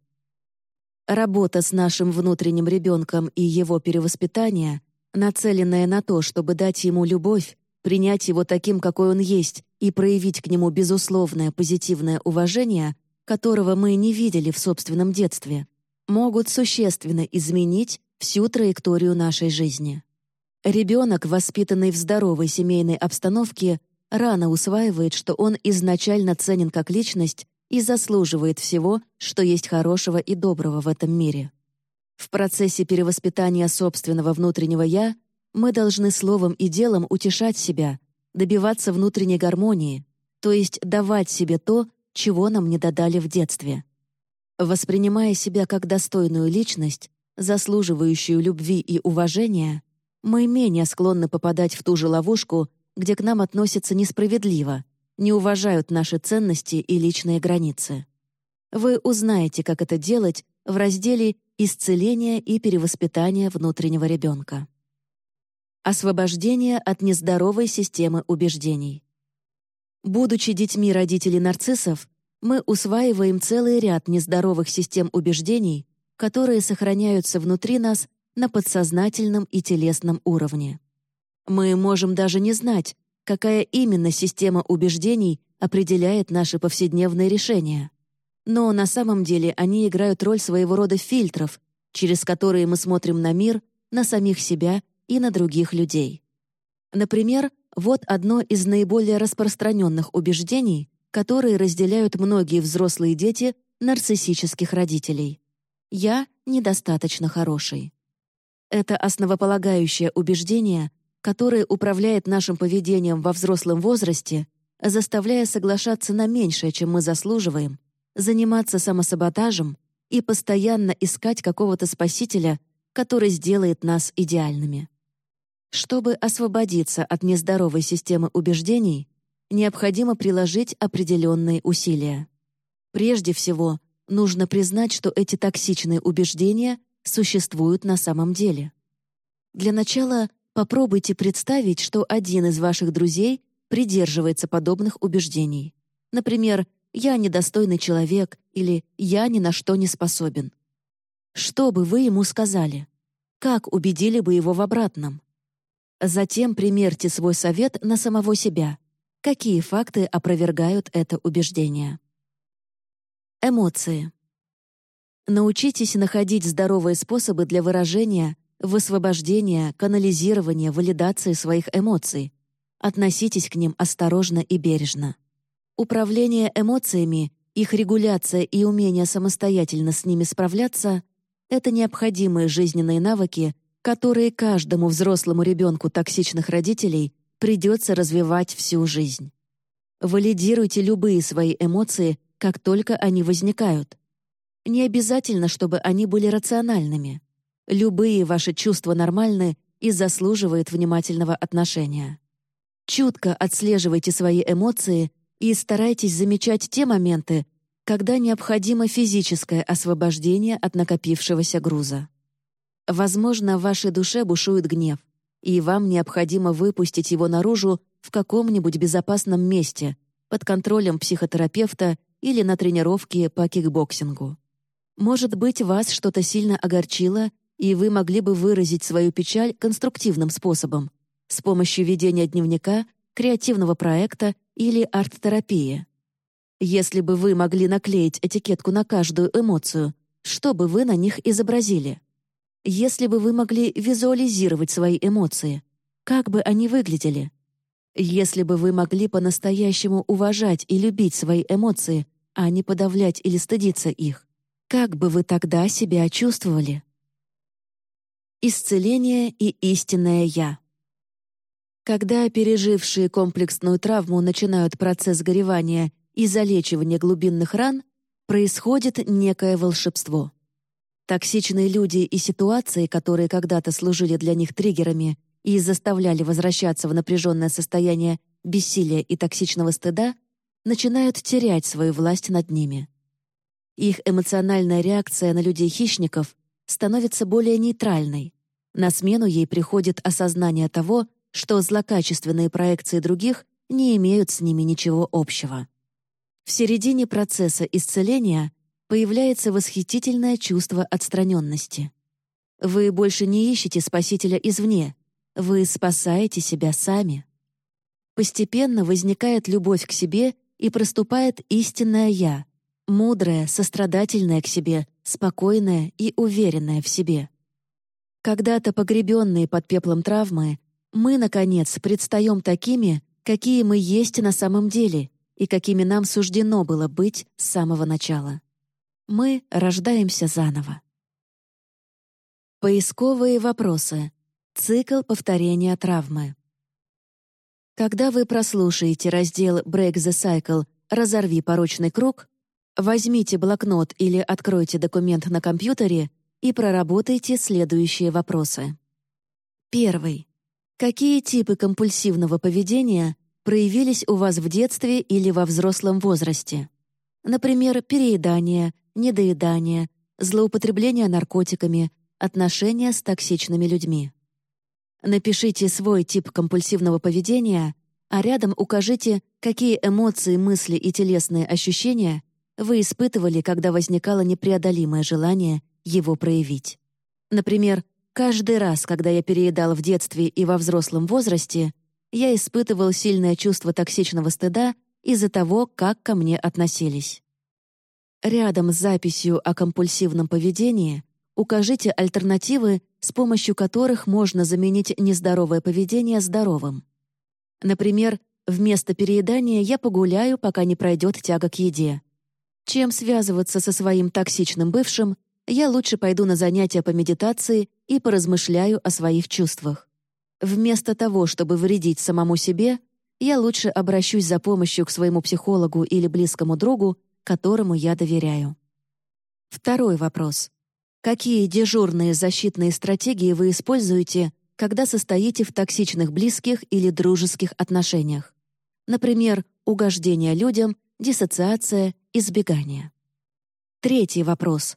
Работа с нашим внутренним ребенком и его перевоспитание, нацеленная на то, чтобы дать ему любовь, принять его таким, какой он есть, и проявить к нему безусловное позитивное уважение, которого мы не видели в собственном детстве, могут существенно изменить всю траекторию нашей жизни. Ребенок, воспитанный в здоровой семейной обстановке, рано усваивает, что он изначально ценен как личность и заслуживает всего, что есть хорошего и доброго в этом мире. В процессе перевоспитания собственного внутреннего «я» Мы должны словом и делом утешать себя, добиваться внутренней гармонии, то есть давать себе то, чего нам не додали в детстве. Воспринимая себя как достойную личность, заслуживающую любви и уважения, мы менее склонны попадать в ту же ловушку, где к нам относятся несправедливо, не уважают наши ценности и личные границы. Вы узнаете, как это делать в разделе «Исцеление и перевоспитание внутреннего ребенка». Освобождение от нездоровой системы убеждений. Будучи детьми родителей нарциссов, мы усваиваем целый ряд нездоровых систем убеждений, которые сохраняются внутри нас на подсознательном и телесном уровне. Мы можем даже не знать, какая именно система убеждений определяет наши повседневные решения. Но на самом деле они играют роль своего рода фильтров, через которые мы смотрим на мир, на самих себя и на других людей. Например, вот одно из наиболее распространенных убеждений, которые разделяют многие взрослые дети нарциссических родителей. «Я недостаточно хороший». Это основополагающее убеждение, которое управляет нашим поведением во взрослом возрасте, заставляя соглашаться на меньшее, чем мы заслуживаем, заниматься самосаботажем и постоянно искать какого-то спасителя, который сделает нас идеальными. Чтобы освободиться от нездоровой системы убеждений, необходимо приложить определенные усилия. Прежде всего, нужно признать, что эти токсичные убеждения существуют на самом деле. Для начала попробуйте представить, что один из ваших друзей придерживается подобных убеждений. Например, «я недостойный человек» или «я ни на что не способен». Что бы вы ему сказали? Как убедили бы его в обратном? Затем примерьте свой совет на самого себя. Какие факты опровергают это убеждение? Эмоции. Научитесь находить здоровые способы для выражения, высвобождения, канализирования, валидации своих эмоций. Относитесь к ним осторожно и бережно. Управление эмоциями, их регуляция и умение самостоятельно с ними справляться — это необходимые жизненные навыки, которые каждому взрослому ребенку токсичных родителей придется развивать всю жизнь. Валидируйте любые свои эмоции, как только они возникают. Не обязательно, чтобы они были рациональными. Любые ваши чувства нормальны и заслуживают внимательного отношения. Чутко отслеживайте свои эмоции и старайтесь замечать те моменты, когда необходимо физическое освобождение от накопившегося груза. Возможно, в вашей душе бушует гнев. и вам необходимо выпустить его наружу в каком-нибудь безопасном месте, под контролем психотерапевта или на тренировке по кикбоксингу. Может быть, вас что-то сильно огорчило, и вы могли бы выразить свою печаль конструктивным способом, с помощью ведения дневника, креативного проекта или арт-терапии. Если бы вы могли наклеить этикетку на каждую эмоцию, что бы вы на них изобразили? Если бы вы могли визуализировать свои эмоции, как бы они выглядели? Если бы вы могли по-настоящему уважать и любить свои эмоции, а не подавлять или стыдиться их, как бы вы тогда себя чувствовали? Исцеление и истинное «Я». Когда пережившие комплексную травму начинают процесс горевания и залечивания глубинных ран, происходит некое волшебство. Токсичные люди и ситуации, которые когда-то служили для них триггерами и заставляли возвращаться в напряженное состояние бессилия и токсичного стыда, начинают терять свою власть над ними. Их эмоциональная реакция на людей-хищников становится более нейтральной. На смену ей приходит осознание того, что злокачественные проекции других не имеют с ними ничего общего. В середине процесса исцеления появляется восхитительное чувство отстраненности. Вы больше не ищете спасителя извне, вы спасаете себя сами. Постепенно возникает любовь к себе и проступает истинное «я», мудрое, сострадательное к себе, спокойное и уверенное в себе. Когда-то погребенные под пеплом травмы, мы, наконец, предстаем такими, какие мы есть на самом деле и какими нам суждено было быть с самого начала мы рождаемся заново. Поисковые вопросы. Цикл повторения травмы. Когда вы прослушаете раздел «Break the Cycle» «Разорви порочный круг», возьмите блокнот или откройте документ на компьютере и проработайте следующие вопросы. Первый. Какие типы компульсивного поведения проявились у вас в детстве или во взрослом возрасте? Например, переедание, недоедание, злоупотребление наркотиками, отношения с токсичными людьми. Напишите свой тип компульсивного поведения, а рядом укажите, какие эмоции, мысли и телесные ощущения вы испытывали, когда возникало непреодолимое желание его проявить. Например, каждый раз, когда я переедал в детстве и во взрослом возрасте, я испытывал сильное чувство токсичного стыда из-за того, как ко мне относились. Рядом с записью о компульсивном поведении укажите альтернативы, с помощью которых можно заменить нездоровое поведение здоровым. Например, вместо переедания я погуляю, пока не пройдет тяга к еде. Чем связываться со своим токсичным бывшим, я лучше пойду на занятия по медитации и поразмышляю о своих чувствах. Вместо того, чтобы вредить самому себе, я лучше обращусь за помощью к своему психологу или близкому другу которому я доверяю. Второй вопрос. Какие дежурные защитные стратегии вы используете, когда состоите в токсичных близких или дружеских отношениях? Например, угождение людям, диссоциация, избегание. Третий вопрос.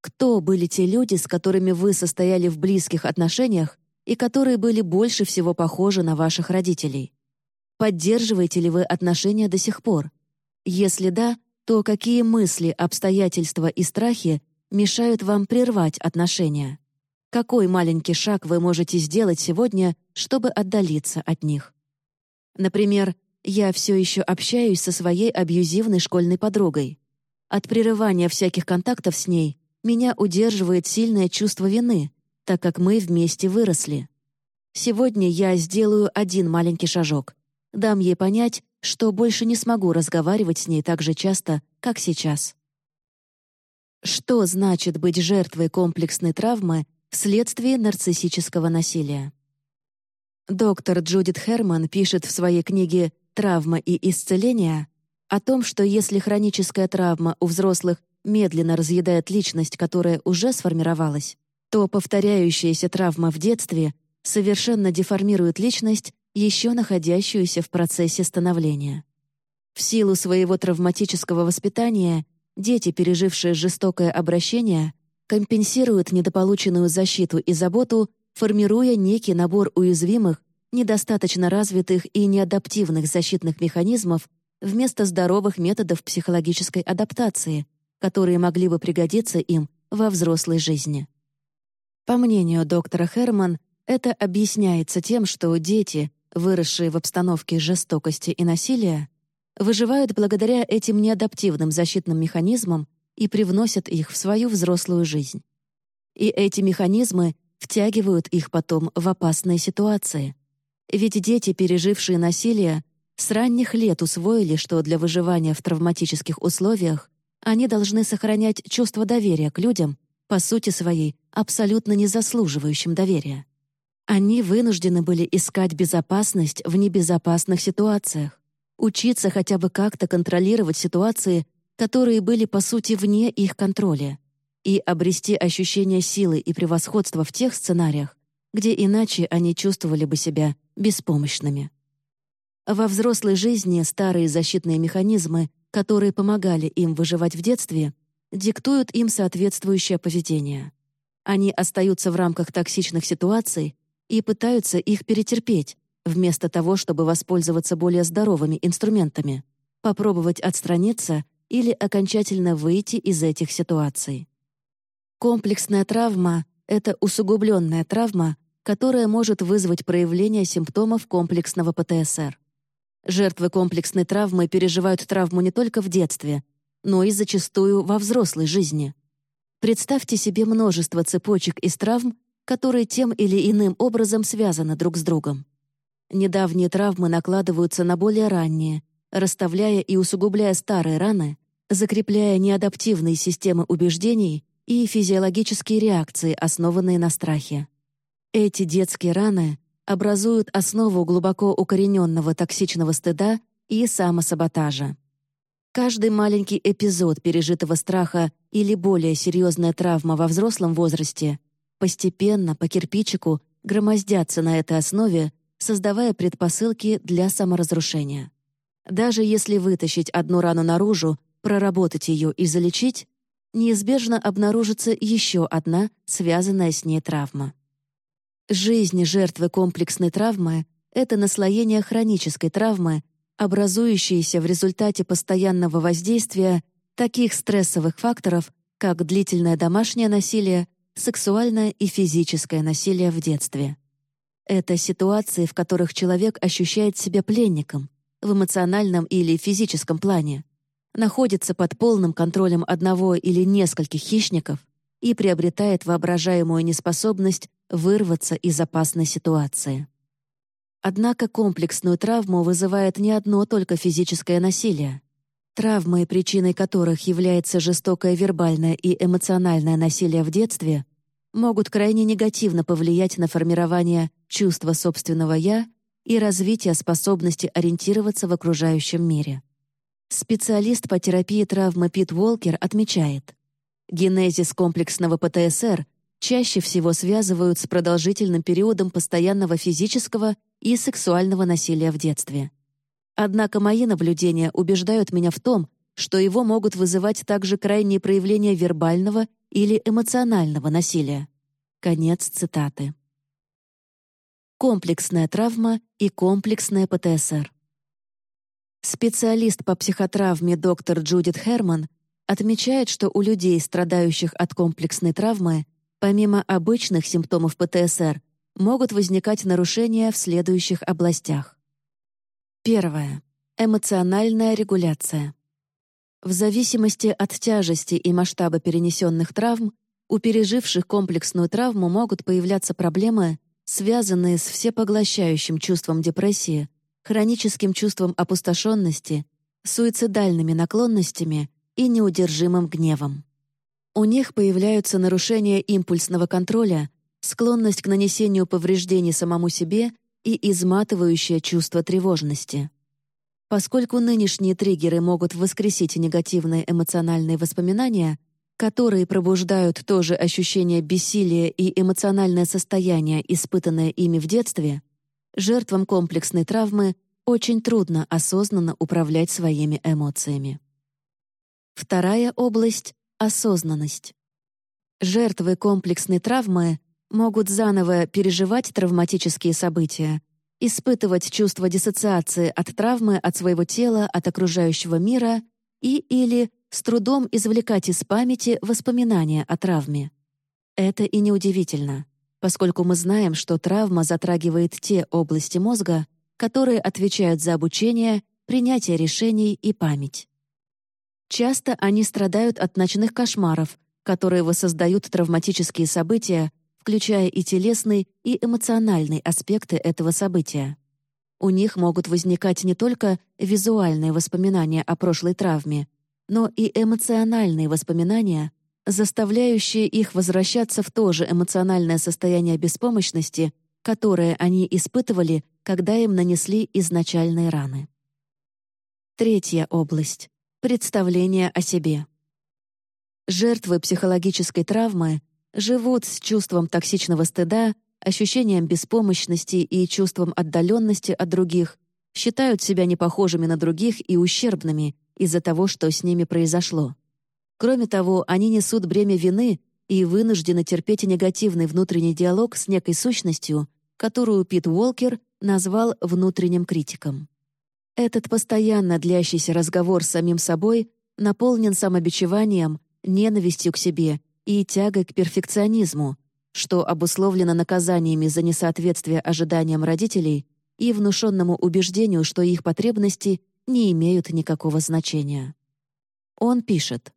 Кто были те люди, с которыми вы состояли в близких отношениях и которые были больше всего похожи на ваших родителей? Поддерживаете ли вы отношения до сих пор? Если да, то какие мысли, обстоятельства и страхи мешают вам прервать отношения? Какой маленький шаг вы можете сделать сегодня, чтобы отдалиться от них? Например, я все еще общаюсь со своей абьюзивной школьной подругой. От прерывания всяких контактов с ней меня удерживает сильное чувство вины, так как мы вместе выросли. Сегодня я сделаю один маленький шажок. Дам ей понять, что больше не смогу разговаривать с ней так же часто, как сейчас. Что значит быть жертвой комплексной травмы вследствие нарциссического насилия? Доктор Джудит Херман пишет в своей книге «Травма и исцеление» о том, что если хроническая травма у взрослых медленно разъедает личность, которая уже сформировалась, то повторяющаяся травма в детстве совершенно деформирует личность еще находящуюся в процессе становления. В силу своего травматического воспитания дети, пережившие жестокое обращение, компенсируют недополученную защиту и заботу формируя некий набор уязвимых, недостаточно развитых и неадаптивных защитных механизмов вместо здоровых методов психологической адаптации, которые могли бы пригодиться им во взрослой жизни. По мнению доктора Херман, это объясняется тем, что дети, выросшие в обстановке жестокости и насилия, выживают благодаря этим неадаптивным защитным механизмам и привносят их в свою взрослую жизнь. И эти механизмы втягивают их потом в опасные ситуации. Ведь дети, пережившие насилие, с ранних лет усвоили, что для выживания в травматических условиях они должны сохранять чувство доверия к людям, по сути своей, абсолютно не заслуживающим доверия. Они вынуждены были искать безопасность в небезопасных ситуациях, учиться хотя бы как-то контролировать ситуации, которые были, по сути, вне их контроля, и обрести ощущение силы и превосходства в тех сценариях, где иначе они чувствовали бы себя беспомощными. Во взрослой жизни старые защитные механизмы, которые помогали им выживать в детстве, диктуют им соответствующее поведение. Они остаются в рамках токсичных ситуаций и пытаются их перетерпеть, вместо того, чтобы воспользоваться более здоровыми инструментами, попробовать отстраниться или окончательно выйти из этих ситуаций. Комплексная травма — это усугубленная травма, которая может вызвать проявление симптомов комплексного ПТСР. Жертвы комплексной травмы переживают травму не только в детстве, но и зачастую во взрослой жизни. Представьте себе множество цепочек из травм, которые тем или иным образом связаны друг с другом. Недавние травмы накладываются на более ранние, расставляя и усугубляя старые раны, закрепляя неадаптивные системы убеждений и физиологические реакции, основанные на страхе. Эти детские раны образуют основу глубоко укорененного токсичного стыда и самосаботажа. Каждый маленький эпизод пережитого страха или более серьезная травма во взрослом возрасте постепенно, по кирпичику, громоздятся на этой основе, создавая предпосылки для саморазрушения. Даже если вытащить одну рану наружу, проработать ее и залечить, неизбежно обнаружится еще одна, связанная с ней травма. Жизнь жертвы комплексной травмы — это наслоение хронической травмы, образующееся в результате постоянного воздействия таких стрессовых факторов, как длительное домашнее насилие, сексуальное и физическое насилие в детстве. Это ситуации, в которых человек ощущает себя пленником в эмоциональном или физическом плане, находится под полным контролем одного или нескольких хищников и приобретает воображаемую неспособность вырваться из опасной ситуации. Однако комплексную травму вызывает не одно только физическое насилие. Травмы, причиной которых является жестокое вербальное и эмоциональное насилие в детстве, могут крайне негативно повлиять на формирование чувства собственного «я» и развитие способности ориентироваться в окружающем мире. Специалист по терапии травмы Пит Уолкер отмечает, генезис комплексного ПТСР чаще всего связывают с продолжительным периодом постоянного физического и сексуального насилия в детстве. Однако мои наблюдения убеждают меня в том, что его могут вызывать также крайние проявления вербального или эмоционального насилия. Конец цитаты. Комплексная травма и комплексная ПТСР. Специалист по психотравме доктор Джудит Херман отмечает, что у людей, страдающих от комплексной травмы, помимо обычных симптомов ПТСР, могут возникать нарушения в следующих областях. Первое. Эмоциональная регуляция. В зависимости от тяжести и масштаба перенесенных травм, у переживших комплексную травму могут появляться проблемы, связанные с всепоглощающим чувством депрессии, хроническим чувством опустошенности, суицидальными наклонностями и неудержимым гневом. У них появляются нарушения импульсного контроля, склонность к нанесению повреждений самому себе и изматывающее чувство тревожности. Поскольку нынешние триггеры могут воскресить негативные эмоциональные воспоминания, которые пробуждают тоже ощущение бессилия и эмоциональное состояние, испытанное ими в детстве, Жертвам комплексной травмы очень трудно осознанно управлять своими эмоциями. Вторая область — осознанность. Жертвы комплексной травмы могут заново переживать травматические события, испытывать чувство диссоциации от травмы, от своего тела, от окружающего мира и или с трудом извлекать из памяти воспоминания о травме. Это и неудивительно, поскольку мы знаем, что травма затрагивает те области мозга, которые отвечают за обучение, принятие решений и память. Часто они страдают от ночных кошмаров, которые воссоздают травматические события, включая и телесный, и эмоциональный аспекты этого события. У них могут возникать не только визуальные воспоминания о прошлой травме, но и эмоциональные воспоминания, заставляющие их возвращаться в то же эмоциональное состояние беспомощности, которое они испытывали, когда им нанесли изначальные раны. Третья область — представление о себе. Жертвы психологической травмы живут с чувством токсичного стыда, ощущением беспомощности и чувством отдаленности от других, считают себя непохожими на других и ущербными из-за того, что с ними произошло. Кроме того, они несут бремя вины и вынуждены терпеть негативный внутренний диалог с некой сущностью, которую Пит Уолкер назвал внутренним критиком. Этот постоянно длящийся разговор с самим собой наполнен самобичеванием, ненавистью к себе и тягой к перфекционизму, что обусловлено наказаниями за несоответствие ожиданиям родителей и внушенному убеждению, что их потребности не имеют никакого значения. Он пишет,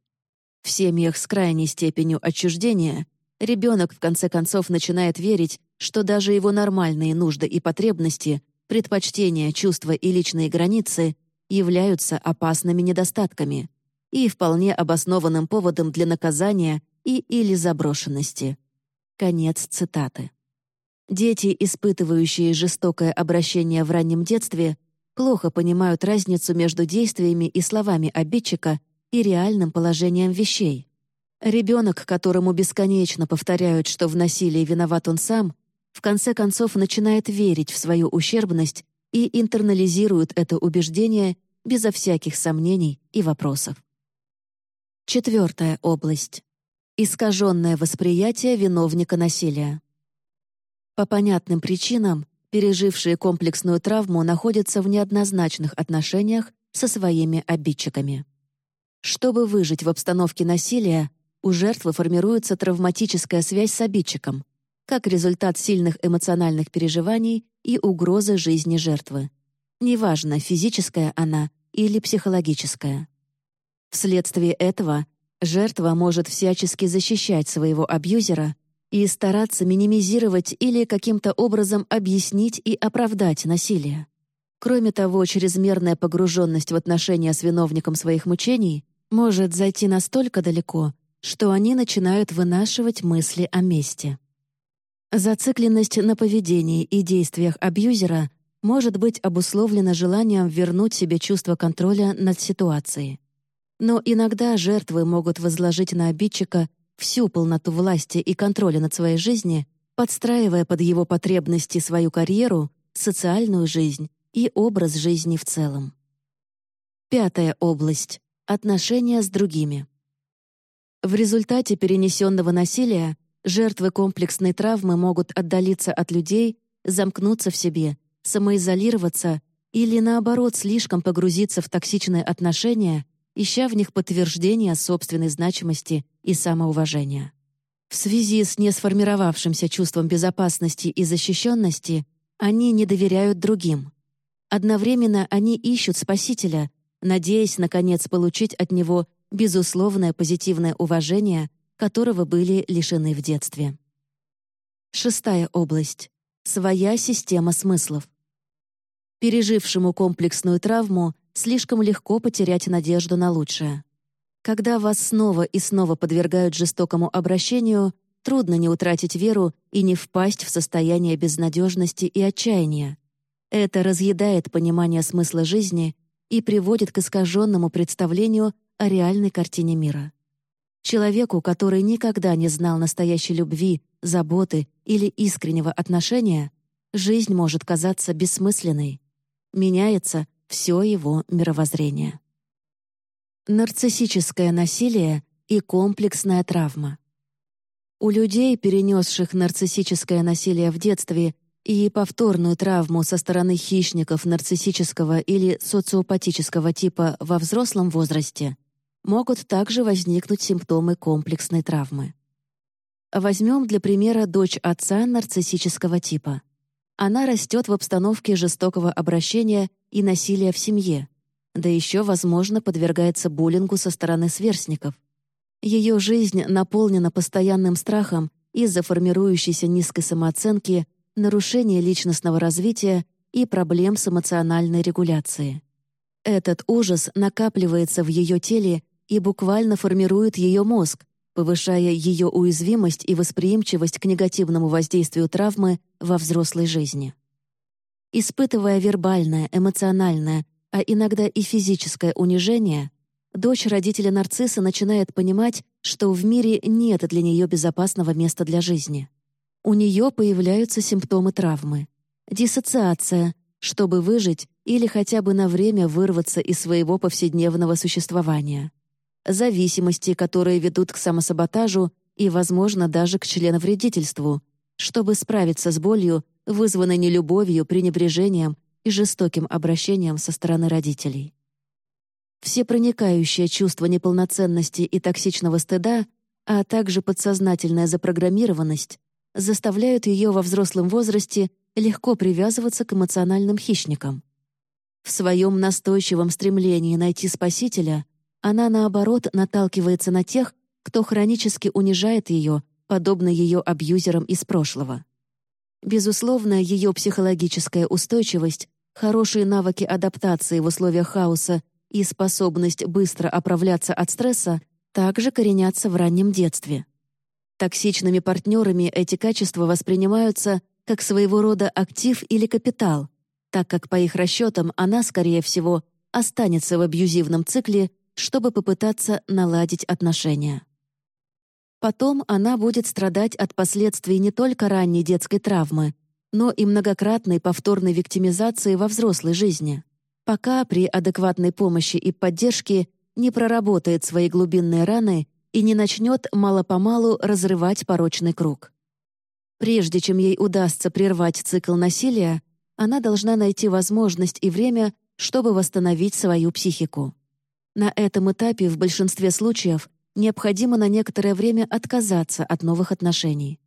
«В семьях с крайней степенью отчуждения ребенок в конце концов начинает верить, что даже его нормальные нужды и потребности, предпочтения, чувства и личные границы являются опасными недостатками и вполне обоснованным поводом для наказания и или заброшенности. Конец цитаты. Дети, испытывающие жестокое обращение в раннем детстве, плохо понимают разницу между действиями и словами обидчика и реальным положением вещей. Ребенок, которому бесконечно повторяют, что в насилии виноват он сам, в конце концов начинает верить в свою ущербность и интернализирует это убеждение безо всяких сомнений и вопросов. Четвертая область. Искаженное восприятие виновника насилия. По понятным причинам, пережившие комплексную травму находятся в неоднозначных отношениях со своими обидчиками. Чтобы выжить в обстановке насилия, у жертвы формируется травматическая связь с обидчиком, как результат сильных эмоциональных переживаний и угрозы жизни жертвы. Неважно, физическая она или психологическая. Вследствие этого Жертва может всячески защищать своего абьюзера и стараться минимизировать или каким-то образом объяснить и оправдать насилие. Кроме того, чрезмерная погруженность в отношения с виновником своих мучений может зайти настолько далеко, что они начинают вынашивать мысли о мести. Зацикленность на поведении и действиях абьюзера может быть обусловлена желанием вернуть себе чувство контроля над ситуацией. Но иногда жертвы могут возложить на обидчика всю полноту власти и контроля над своей жизнью, подстраивая под его потребности свою карьеру, социальную жизнь и образ жизни в целом. Пятая область — отношения с другими. В результате перенесенного насилия жертвы комплексной травмы могут отдалиться от людей, замкнуться в себе, самоизолироваться или, наоборот, слишком погрузиться в токсичные отношения ища в них подтверждения собственной значимости и самоуважения. В связи с несформировавшимся чувством безопасности и защищенности они не доверяют другим. Одновременно они ищут спасителя, надеясь, наконец, получить от него безусловное позитивное уважение, которого были лишены в детстве. Шестая область. Своя система смыслов. Пережившему комплексную травму слишком легко потерять надежду на лучшее. Когда вас снова и снова подвергают жестокому обращению, трудно не утратить веру и не впасть в состояние безнадежности и отчаяния. Это разъедает понимание смысла жизни и приводит к искаженному представлению о реальной картине мира. Человеку, который никогда не знал настоящей любви, заботы или искреннего отношения, жизнь может казаться бессмысленной. Меняется все его мировоззрение. Нарциссическое насилие и комплексная травма. У людей, перенесших нарциссическое насилие в детстве и повторную травму со стороны хищников нарциссического или социопатического типа во взрослом возрасте, могут также возникнуть симптомы комплексной травмы. Возьмем для примера дочь отца нарциссического типа. Она растет в обстановке жестокого обращения и насилия в семье, да еще, возможно, подвергается буллингу со стороны сверстников. Ее жизнь наполнена постоянным страхом из-за формирующейся низкой самооценки, нарушения личностного развития и проблем с эмоциональной регуляцией. Этот ужас накапливается в ее теле и буквально формирует ее мозг, повышая ее уязвимость и восприимчивость к негативному воздействию травмы во взрослой жизни. Испытывая вербальное, эмоциональное, а иногда и физическое унижение, дочь родителя нарцисса начинает понимать, что в мире нет для нее безопасного места для жизни. У нее появляются симптомы травмы. Диссоциация, чтобы выжить или хотя бы на время вырваться из своего повседневного существования зависимости, которые ведут к самосаботажу и, возможно, даже к членовредительству, чтобы справиться с болью, вызванной нелюбовью, пренебрежением и жестоким обращением со стороны родителей. Все проникающее чувство неполноценности и токсичного стыда, а также подсознательная запрограммированность заставляют ее во взрослом возрасте легко привязываться к эмоциональным хищникам. В своем настойчивом стремлении найти спасителя она, наоборот, наталкивается на тех, кто хронически унижает ее, подобно ее абьюзерам из прошлого. Безусловно, ее психологическая устойчивость, хорошие навыки адаптации в условиях хаоса и способность быстро оправляться от стресса также коренятся в раннем детстве. Токсичными партнерами эти качества воспринимаются как своего рода актив или капитал, так как по их расчетам она, скорее всего, останется в абьюзивном цикле чтобы попытаться наладить отношения. Потом она будет страдать от последствий не только ранней детской травмы, но и многократной повторной виктимизации во взрослой жизни, пока при адекватной помощи и поддержке не проработает свои глубинные раны и не начнет мало-помалу разрывать порочный круг. Прежде чем ей удастся прервать цикл насилия, она должна найти возможность и время, чтобы восстановить свою психику. На этом этапе в большинстве случаев необходимо на некоторое время отказаться от новых отношений.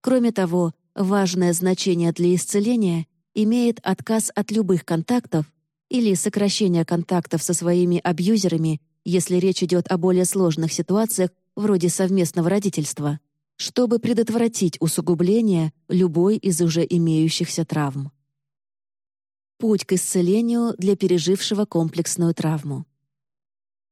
Кроме того, важное значение для исцеления имеет отказ от любых контактов или сокращение контактов со своими абьюзерами, если речь идет о более сложных ситуациях вроде совместного родительства, чтобы предотвратить усугубление любой из уже имеющихся травм. Путь к исцелению для пережившего комплексную травму.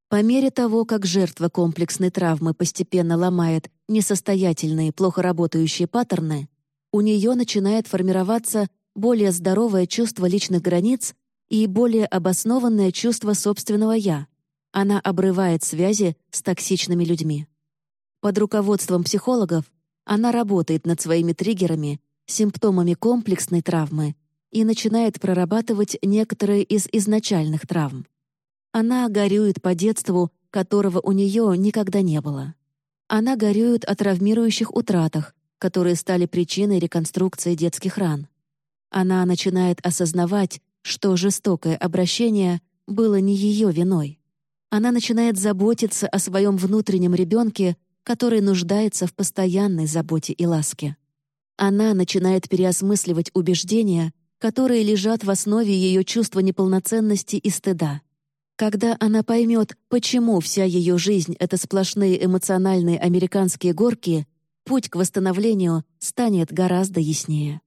По мере того, как жертва комплексной травмы постепенно ломает несостоятельные, плохо работающие паттерны, у нее начинает формироваться более здоровое чувство личных границ и более обоснованное чувство собственного «я». Она обрывает связи с токсичными людьми. Под руководством психологов она работает над своими триггерами, симптомами комплексной травмы и начинает прорабатывать некоторые из изначальных травм. Она горюет по детству, которого у нее никогда не было. Она горюет о травмирующих утратах, которые стали причиной реконструкции детских ран. Она начинает осознавать, что жестокое обращение было не ее виной. Она начинает заботиться о своем внутреннем ребенке, который нуждается в постоянной заботе и ласке. Она начинает переосмысливать убеждения, которые лежат в основе ее чувства неполноценности и стыда. Когда она поймет, почему вся ее жизнь — это сплошные эмоциональные американские горки, путь к восстановлению станет гораздо яснее.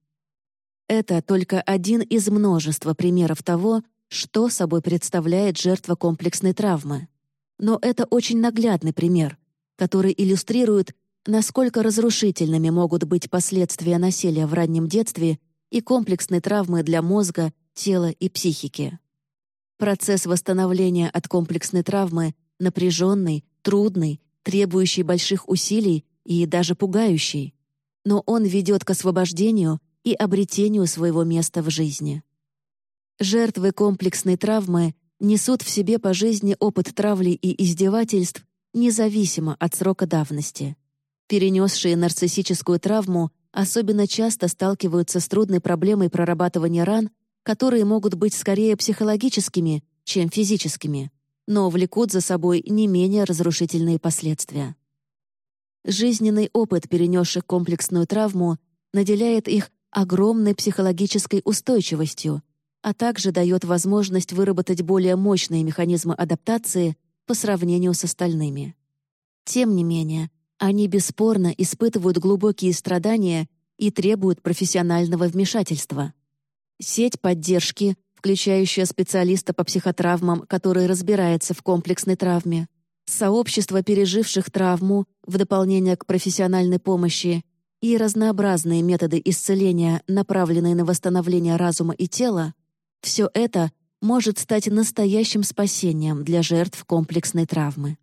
Это только один из множества примеров того, что собой представляет жертва комплексной травмы. Но это очень наглядный пример, который иллюстрирует, насколько разрушительными могут быть последствия насилия в раннем детстве и комплексной травмы для мозга, тела и психики. Процесс восстановления от комплексной травмы напряженный, трудный, требующий больших усилий и даже пугающий. Но он ведет к освобождению и обретению своего места в жизни. Жертвы комплексной травмы несут в себе по жизни опыт травли и издевательств независимо от срока давности. перенесшие нарциссическую травму, особенно часто сталкиваются с трудной проблемой прорабатывания ран, которые могут быть скорее психологическими, чем физическими, но влекут за собой не менее разрушительные последствия. Жизненный опыт, перенесших комплексную травму, наделяет их огромной психологической устойчивостью, а также дает возможность выработать более мощные механизмы адаптации по сравнению с остальными. Тем не менее, они бесспорно испытывают глубокие страдания и требуют профессионального вмешательства. Сеть поддержки, включающая специалиста по психотравмам, который разбирается в комплексной травме, сообщество переживших травму в дополнение к профессиональной помощи и разнообразные методы исцеления, направленные на восстановление разума и тела, все это может стать настоящим спасением для жертв комплексной травмы.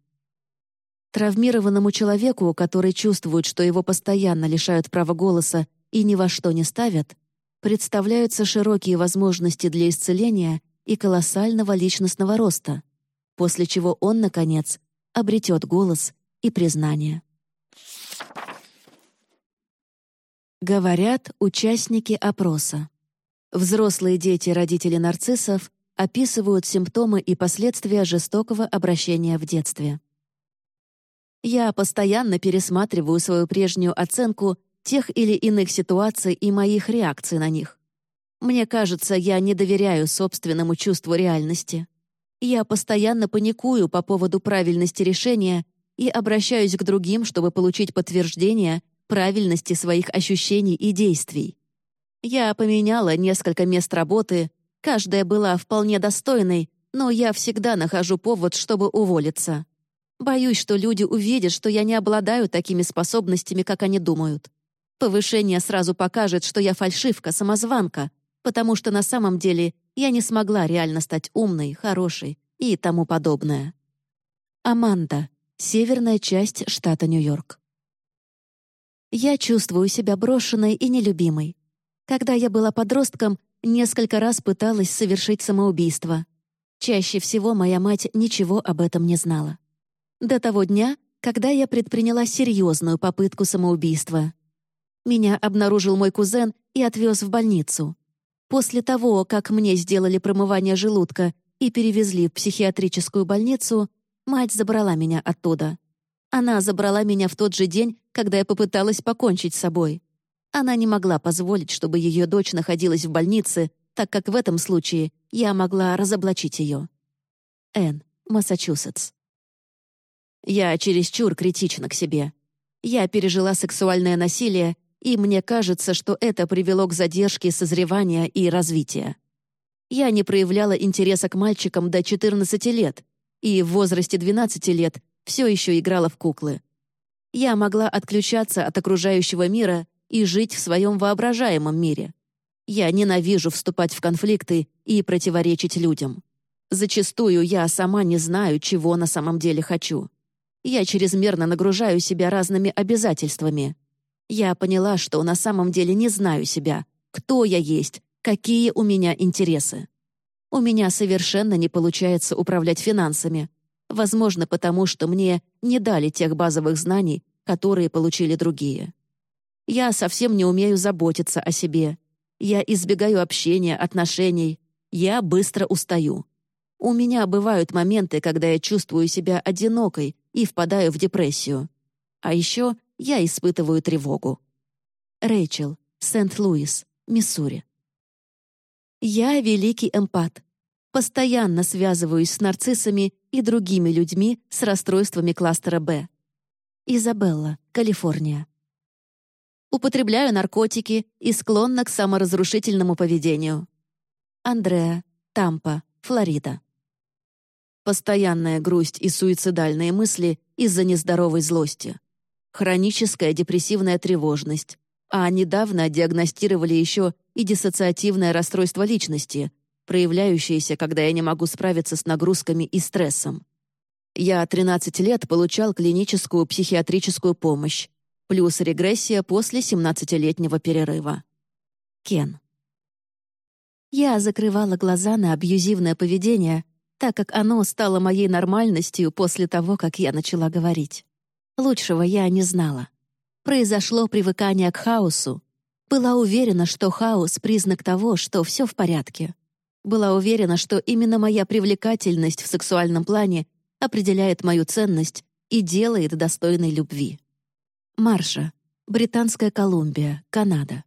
Травмированному человеку, который чувствует, что его постоянно лишают права голоса и ни во что не ставят, представляются широкие возможности для исцеления и колоссального личностного роста, после чего он, наконец, обретет голос и признание. Говорят участники опроса. Взрослые дети родителей нарциссов описывают симптомы и последствия жестокого обращения в детстве. Я постоянно пересматриваю свою прежнюю оценку тех или иных ситуаций и моих реакций на них. Мне кажется, я не доверяю собственному чувству реальности. Я постоянно паникую по поводу правильности решения и обращаюсь к другим, чтобы получить подтверждение правильности своих ощущений и действий. Я поменяла несколько мест работы, каждая была вполне достойной, но я всегда нахожу повод, чтобы уволиться. Боюсь, что люди увидят, что я не обладаю такими способностями, как они думают. Повышение сразу покажет, что я фальшивка, самозванка, потому что на самом деле я не смогла реально стать умной, хорошей и тому подобное. Аманда, северная часть штата Нью-Йорк. Я чувствую себя брошенной и нелюбимой. Когда я была подростком, несколько раз пыталась совершить самоубийство. Чаще всего моя мать ничего об этом не знала. До того дня, когда я предприняла серьезную попытку самоубийства. Меня обнаружил мой кузен и отвез в больницу. После того, как мне сделали промывание желудка и перевезли в психиатрическую больницу, мать забрала меня оттуда. Она забрала меня в тот же день, когда я попыталась покончить с собой. Она не могла позволить, чтобы ее дочь находилась в больнице, так как в этом случае я могла разоблачить ее. Н. Массачусетс. Я чересчур критична к себе. Я пережила сексуальное насилие, и мне кажется, что это привело к задержке созревания и развития. Я не проявляла интереса к мальчикам до 14 лет, и в возрасте 12 лет все еще играла в куклы. Я могла отключаться от окружающего мира и жить в своем воображаемом мире. Я ненавижу вступать в конфликты и противоречить людям. Зачастую я сама не знаю, чего на самом деле хочу. Я чрезмерно нагружаю себя разными обязательствами. Я поняла, что на самом деле не знаю себя, кто я есть, какие у меня интересы. У меня совершенно не получается управлять финансами. Возможно, потому что мне не дали тех базовых знаний, которые получили другие. Я совсем не умею заботиться о себе. Я избегаю общения, отношений. Я быстро устаю. У меня бывают моменты, когда я чувствую себя одинокой и впадаю в депрессию. А еще я испытываю тревогу. Рэйчел, Сент-Луис, Миссури. Я великий эмпат. Постоянно связываюсь с нарциссами и другими людьми с расстройствами кластера Б. Изабелла, Калифорния. Употребляю наркотики и склонна к саморазрушительному поведению. Андреа, Тампа, Флорида. Постоянная грусть и суицидальные мысли из-за нездоровой злости. Хроническая депрессивная тревожность. А недавно диагностировали еще и диссоциативное расстройство личности, проявляющееся, когда я не могу справиться с нагрузками и стрессом. Я 13 лет получал клиническую психиатрическую помощь, плюс регрессия после 17-летнего перерыва. Кен. Я закрывала глаза на абьюзивное поведение, так как оно стало моей нормальностью после того, как я начала говорить. Лучшего я не знала. Произошло привыкание к хаосу. Была уверена, что хаос — признак того, что все в порядке. Была уверена, что именно моя привлекательность в сексуальном плане определяет мою ценность и делает достойной любви. Марша, Британская Колумбия, Канада.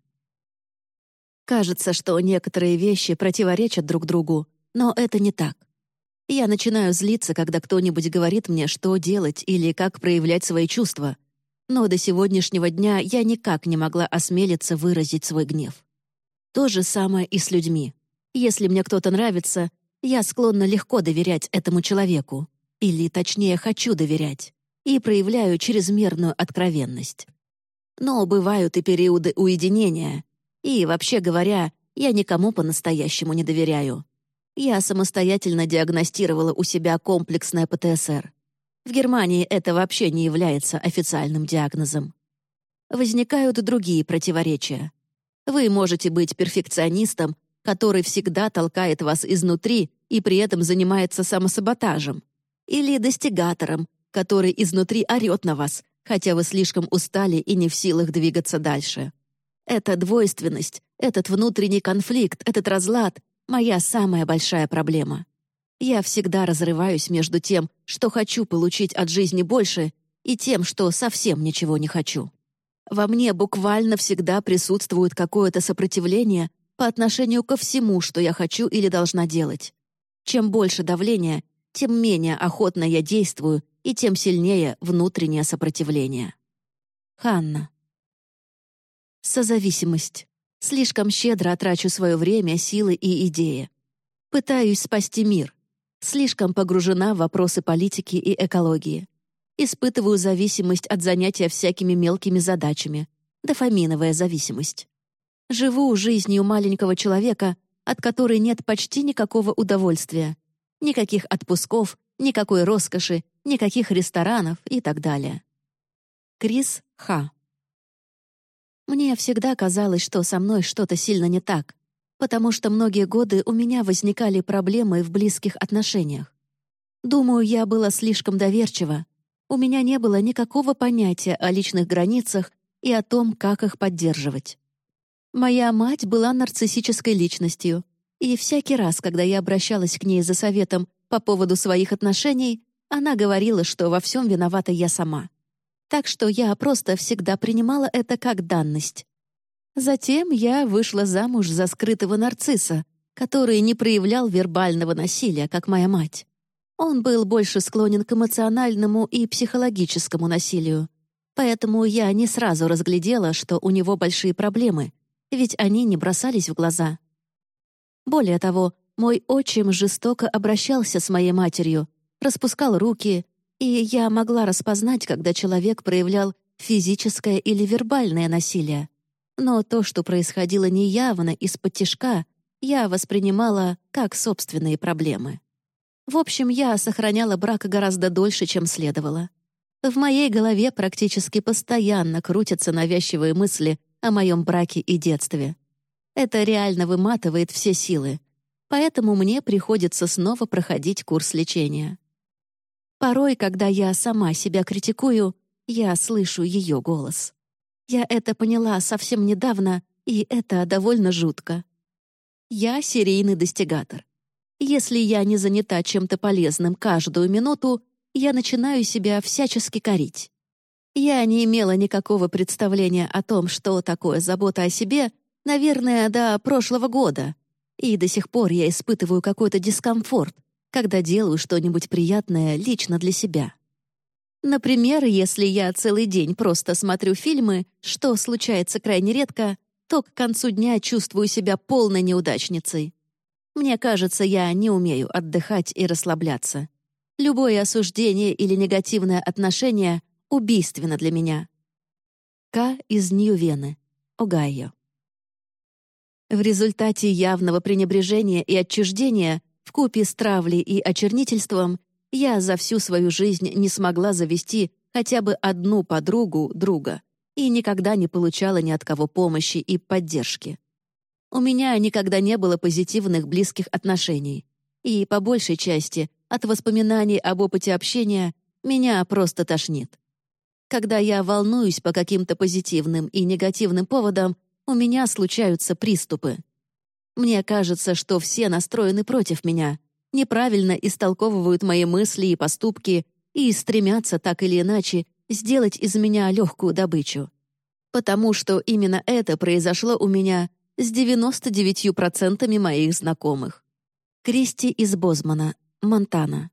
Кажется, что некоторые вещи противоречат друг другу, но это не так. Я начинаю злиться, когда кто-нибудь говорит мне, что делать или как проявлять свои чувства. Но до сегодняшнего дня я никак не могла осмелиться выразить свой гнев. То же самое и с людьми. Если мне кто-то нравится, я склонна легко доверять этому человеку. Или, точнее, хочу доверять. И проявляю чрезмерную откровенность. Но бывают и периоды уединения. И, вообще говоря, я никому по-настоящему не доверяю. Я самостоятельно диагностировала у себя комплексное ПТСР. В Германии это вообще не является официальным диагнозом. Возникают другие противоречия. Вы можете быть перфекционистом, который всегда толкает вас изнутри и при этом занимается самосаботажем. Или достигатором, который изнутри орёт на вас, хотя вы слишком устали и не в силах двигаться дальше. Эта двойственность, этот внутренний конфликт, этот разлад моя самая большая проблема. Я всегда разрываюсь между тем, что хочу получить от жизни больше, и тем, что совсем ничего не хочу. Во мне буквально всегда присутствует какое-то сопротивление по отношению ко всему, что я хочу или должна делать. Чем больше давления, тем менее охотно я действую, и тем сильнее внутреннее сопротивление. Ханна. Созависимость. Слишком щедро трачу свое время, силы и идеи. Пытаюсь спасти мир. Слишком погружена в вопросы политики и экологии. Испытываю зависимость от занятия всякими мелкими задачами. Дофаминовая зависимость. Живу жизнью маленького человека, от которой нет почти никакого удовольствия. Никаких отпусков, никакой роскоши, никаких ресторанов и так далее. Крис Ха мне всегда казалось, что со мной что-то сильно не так, потому что многие годы у меня возникали проблемы в близких отношениях. Думаю, я была слишком доверчива. У меня не было никакого понятия о личных границах и о том, как их поддерживать. Моя мать была нарциссической личностью, и всякий раз, когда я обращалась к ней за советом по поводу своих отношений, она говорила, что во всем виновата я сама так что я просто всегда принимала это как данность. Затем я вышла замуж за скрытого нарцисса, который не проявлял вербального насилия, как моя мать. Он был больше склонен к эмоциональному и психологическому насилию. Поэтому я не сразу разглядела, что у него большие проблемы, ведь они не бросались в глаза. Более того, мой отчим жестоко обращался с моей матерью, распускал руки, и я могла распознать, когда человек проявлял физическое или вербальное насилие. Но то, что происходило неявно, из-под тишка, я воспринимала как собственные проблемы. В общем, я сохраняла брак гораздо дольше, чем следовало. В моей голове практически постоянно крутятся навязчивые мысли о моем браке и детстве. Это реально выматывает все силы, поэтому мне приходится снова проходить курс лечения. Порой, когда я сама себя критикую, я слышу ее голос. Я это поняла совсем недавно, и это довольно жутко. Я серийный достигатор. Если я не занята чем-то полезным каждую минуту, я начинаю себя всячески корить. Я не имела никакого представления о том, что такое забота о себе, наверное, до прошлого года. И до сих пор я испытываю какой-то дискомфорт, когда делаю что-нибудь приятное лично для себя. Например, если я целый день просто смотрю фильмы, что случается крайне редко, то к концу дня чувствую себя полной неудачницей. Мне кажется, я не умею отдыхать и расслабляться. Любое осуждение или негативное отношение убийственно для меня. К из Нью-Вены, Огайо. В результате явного пренебрежения и отчуждения в купе с травлей и очернительством я за всю свою жизнь не смогла завести хотя бы одну подругу друга и никогда не получала ни от кого помощи и поддержки. У меня никогда не было позитивных близких отношений, и по большей части от воспоминаний об опыте общения меня просто тошнит. Когда я волнуюсь по каким-то позитивным и негативным поводам, у меня случаются приступы. Мне кажется, что все настроены против меня, неправильно истолковывают мои мысли и поступки и стремятся так или иначе сделать из меня легкую добычу. Потому что именно это произошло у меня с 99% моих знакомых. Кристи из Бозмана, Монтана.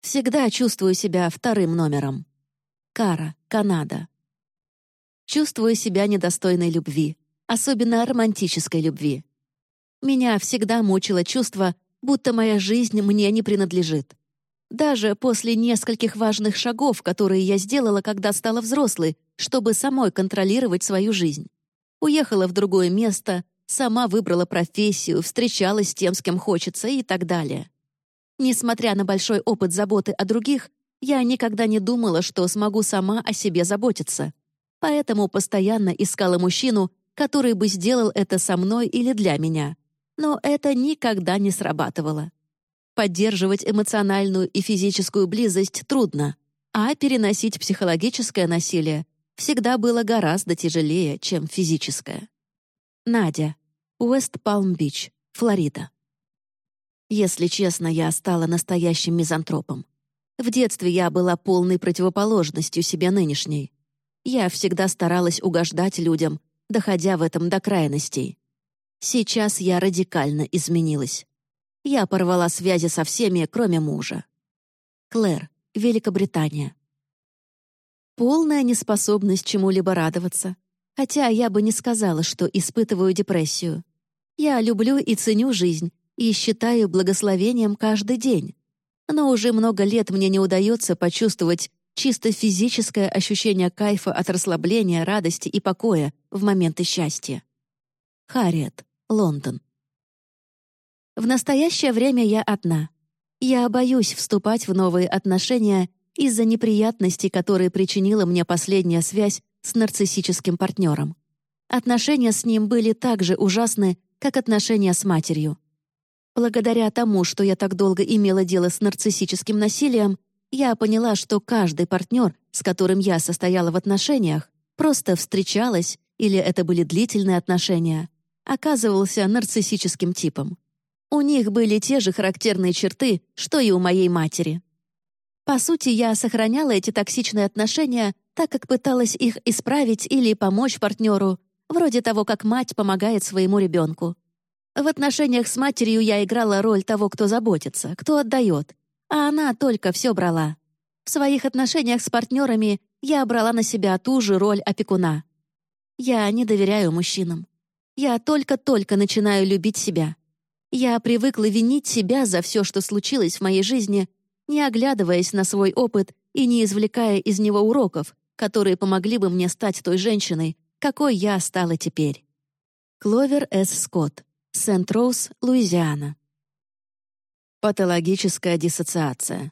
Всегда чувствую себя вторым номером. Кара, Канада. Чувствую себя недостойной любви, особенно романтической любви. Меня всегда мучило чувство, будто моя жизнь мне не принадлежит. Даже после нескольких важных шагов, которые я сделала, когда стала взрослой, чтобы самой контролировать свою жизнь. Уехала в другое место, сама выбрала профессию, встречалась с тем, с кем хочется и так далее. Несмотря на большой опыт заботы о других, я никогда не думала, что смогу сама о себе заботиться. Поэтому постоянно искала мужчину, который бы сделал это со мной или для меня. Но это никогда не срабатывало. Поддерживать эмоциональную и физическую близость трудно, а переносить психологическое насилие всегда было гораздо тяжелее, чем физическое. Надя. Уэст-Палм-Бич, Флорида. Если честно, я стала настоящим мизантропом. В детстве я была полной противоположностью себе нынешней. Я всегда старалась угождать людям, доходя в этом до крайностей. Сейчас я радикально изменилась. Я порвала связи со всеми, кроме мужа. Клэр, Великобритания. Полная неспособность чему-либо радоваться. Хотя я бы не сказала, что испытываю депрессию. Я люблю и ценю жизнь, и считаю благословением каждый день. Но уже много лет мне не удается почувствовать чисто физическое ощущение кайфа от расслабления, радости и покоя в моменты счастья. Харриет, Лондон. В настоящее время я одна. Я боюсь вступать в новые отношения из-за неприятностей, которые причинила мне последняя связь с нарциссическим партнером. Отношения с ним были так же ужасны, как отношения с матерью. Благодаря тому, что я так долго имела дело с нарциссическим насилием, я поняла, что каждый партнер, с которым я состояла в отношениях, просто встречалась, или это были длительные отношения, оказывался нарциссическим типом. У них были те же характерные черты, что и у моей матери. По сути, я сохраняла эти токсичные отношения, так как пыталась их исправить или помочь партнеру, вроде того, как мать помогает своему ребенку. В отношениях с матерью я играла роль того, кто заботится, кто отдает, а она только все брала. В своих отношениях с партнерами я брала на себя ту же роль опекуна. Я не доверяю мужчинам. Я только-только начинаю любить себя. Я привыкла винить себя за все, что случилось в моей жизни, не оглядываясь на свой опыт и не извлекая из него уроков, которые помогли бы мне стать той женщиной, какой я стала теперь. Кловер С. Скотт, Сент-Роуз, Луизиана. Патологическая диссоциация.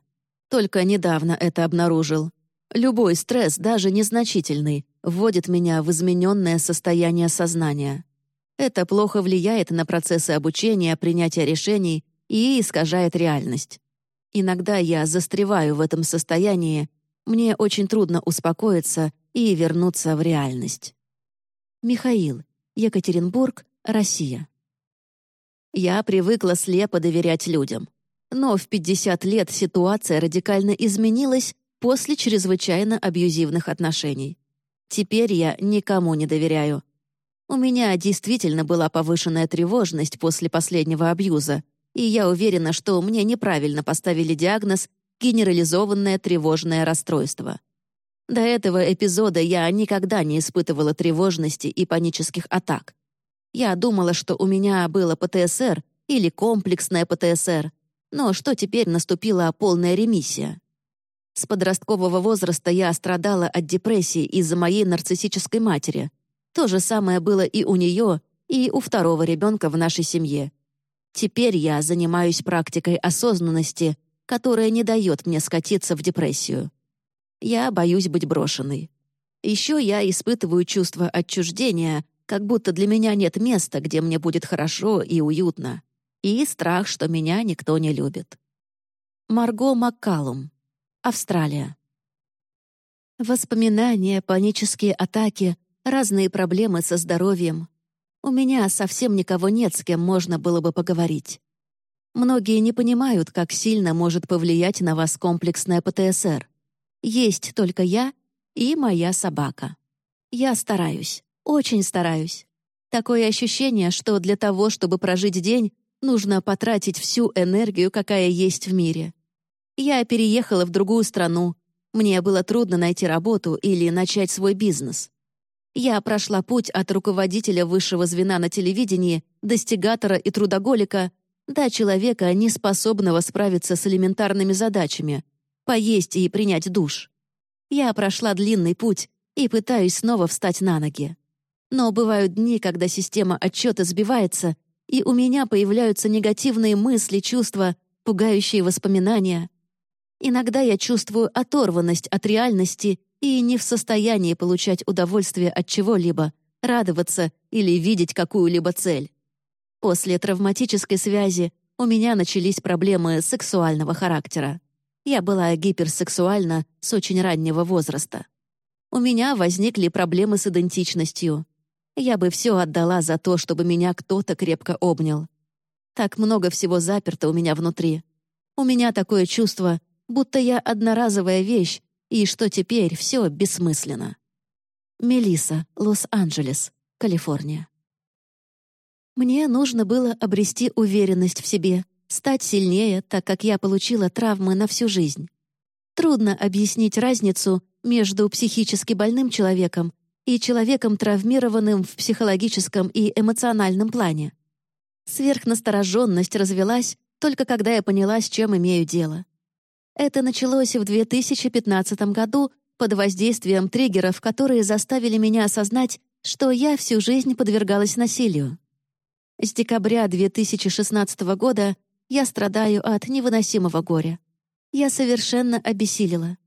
Только недавно это обнаружил. Любой стресс, даже незначительный, вводит меня в измененное состояние сознания. Это плохо влияет на процессы обучения, принятия решений и искажает реальность. Иногда я застреваю в этом состоянии, мне очень трудно успокоиться и вернуться в реальность. Михаил, Екатеринбург, Россия. Я привыкла слепо доверять людям. Но в 50 лет ситуация радикально изменилась после чрезвычайно абьюзивных отношений. Теперь я никому не доверяю, у меня действительно была повышенная тревожность после последнего абьюза, и я уверена, что мне неправильно поставили диагноз «генерализованное тревожное расстройство». До этого эпизода я никогда не испытывала тревожности и панических атак. Я думала, что у меня было ПТСР или комплексное ПТСР, но что теперь наступила полная ремиссия. С подросткового возраста я страдала от депрессии из-за моей нарциссической матери — то же самое было и у нее, и у второго ребенка в нашей семье. Теперь я занимаюсь практикой осознанности, которая не дает мне скатиться в депрессию. Я боюсь быть брошенной. Еще я испытываю чувство отчуждения, как будто для меня нет места, где мне будет хорошо и уютно, и страх, что меня никто не любит. Марго Маккалум, Австралия. Воспоминания, панические атаки, разные проблемы со здоровьем. У меня совсем никого нет, с кем можно было бы поговорить. Многие не понимают, как сильно может повлиять на вас комплексная ПТСР. Есть только я и моя собака. Я стараюсь, очень стараюсь. Такое ощущение, что для того, чтобы прожить день, нужно потратить всю энергию, какая есть в мире. Я переехала в другую страну. Мне было трудно найти работу или начать свой бизнес. Я прошла путь от руководителя высшего звена на телевидении, достигатора и трудоголика до человека, не способного справиться с элементарными задачами — поесть и принять душ. Я прошла длинный путь и пытаюсь снова встать на ноги. Но бывают дни, когда система отчета сбивается, и у меня появляются негативные мысли, чувства, пугающие воспоминания. Иногда я чувствую оторванность от реальности и не в состоянии получать удовольствие от чего-либо, радоваться или видеть какую-либо цель. После травматической связи у меня начались проблемы сексуального характера. Я была гиперсексуальна с очень раннего возраста. У меня возникли проблемы с идентичностью. Я бы все отдала за то, чтобы меня кто-то крепко обнял. Так много всего заперто у меня внутри. У меня такое чувство, будто я одноразовая вещь, и что теперь все бессмысленно. Мелиса, Лос-Анджелес, Калифорния. Мне нужно было обрести уверенность в себе, стать сильнее, так как я получила травмы на всю жизнь. Трудно объяснить разницу между психически больным человеком и человеком, травмированным в психологическом и эмоциональном плане. Сверхнастороженность развелась только когда я поняла, с чем имею дело. Это началось в 2015 году под воздействием триггеров, которые заставили меня осознать, что я всю жизнь подвергалась насилию. С декабря 2016 года я страдаю от невыносимого горя. Я совершенно обессилила.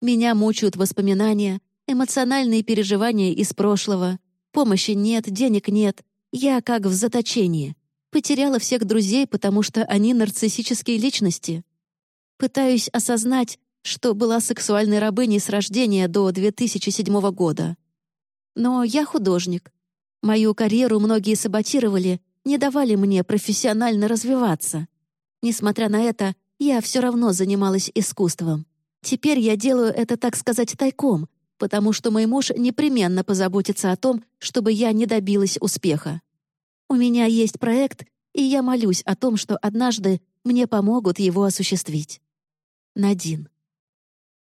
Меня мучают воспоминания, эмоциональные переживания из прошлого. Помощи нет, денег нет. Я как в заточении. Потеряла всех друзей, потому что они нарциссические личности. Пытаюсь осознать, что была сексуальной рабыней с рождения до 2007 года. Но я художник. Мою карьеру многие саботировали, не давали мне профессионально развиваться. Несмотря на это, я все равно занималась искусством. Теперь я делаю это, так сказать, тайком, потому что мой муж непременно позаботится о том, чтобы я не добилась успеха. У меня есть проект, и я молюсь о том, что однажды мне помогут его осуществить. Надин.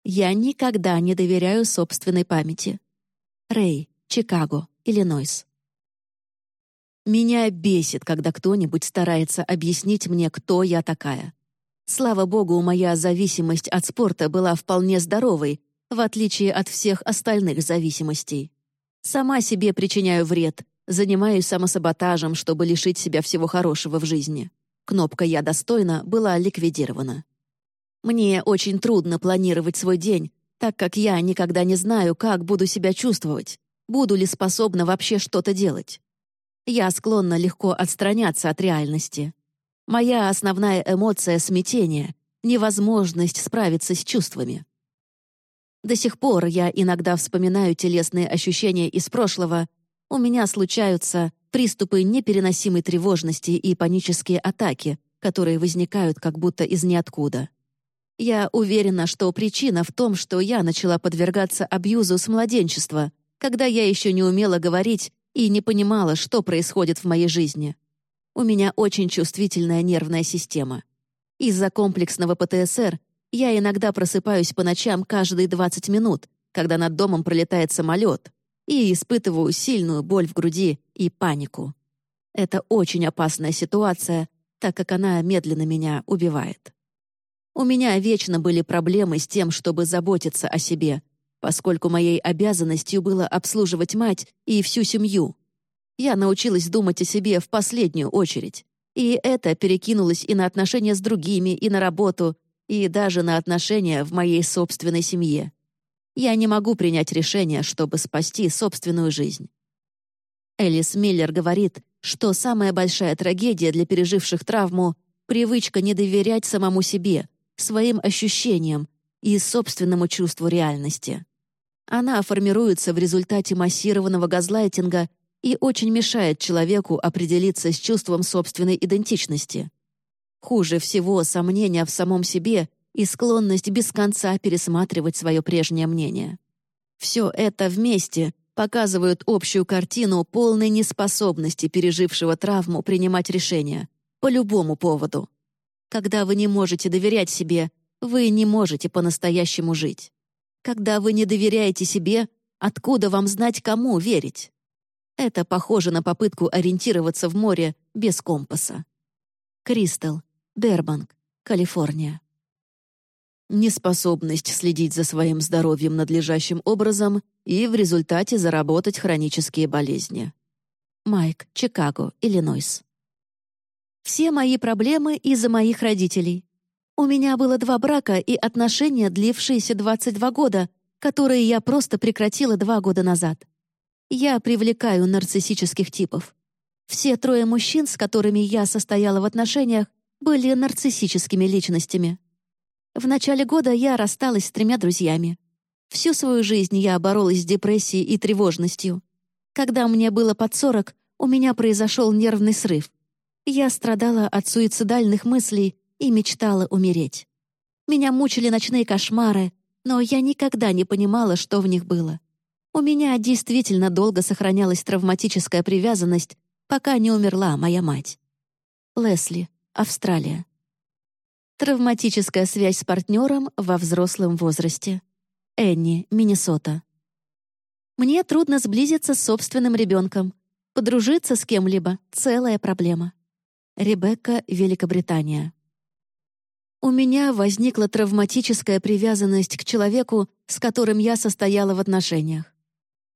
Я никогда не доверяю собственной памяти. Рэй, Чикаго, Иллинойс. Меня бесит, когда кто-нибудь старается объяснить мне, кто я такая. Слава богу, моя зависимость от спорта была вполне здоровой, в отличие от всех остальных зависимостей. Сама себе причиняю вред, занимаюсь самосаботажем, чтобы лишить себя всего хорошего в жизни. Кнопка «Я достойна» была ликвидирована. Мне очень трудно планировать свой день, так как я никогда не знаю, как буду себя чувствовать, буду ли способна вообще что-то делать. Я склонна легко отстраняться от реальности. Моя основная эмоция — смятение, невозможность справиться с чувствами. До сих пор я иногда вспоминаю телесные ощущения из прошлого. У меня случаются приступы непереносимой тревожности и панические атаки, которые возникают как будто из ниоткуда. Я уверена, что причина в том, что я начала подвергаться абьюзу с младенчества, когда я еще не умела говорить и не понимала, что происходит в моей жизни. У меня очень чувствительная нервная система. Из-за комплексного ПТСР я иногда просыпаюсь по ночам каждые 20 минут, когда над домом пролетает самолет, и испытываю сильную боль в груди и панику. Это очень опасная ситуация, так как она медленно меня убивает. У меня вечно были проблемы с тем, чтобы заботиться о себе, поскольку моей обязанностью было обслуживать мать и всю семью. Я научилась думать о себе в последнюю очередь. И это перекинулось и на отношения с другими, и на работу, и даже на отношения в моей собственной семье. Я не могу принять решение, чтобы спасти собственную жизнь. Элис Миллер говорит, что самая большая трагедия для переживших травму — привычка не доверять самому себе, своим ощущениям и собственному чувству реальности. Она формируется в результате массированного газлайтинга и очень мешает человеку определиться с чувством собственной идентичности. Хуже всего сомнения в самом себе и склонность без конца пересматривать свое прежнее мнение. Все это вместе показывают общую картину полной неспособности пережившего травму принимать решения по любому поводу. Когда вы не можете доверять себе, вы не можете по-настоящему жить. Когда вы не доверяете себе, откуда вам знать, кому верить? Это похоже на попытку ориентироваться в море без компаса. Кристал, Бербанк, Калифорния. Неспособность следить за своим здоровьем надлежащим образом и в результате заработать хронические болезни. Майк, Чикаго, Иллинойс. Все мои проблемы из-за моих родителей. У меня было два брака и отношения, длившиеся 22 года, которые я просто прекратила два года назад. Я привлекаю нарциссических типов. Все трое мужчин, с которыми я состояла в отношениях, были нарциссическими личностями. В начале года я рассталась с тремя друзьями. Всю свою жизнь я боролась с депрессией и тревожностью. Когда мне было под 40, у меня произошел нервный срыв. Я страдала от суицидальных мыслей и мечтала умереть. Меня мучили ночные кошмары, но я никогда не понимала, что в них было. У меня действительно долго сохранялась травматическая привязанность, пока не умерла моя мать. Лесли, Австралия. Травматическая связь с партнером во взрослом возрасте. Энни, Миннесота. Мне трудно сблизиться с собственным ребенком. Подружиться с кем-либо — целая проблема. Ребекка, Великобритания. У меня возникла травматическая привязанность к человеку, с которым я состояла в отношениях.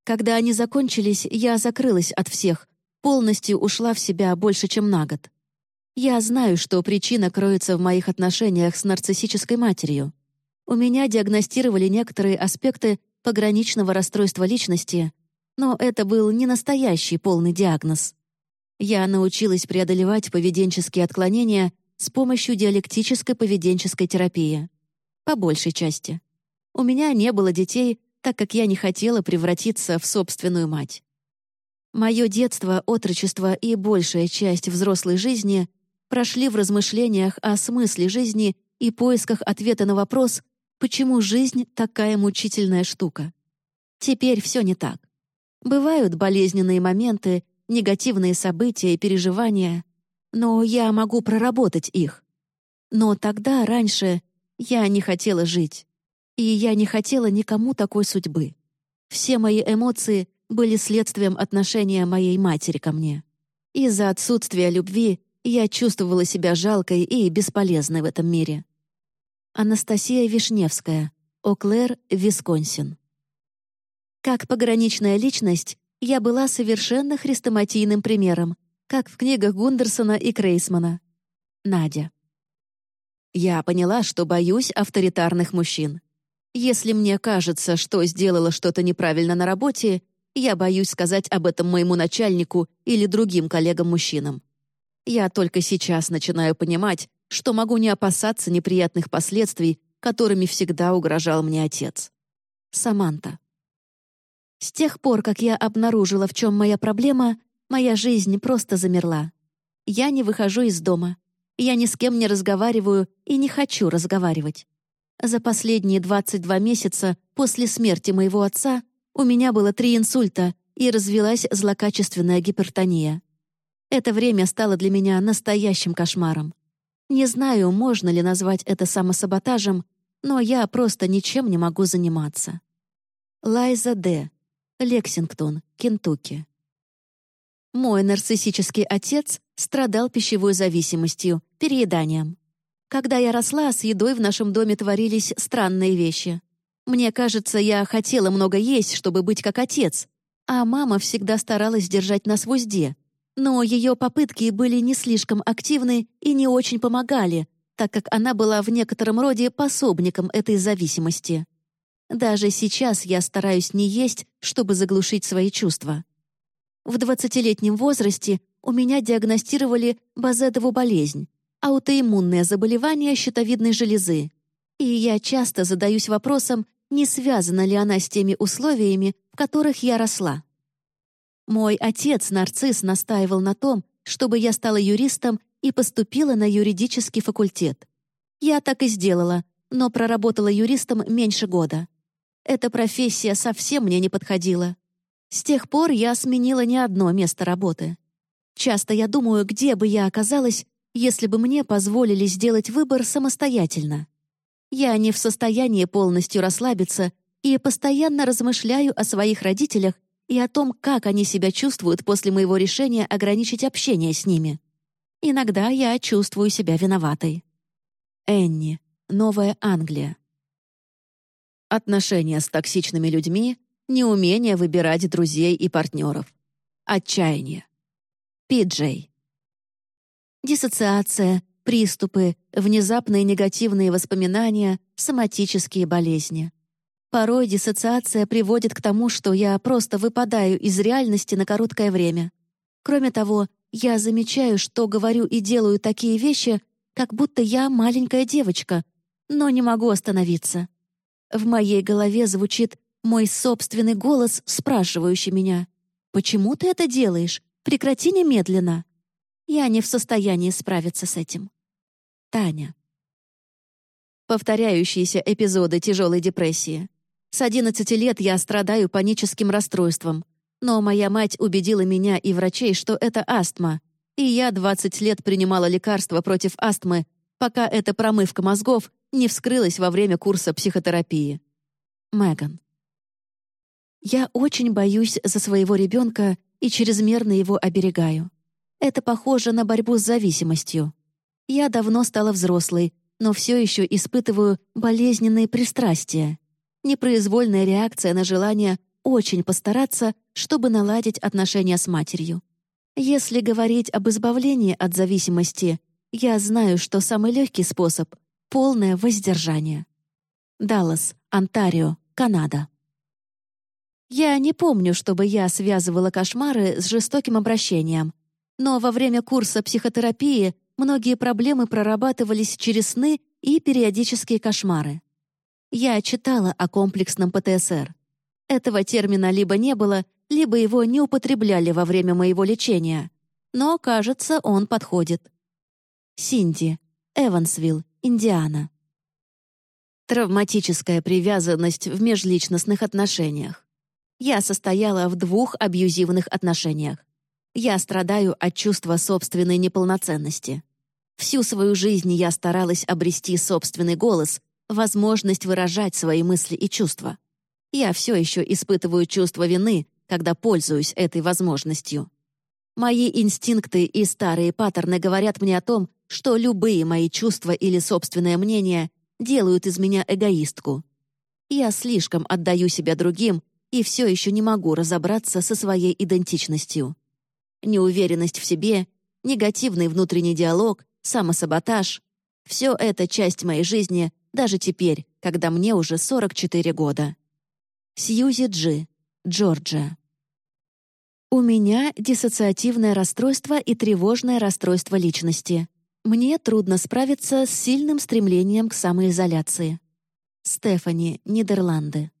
Когда они закончились, я закрылась от всех, полностью ушла в себя больше, чем на год. Я знаю, что причина кроется в моих отношениях с нарциссической матерью. У меня диагностировали некоторые аспекты пограничного расстройства личности, но это был не настоящий полный диагноз. Я научилась преодолевать поведенческие отклонения с помощью диалектической поведенческой терапии. По большей части. У меня не было детей, так как я не хотела превратиться в собственную мать. Мое детство, отрочество и большая часть взрослой жизни прошли в размышлениях о смысле жизни и поисках ответа на вопрос, почему жизнь такая мучительная штука. Теперь все не так. Бывают болезненные моменты, негативные события и переживания, но я могу проработать их. Но тогда, раньше, я не хотела жить. И я не хотела никому такой судьбы. Все мои эмоции были следствием отношения моей матери ко мне. Из-за отсутствия любви я чувствовала себя жалкой и бесполезной в этом мире. Анастасия Вишневская, Оклэр, Висконсин. Как пограничная личность, я была совершенно хрестоматийным примером, как в книгах Гундерсона и Крейсмана. Надя. Я поняла, что боюсь авторитарных мужчин. Если мне кажется, что сделала что-то неправильно на работе, я боюсь сказать об этом моему начальнику или другим коллегам-мужчинам. Я только сейчас начинаю понимать, что могу не опасаться неприятных последствий, которыми всегда угрожал мне отец. Саманта. С тех пор, как я обнаружила, в чем моя проблема, Моя жизнь просто замерла. Я не выхожу из дома. Я ни с кем не разговариваю и не хочу разговаривать. За последние 22 месяца после смерти моего отца у меня было три инсульта и развилась злокачественная гипертония. Это время стало для меня настоящим кошмаром. Не знаю, можно ли назвать это самосаботажем, но я просто ничем не могу заниматься. Лайза Д. Лексингтон, Кентукки. Мой нарциссический отец страдал пищевой зависимостью, перееданием. Когда я росла, с едой в нашем доме творились странные вещи. Мне кажется, я хотела много есть, чтобы быть как отец, а мама всегда старалась держать нас в узде. Но ее попытки были не слишком активны и не очень помогали, так как она была в некотором роде пособником этой зависимости. Даже сейчас я стараюсь не есть, чтобы заглушить свои чувства. В 20-летнем возрасте у меня диагностировали базедову болезнь, аутоиммунное заболевание щитовидной железы. И я часто задаюсь вопросом, не связана ли она с теми условиями, в которых я росла. Мой отец, нарцисс, настаивал на том, чтобы я стала юристом и поступила на юридический факультет. Я так и сделала, но проработала юристом меньше года. Эта профессия совсем мне не подходила. С тех пор я сменила не одно место работы. Часто я думаю, где бы я оказалась, если бы мне позволили сделать выбор самостоятельно. Я не в состоянии полностью расслабиться и постоянно размышляю о своих родителях и о том, как они себя чувствуют после моего решения ограничить общение с ними. Иногда я чувствую себя виноватой. Энни. Новая Англия. Отношения с токсичными людьми, неумение выбирать друзей и партнеров. Отчаяние. Пиджей. Диссоциация, приступы, внезапные негативные воспоминания, соматические болезни. Порой диссоциация приводит к тому, что я просто выпадаю из реальности на короткое время. Кроме того, я замечаю, что говорю и делаю такие вещи, как будто я маленькая девочка, но не могу остановиться. В моей голове звучит мой собственный голос, спрашивающий меня, «Почему ты это делаешь? Прекрати немедленно!» Я не в состоянии справиться с этим. Таня. Повторяющиеся эпизоды тяжелой депрессии. С 11 лет я страдаю паническим расстройством, но моя мать убедила меня и врачей, что это астма, и я 20 лет принимала лекарства против астмы, пока эта промывка мозгов не вскрылась во время курса психотерапии. Меган. Я очень боюсь за своего ребенка и чрезмерно его оберегаю. Это похоже на борьбу с зависимостью. Я давно стала взрослой, но все еще испытываю болезненные пристрастия. Непроизвольная реакция на желание очень постараться, чтобы наладить отношения с матерью. Если говорить об избавлении от зависимости, я знаю, что самый легкий способ — полное воздержание. Даллас, Онтарио, Канада. Я не помню, чтобы я связывала кошмары с жестоким обращением, но во время курса психотерапии многие проблемы прорабатывались через сны и периодические кошмары. Я читала о комплексном ПТСР. Этого термина либо не было, либо его не употребляли во время моего лечения. Но, кажется, он подходит. Синди, Эвансвилл, Индиана. Травматическая привязанность в межличностных отношениях. Я состояла в двух абьюзивных отношениях. Я страдаю от чувства собственной неполноценности. Всю свою жизнь я старалась обрести собственный голос, возможность выражать свои мысли и чувства. Я все еще испытываю чувство вины, когда пользуюсь этой возможностью. Мои инстинкты и старые паттерны говорят мне о том, что любые мои чувства или собственное мнение делают из меня эгоистку. Я слишком отдаю себя другим и все еще не могу разобраться со своей идентичностью неуверенность в себе, негативный внутренний диалог, самосаботаж — все это часть моей жизни даже теперь, когда мне уже 44 года. Сьюзи Джи, Джорджия. У меня диссоциативное расстройство и тревожное расстройство личности. Мне трудно справиться с сильным стремлением к самоизоляции. Стефани, Нидерланды.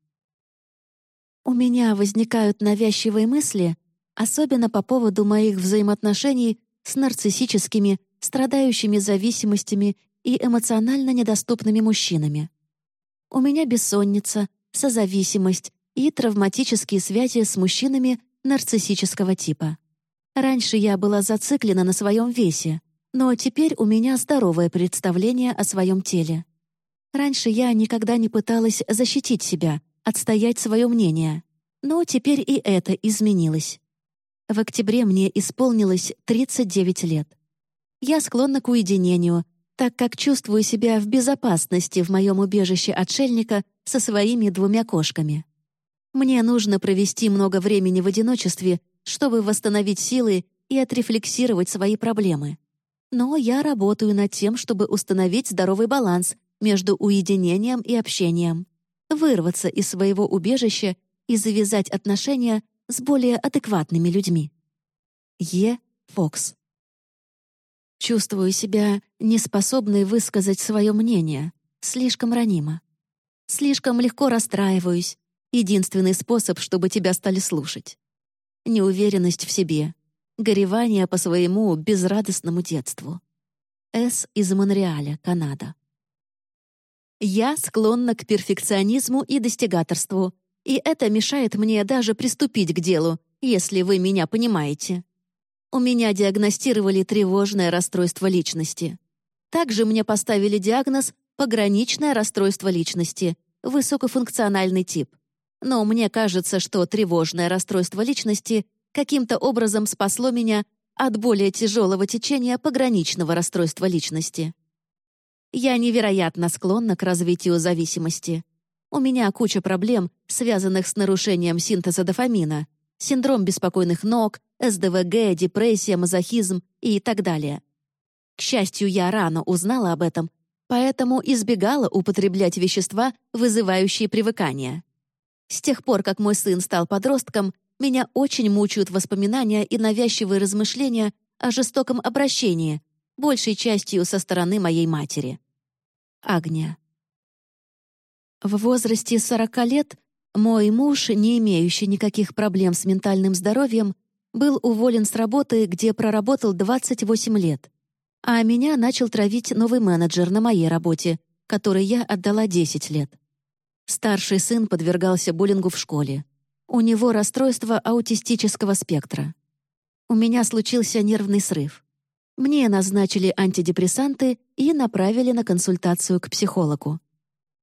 У меня возникают навязчивые мысли, особенно по поводу моих взаимоотношений с нарциссическими, страдающими зависимостями и эмоционально недоступными мужчинами. У меня бессонница, созависимость и травматические связи с мужчинами нарциссического типа. Раньше я была зациклена на своем весе, но теперь у меня здоровое представление о своем теле. Раньше я никогда не пыталась защитить себя, отстоять свое мнение, но теперь и это изменилось. В октябре мне исполнилось 39 лет. Я склонна к уединению, так как чувствую себя в безопасности в моем убежище отшельника со своими двумя кошками. Мне нужно провести много времени в одиночестве, чтобы восстановить силы и отрефлексировать свои проблемы. Но я работаю над тем, чтобы установить здоровый баланс между уединением и общением, вырваться из своего убежища и завязать отношения с более адекватными людьми. Е. Фокс. Чувствую себя неспособной высказать свое мнение, слишком ранимо. Слишком легко расстраиваюсь. Единственный способ, чтобы тебя стали слушать. Неуверенность в себе. Горевание по своему безрадостному детству. С из Монреаля, Канада. Я склонна к перфекционизму и достигаторству, и это мешает мне даже приступить к делу, если вы меня понимаете. У меня диагностировали тревожное расстройство личности. Также мне поставили диагноз «пограничное расстройство личности», высокофункциональный тип. Но мне кажется, что тревожное расстройство личности каким-то образом спасло меня от более тяжелого течения пограничного расстройства личности. Я невероятно склонна к развитию зависимости. У меня куча проблем, связанных с нарушением синтеза дофамина, синдром беспокойных ног, СДВГ, депрессия, мазохизм и так далее. К счастью, я рано узнала об этом, поэтому избегала употреблять вещества, вызывающие привыкание. С тех пор, как мой сын стал подростком, меня очень мучают воспоминания и навязчивые размышления о жестоком обращении, большей частью со стороны моей матери. Агния. В возрасте 40 лет мой муж, не имеющий никаких проблем с ментальным здоровьем, был уволен с работы, где проработал 28 лет, а меня начал травить новый менеджер на моей работе, которой я отдала 10 лет. Старший сын подвергался буллингу в школе. У него расстройство аутистического спектра. У меня случился нервный срыв. Мне назначили антидепрессанты и направили на консультацию к психологу.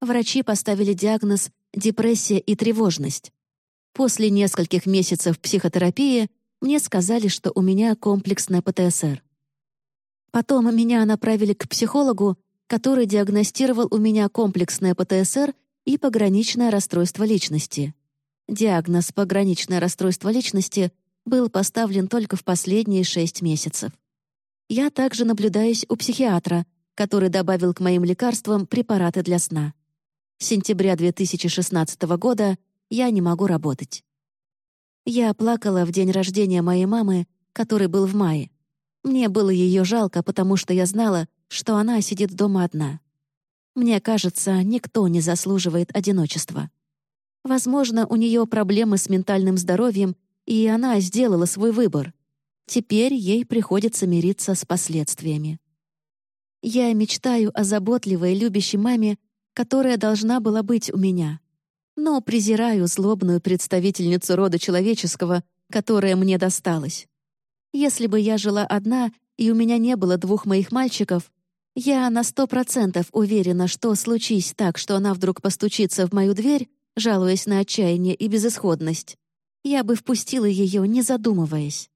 Врачи поставили диагноз «депрессия и тревожность». После нескольких месяцев психотерапии мне сказали, что у меня комплексная ПТСР. Потом меня направили к психологу, который диагностировал у меня комплексное ПТСР и пограничное расстройство личности. Диагноз «пограничное расстройство личности» был поставлен только в последние шесть месяцев. Я также наблюдаюсь у психиатра, который добавил к моим лекарствам препараты для сна. С сентября 2016 года я не могу работать. Я плакала в день рождения моей мамы, который был в мае. Мне было ее жалко, потому что я знала, что она сидит дома одна. Мне кажется, никто не заслуживает одиночества. Возможно, у нее проблемы с ментальным здоровьем, и она сделала свой выбор. Теперь ей приходится мириться с последствиями. Я мечтаю о заботливой, любящей маме, которая должна была быть у меня. Но презираю злобную представительницу рода человеческого, которая мне досталась. Если бы я жила одна, и у меня не было двух моих мальчиков, я на сто процентов уверена, что случись так, что она вдруг постучится в мою дверь, жалуясь на отчаяние и безысходность, я бы впустила ее, не задумываясь.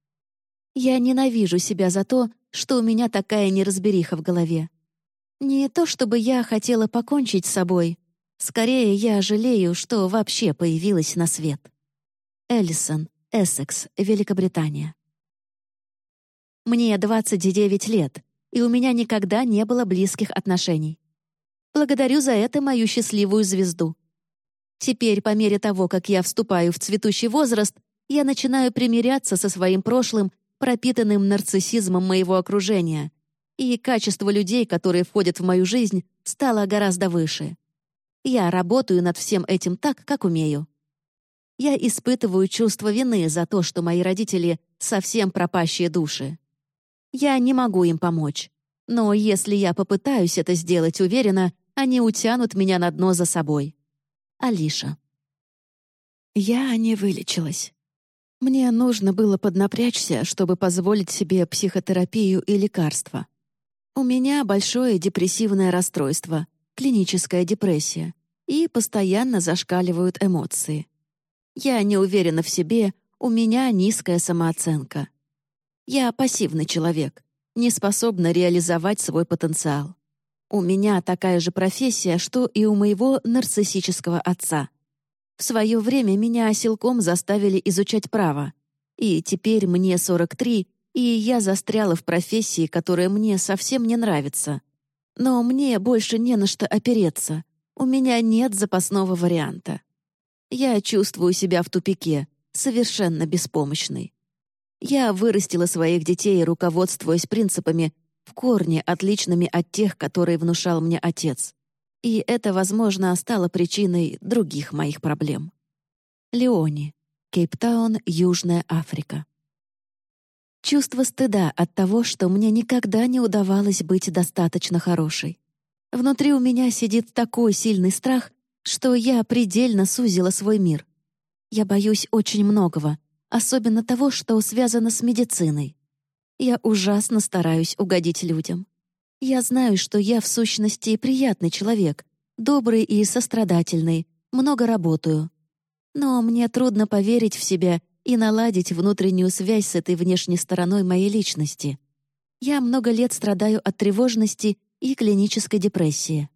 Я ненавижу себя за то, что у меня такая неразбериха в голове. Не то чтобы я хотела покончить с собой, скорее я жалею, что вообще появилась на свет. Эллисон, Эссекс, Великобритания. Мне 29 лет, и у меня никогда не было близких отношений. Благодарю за это мою счастливую звезду. Теперь, по мере того, как я вступаю в цветущий возраст, я начинаю примиряться со своим прошлым пропитанным нарциссизмом моего окружения, и качество людей, которые входят в мою жизнь, стало гораздо выше. Я работаю над всем этим так, как умею. Я испытываю чувство вины за то, что мои родители — совсем пропащие души. Я не могу им помочь. Но если я попытаюсь это сделать уверенно, они утянут меня на дно за собой. Алиша. Я не вылечилась. Мне нужно было поднапрячься, чтобы позволить себе психотерапию и лекарства. У меня большое депрессивное расстройство, клиническая депрессия, и постоянно зашкаливают эмоции. Я не уверена в себе, у меня низкая самооценка. Я пассивный человек, не способна реализовать свой потенциал. У меня такая же профессия, что и у моего нарциссического отца — в свое время меня оселком заставили изучать право. И теперь мне 43, и я застряла в профессии, которая мне совсем не нравится. Но мне больше не на что опереться. У меня нет запасного варианта. Я чувствую себя в тупике, совершенно беспомощной. Я вырастила своих детей, руководствуясь принципами, в корне отличными от тех, которые внушал мне отец. И это, возможно, стало причиной других моих проблем. Леони, Кейптаун, Южная Африка. Чувство стыда от того, что мне никогда не удавалось быть достаточно хорошей. Внутри у меня сидит такой сильный страх, что я предельно сузила свой мир. Я боюсь очень многого, особенно того, что связано с медициной. Я ужасно стараюсь угодить людям. Я знаю, что я в сущности приятный человек, добрый и сострадательный, много работаю. Но мне трудно поверить в себя и наладить внутреннюю связь с этой внешней стороной моей личности. Я много лет страдаю от тревожности и клинической депрессии.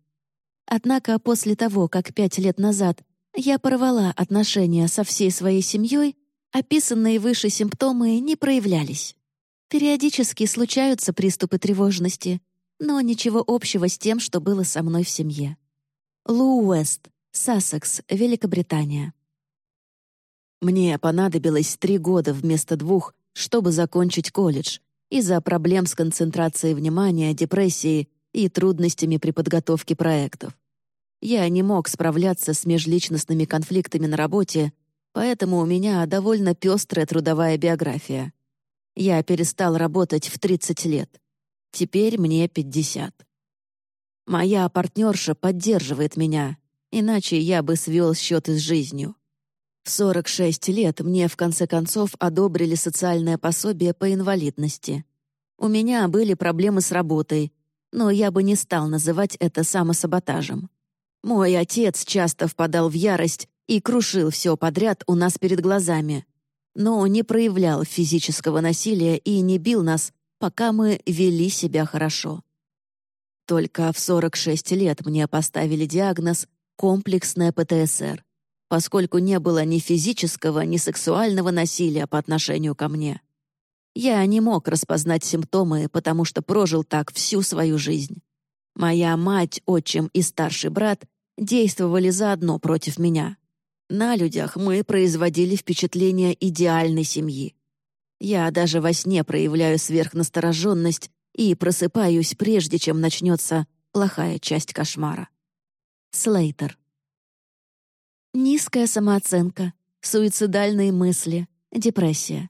Однако после того, как пять лет назад я порвала отношения со всей своей семьей, описанные выше симптомы не проявлялись. Периодически случаются приступы тревожности, но ничего общего с тем, что было со мной в семье. Лу Уэст, Сассекс, Великобритания. Мне понадобилось три года вместо двух, чтобы закончить колледж, из-за проблем с концентрацией внимания, депрессией и трудностями при подготовке проектов. Я не мог справляться с межличностными конфликтами на работе, поэтому у меня довольно пестрая трудовая биография. Я перестал работать в 30 лет. Теперь мне 50. Моя партнерша поддерживает меня, иначе я бы свел счеты с жизнью. В 46 лет мне, в конце концов, одобрили социальное пособие по инвалидности. У меня были проблемы с работой, но я бы не стал называть это самосаботажем. Мой отец часто впадал в ярость и крушил все подряд у нас перед глазами, но не проявлял физического насилия и не бил нас, пока мы вели себя хорошо. Только в 46 лет мне поставили диагноз «комплексная ПТСР», поскольку не было ни физического, ни сексуального насилия по отношению ко мне. Я не мог распознать симптомы, потому что прожил так всю свою жизнь. Моя мать, отчим и старший брат действовали заодно против меня. На людях мы производили впечатление идеальной семьи. Я даже во сне проявляю сверхнастороженность и просыпаюсь, прежде чем начнется плохая часть кошмара. Слейтер. Низкая самооценка, суицидальные мысли, депрессия.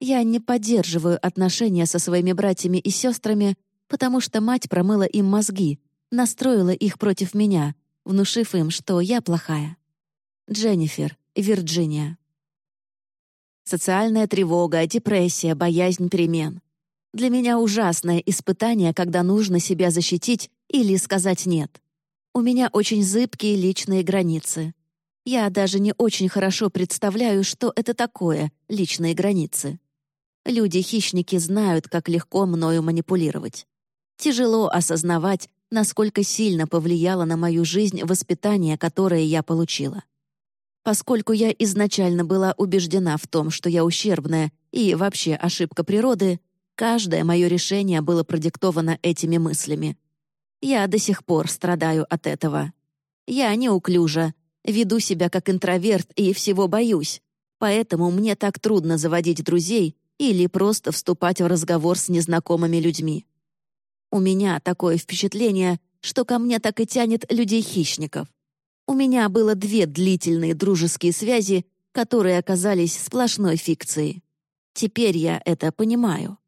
Я не поддерживаю отношения со своими братьями и сестрами, потому что мать промыла им мозги, настроила их против меня, внушив им, что я плохая. Дженнифер, Вирджиния. Социальная тревога, депрессия, боязнь перемен. Для меня ужасное испытание, когда нужно себя защитить или сказать «нет». У меня очень зыбкие личные границы. Я даже не очень хорошо представляю, что это такое — личные границы. Люди-хищники знают, как легко мною манипулировать. Тяжело осознавать, насколько сильно повлияло на мою жизнь воспитание, которое я получила. Поскольку я изначально была убеждена в том, что я ущербная и вообще ошибка природы, каждое мое решение было продиктовано этими мыслями. Я до сих пор страдаю от этого. Я неуклюжа, веду себя как интроверт и всего боюсь, поэтому мне так трудно заводить друзей или просто вступать в разговор с незнакомыми людьми. У меня такое впечатление, что ко мне так и тянет людей-хищников. У меня было две длительные дружеские связи, которые оказались сплошной фикцией. Теперь я это понимаю.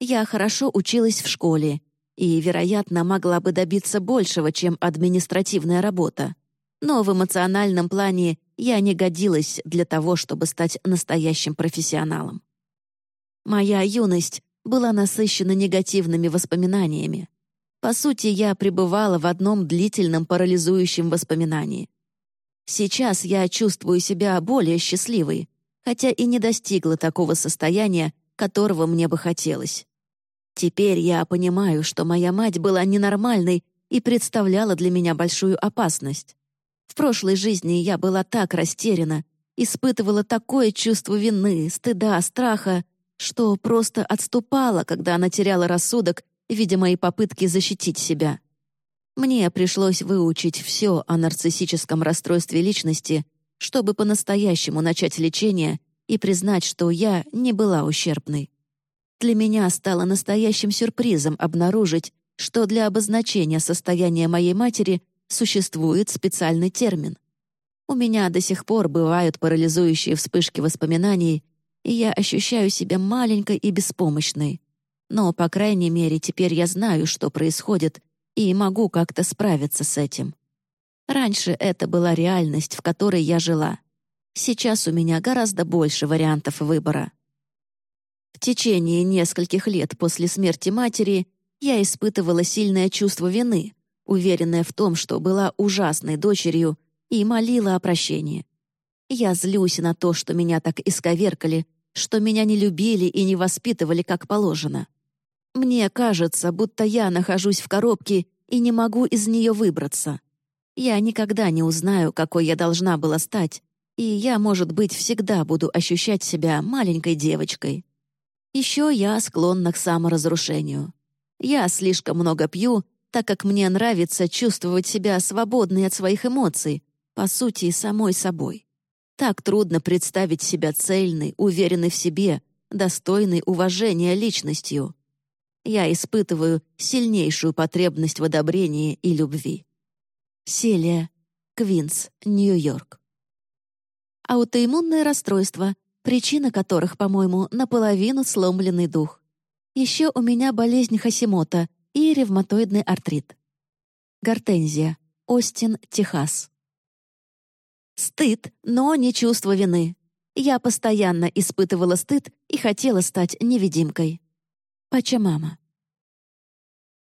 Я хорошо училась в школе и, вероятно, могла бы добиться большего, чем административная работа. Но в эмоциональном плане я не годилась для того, чтобы стать настоящим профессионалом. Моя юность была насыщена негативными воспоминаниями. По сути, я пребывала в одном длительном парализующем воспоминании. Сейчас я чувствую себя более счастливой, хотя и не достигла такого состояния, которого мне бы хотелось. Теперь я понимаю, что моя мать была ненормальной и представляла для меня большую опасность. В прошлой жизни я была так растеряна, испытывала такое чувство вины, стыда, страха, что просто отступала, когда она теряла рассудок видя мои попытки защитить себя. Мне пришлось выучить все о нарциссическом расстройстве личности, чтобы по-настоящему начать лечение и признать, что я не была ущербной. Для меня стало настоящим сюрпризом обнаружить, что для обозначения состояния моей матери существует специальный термин. У меня до сих пор бывают парализующие вспышки воспоминаний, и я ощущаю себя маленькой и беспомощной. Но, по крайней мере, теперь я знаю, что происходит, и могу как-то справиться с этим. Раньше это была реальность, в которой я жила. Сейчас у меня гораздо больше вариантов выбора. В течение нескольких лет после смерти матери я испытывала сильное чувство вины, уверенная в том, что была ужасной дочерью и молила о прощении. Я злюсь на то, что меня так исковеркали, что меня не любили и не воспитывали как положено. Мне кажется, будто я нахожусь в коробке и не могу из нее выбраться. Я никогда не узнаю, какой я должна была стать, и я, может быть, всегда буду ощущать себя маленькой девочкой. Еще я склонна к саморазрушению. Я слишком много пью, так как мне нравится чувствовать себя свободной от своих эмоций, по сути, самой собой. Так трудно представить себя цельной, уверенной в себе, достойной уважения личностью. Я испытываю сильнейшую потребность в одобрении и любви. Селия, Квинс, Нью-Йорк. Аутоиммунное расстройство, причина которых, по-моему, наполовину сломленный дух. Еще у меня болезнь Хасимота и ревматоидный артрит. Гортензия, Остин, Техас. Стыд, но не чувство вины. Я постоянно испытывала стыд и хотела стать невидимкой. Пачамама.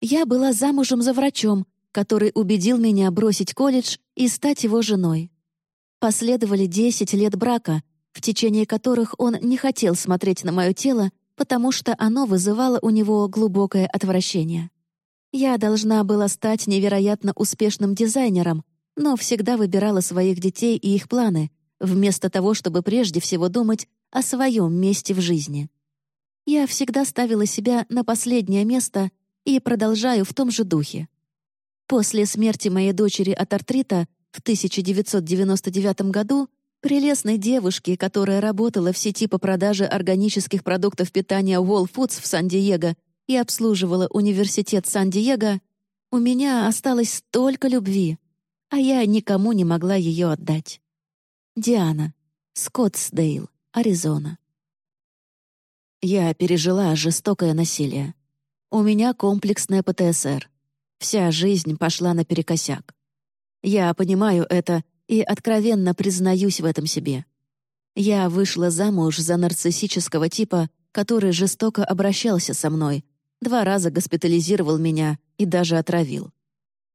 Я была замужем за врачом, который убедил меня бросить колледж и стать его женой. Последовали 10 лет брака, в течение которых он не хотел смотреть на мое тело, потому что оно вызывало у него глубокое отвращение. Я должна была стать невероятно успешным дизайнером, но всегда выбирала своих детей и их планы, вместо того, чтобы прежде всего думать о своем месте в жизни. Я всегда ставила себя на последнее место и продолжаю в том же духе. После смерти моей дочери от артрита в 1999 году прелестной девушки, которая работала в сети по продаже органических продуктов питания Whole Foods в Сан-Диего и обслуживала университет Сан-Диего, у меня осталось столько любви, а я никому не могла ее отдать. Диана, Скоттсдейл, Аризона. Я пережила жестокое насилие. У меня комплексная ПТСР. Вся жизнь пошла наперекосяк. Я понимаю это и откровенно признаюсь в этом себе. Я вышла замуж за нарциссического типа, который жестоко обращался со мной, два раза госпитализировал меня и даже отравил.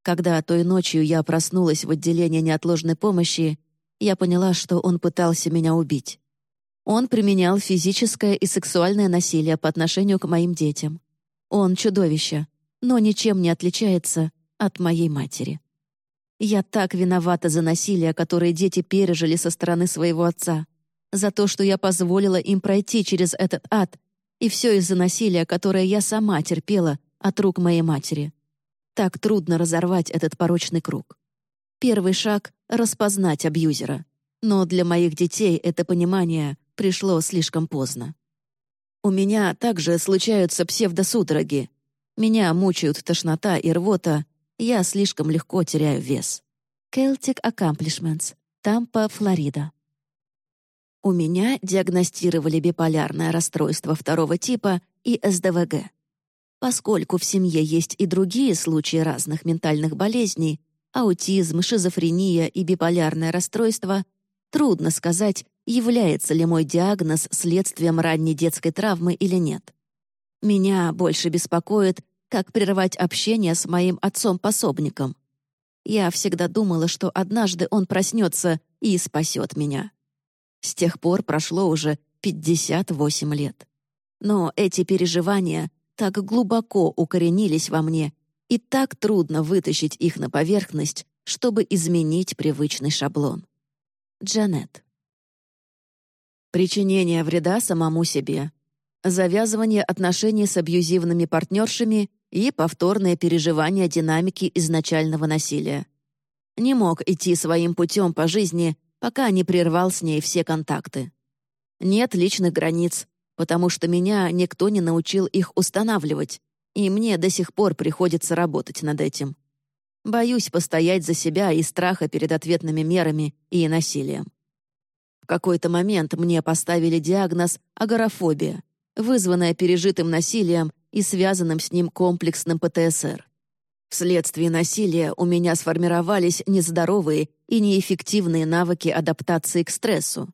Когда той ночью я проснулась в отделении неотложной помощи, я поняла, что он пытался меня убить. Он применял физическое и сексуальное насилие по отношению к моим детям. Он чудовище, но ничем не отличается от моей матери. Я так виновата за насилие, которое дети пережили со стороны своего отца, за то, что я позволила им пройти через этот ад, и все из-за насилия, которое я сама терпела от рук моей матери. Так трудно разорвать этот порочный круг. Первый шаг — распознать абьюзера. Но для моих детей это понимание пришло слишком поздно. У меня также случаются псевдосудороги, меня мучают тошнота и рвота, я слишком легко теряю вес. Celtic Accomplishments, Тампа, Флорида. У меня диагностировали биполярное расстройство второго типа и СДВГ. Поскольку в семье есть и другие случаи разных ментальных болезней, аутизм, шизофрения и биполярное расстройство, трудно сказать, является ли мой диагноз следствием ранней детской травмы или нет. Меня больше беспокоит, как прервать общение с моим отцом-пособником. Я всегда думала, что однажды он проснется и спасет меня. С тех пор прошло уже 58 лет. Но эти переживания так глубоко укоренились во мне, и так трудно вытащить их на поверхность, чтобы изменить привычный шаблон. Джанет. Причинение вреда самому себе завязывание отношений с абьюзивными партнершами и повторное переживание динамики изначального насилия. Не мог идти своим путем по жизни, пока не прервал с ней все контакты. Нет личных границ, потому что меня никто не научил их устанавливать, и мне до сих пор приходится работать над этим. Боюсь постоять за себя из страха перед ответными мерами и насилием. В какой-то момент мне поставили диагноз агорафобия, вызванная пережитым насилием и связанным с ним комплексным ПТСР. Вследствие насилия у меня сформировались нездоровые и неэффективные навыки адаптации к стрессу.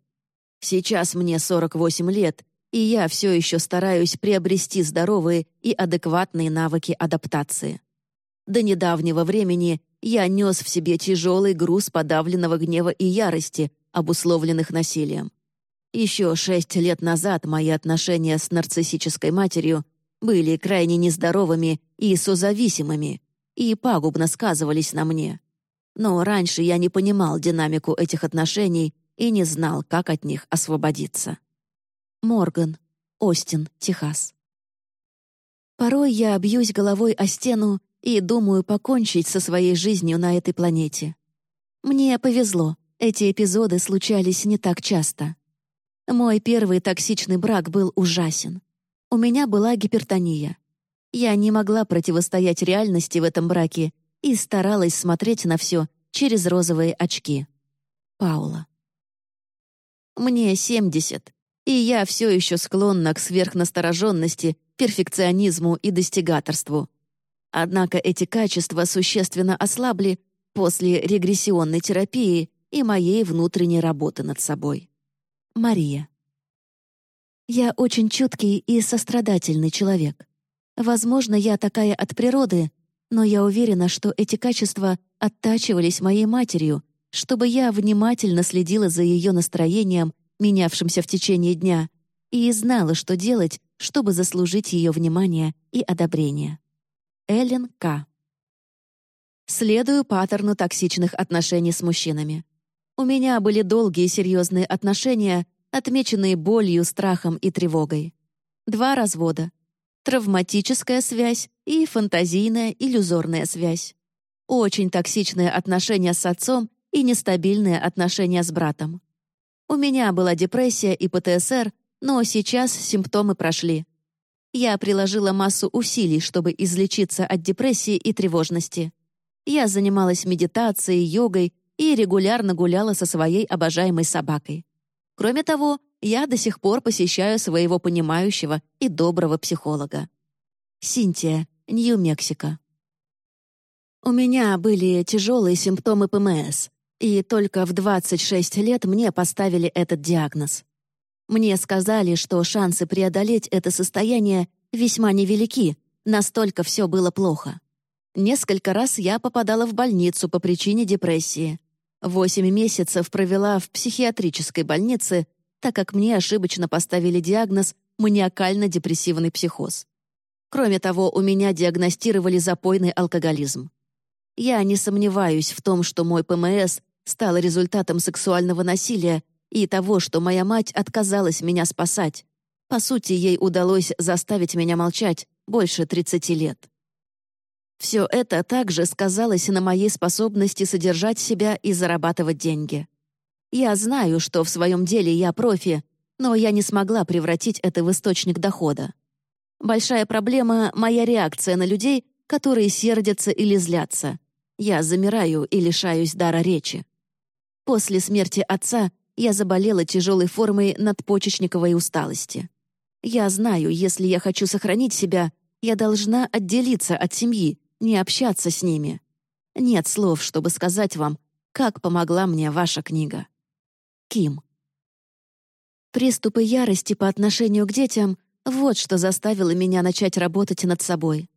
Сейчас мне 48 лет, и я все еще стараюсь приобрести здоровые и адекватные навыки адаптации. До недавнего времени я нес в себе тяжелый груз подавленного гнева и ярости, обусловленных насилием. Еще шесть лет назад мои отношения с нарциссической матерью были крайне нездоровыми и созависимыми, и пагубно сказывались на мне. Но раньше я не понимал динамику этих отношений и не знал, как от них освободиться. Морган, Остин, Техас. Порой я бьюсь головой о стену и думаю покончить со своей жизнью на этой планете. Мне повезло, эти эпизоды случались не так часто. Мой первый токсичный брак был ужасен. У меня была гипертония. Я не могла противостоять реальности в этом браке и старалась смотреть на все через розовые очки. Паула. Мне 70, и я все еще склонна к сверхнастороженности, перфекционизму и достигаторству. Однако эти качества существенно ослабли после регрессионной терапии и моей внутренней работы над собой. Мария. Я очень чуткий и сострадательный человек. Возможно, я такая от природы, но я уверена, что эти качества оттачивались моей матерью, чтобы я внимательно следила за ее настроением, менявшимся в течение дня, и знала, что делать, чтобы заслужить ее внимание и одобрение. Эллен К. Следую паттерну токсичных отношений с мужчинами. У меня были долгие серьезные отношения, отмеченные болью, страхом и тревогой. Два развода, травматическая связь и фантазийная иллюзорная связь. Очень токсичные отношения с отцом и нестабильные отношения с братом. У меня была депрессия и ПТСР, но сейчас симптомы прошли. Я приложила массу усилий, чтобы излечиться от депрессии и тревожности. Я занималась медитацией, йогой и регулярно гуляла со своей обожаемой собакой. Кроме того, я до сих пор посещаю своего понимающего и доброго психолога. Синтия, Нью-Мексико. У меня были тяжелые симптомы ПМС, и только в 26 лет мне поставили этот диагноз. Мне сказали, что шансы преодолеть это состояние весьма невелики, настолько все было плохо. Несколько раз я попадала в больницу по причине депрессии. Восемь месяцев провела в психиатрической больнице, так как мне ошибочно поставили диагноз маниакально-депрессивный психоз. Кроме того, у меня диагностировали запойный алкоголизм. Я не сомневаюсь в том, что мой ПМС стал результатом сексуального насилия и того, что моя мать отказалась меня спасать. По сути, ей удалось заставить меня молчать больше 30 лет. Все это также сказалось на моей способности содержать себя и зарабатывать деньги. Я знаю, что в своем деле я профи, но я не смогла превратить это в источник дохода. Большая проблема — моя реакция на людей, которые сердятся или злятся. Я замираю и лишаюсь дара речи. После смерти отца я заболела тяжелой формой надпочечниковой усталости. Я знаю, если я хочу сохранить себя, я должна отделиться от семьи, не общаться с ними. Нет слов, чтобы сказать вам, как помогла мне ваша книга. Ким. Приступы ярости по отношению к детям — вот что заставило меня начать работать над собой.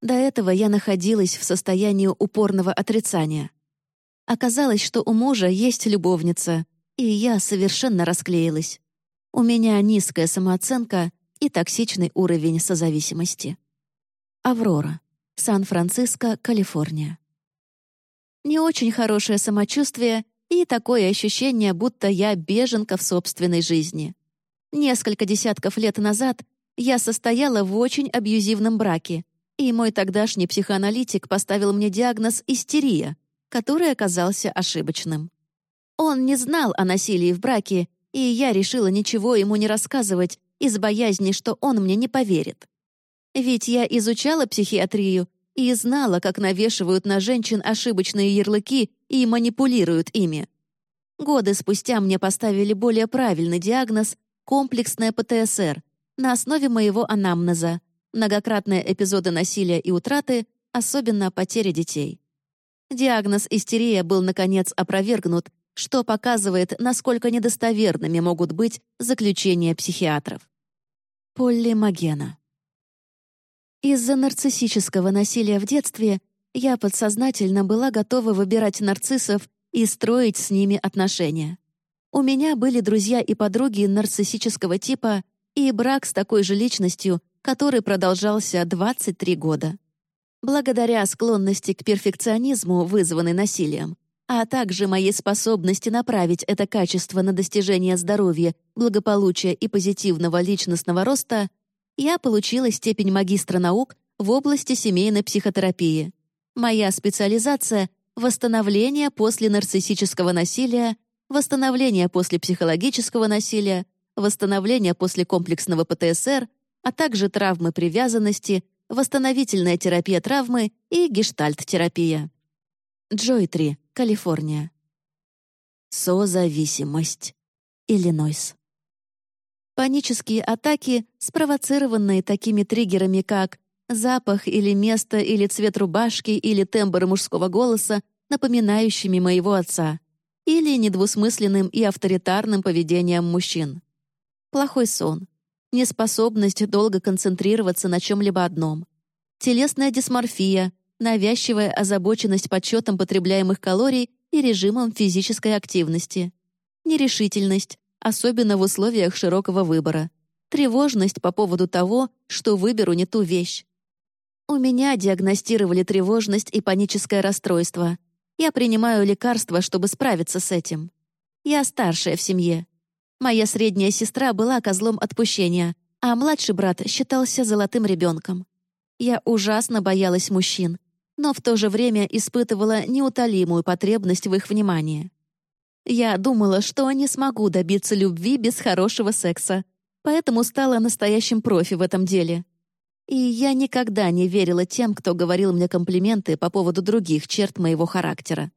До этого я находилась в состоянии упорного отрицания. Оказалось, что у мужа есть любовница, и я совершенно расклеилась. У меня низкая самооценка и токсичный уровень созависимости. Аврора. Сан-Франциско, Калифорния. Не очень хорошее самочувствие и такое ощущение, будто я беженка в собственной жизни. Несколько десятков лет назад я состояла в очень абьюзивном браке, и мой тогдашний психоаналитик поставил мне диагноз «истерия», который оказался ошибочным. Он не знал о насилии в браке, и я решила ничего ему не рассказывать из боязни, что он мне не поверит. Ведь я изучала психиатрию и знала, как навешивают на женщин ошибочные ярлыки и манипулируют ими. Годы спустя мне поставили более правильный диагноз — комплексная ПТСР на основе моего анамнеза, многократные эпизоды насилия и утраты, особенно потери детей. Диагноз истерия был, наконец, опровергнут, что показывает, насколько недостоверными могут быть заключения психиатров. Полли Магена Из-за нарциссического насилия в детстве я подсознательно была готова выбирать нарциссов и строить с ними отношения. У меня были друзья и подруги нарциссического типа и брак с такой же личностью, который продолжался 23 года. Благодаря склонности к перфекционизму, вызванной насилием, а также моей способности направить это качество на достижение здоровья, благополучия и позитивного личностного роста, я получила степень магистра наук в области семейной психотерапии. Моя специализация — восстановление после нарциссического насилия, восстановление после психологического насилия, восстановление после комплексного ПТСР, а также травмы привязанности, восстановительная терапия травмы и гештальт-терапия. Джойтри, Калифорния. Созависимость. Иллинойс. Панические атаки, спровоцированные такими триггерами, как запах или место или цвет рубашки или тембр мужского голоса, напоминающими моего отца, или недвусмысленным и авторитарным поведением мужчин. Плохой сон, неспособность долго концентрироваться на чем-либо одном, телесная дисморфия, навязчивая озабоченность подсчетом потребляемых калорий и режимом физической активности, нерешительность, особенно в условиях широкого выбора, тревожность по поводу того, что выберу не ту вещь, у меня диагностировали тревожность и паническое расстройство. Я принимаю лекарства, чтобы справиться с этим. Я старшая в семье. Моя средняя сестра была козлом отпущения, а младший брат считался золотым ребенком. Я ужасно боялась мужчин, но в то же время испытывала неутолимую потребность в их внимании. Я думала, что не смогу добиться любви без хорошего секса, поэтому стала настоящим профи в этом деле. И я никогда не верила тем, кто говорил мне комплименты по поводу других черт моего характера.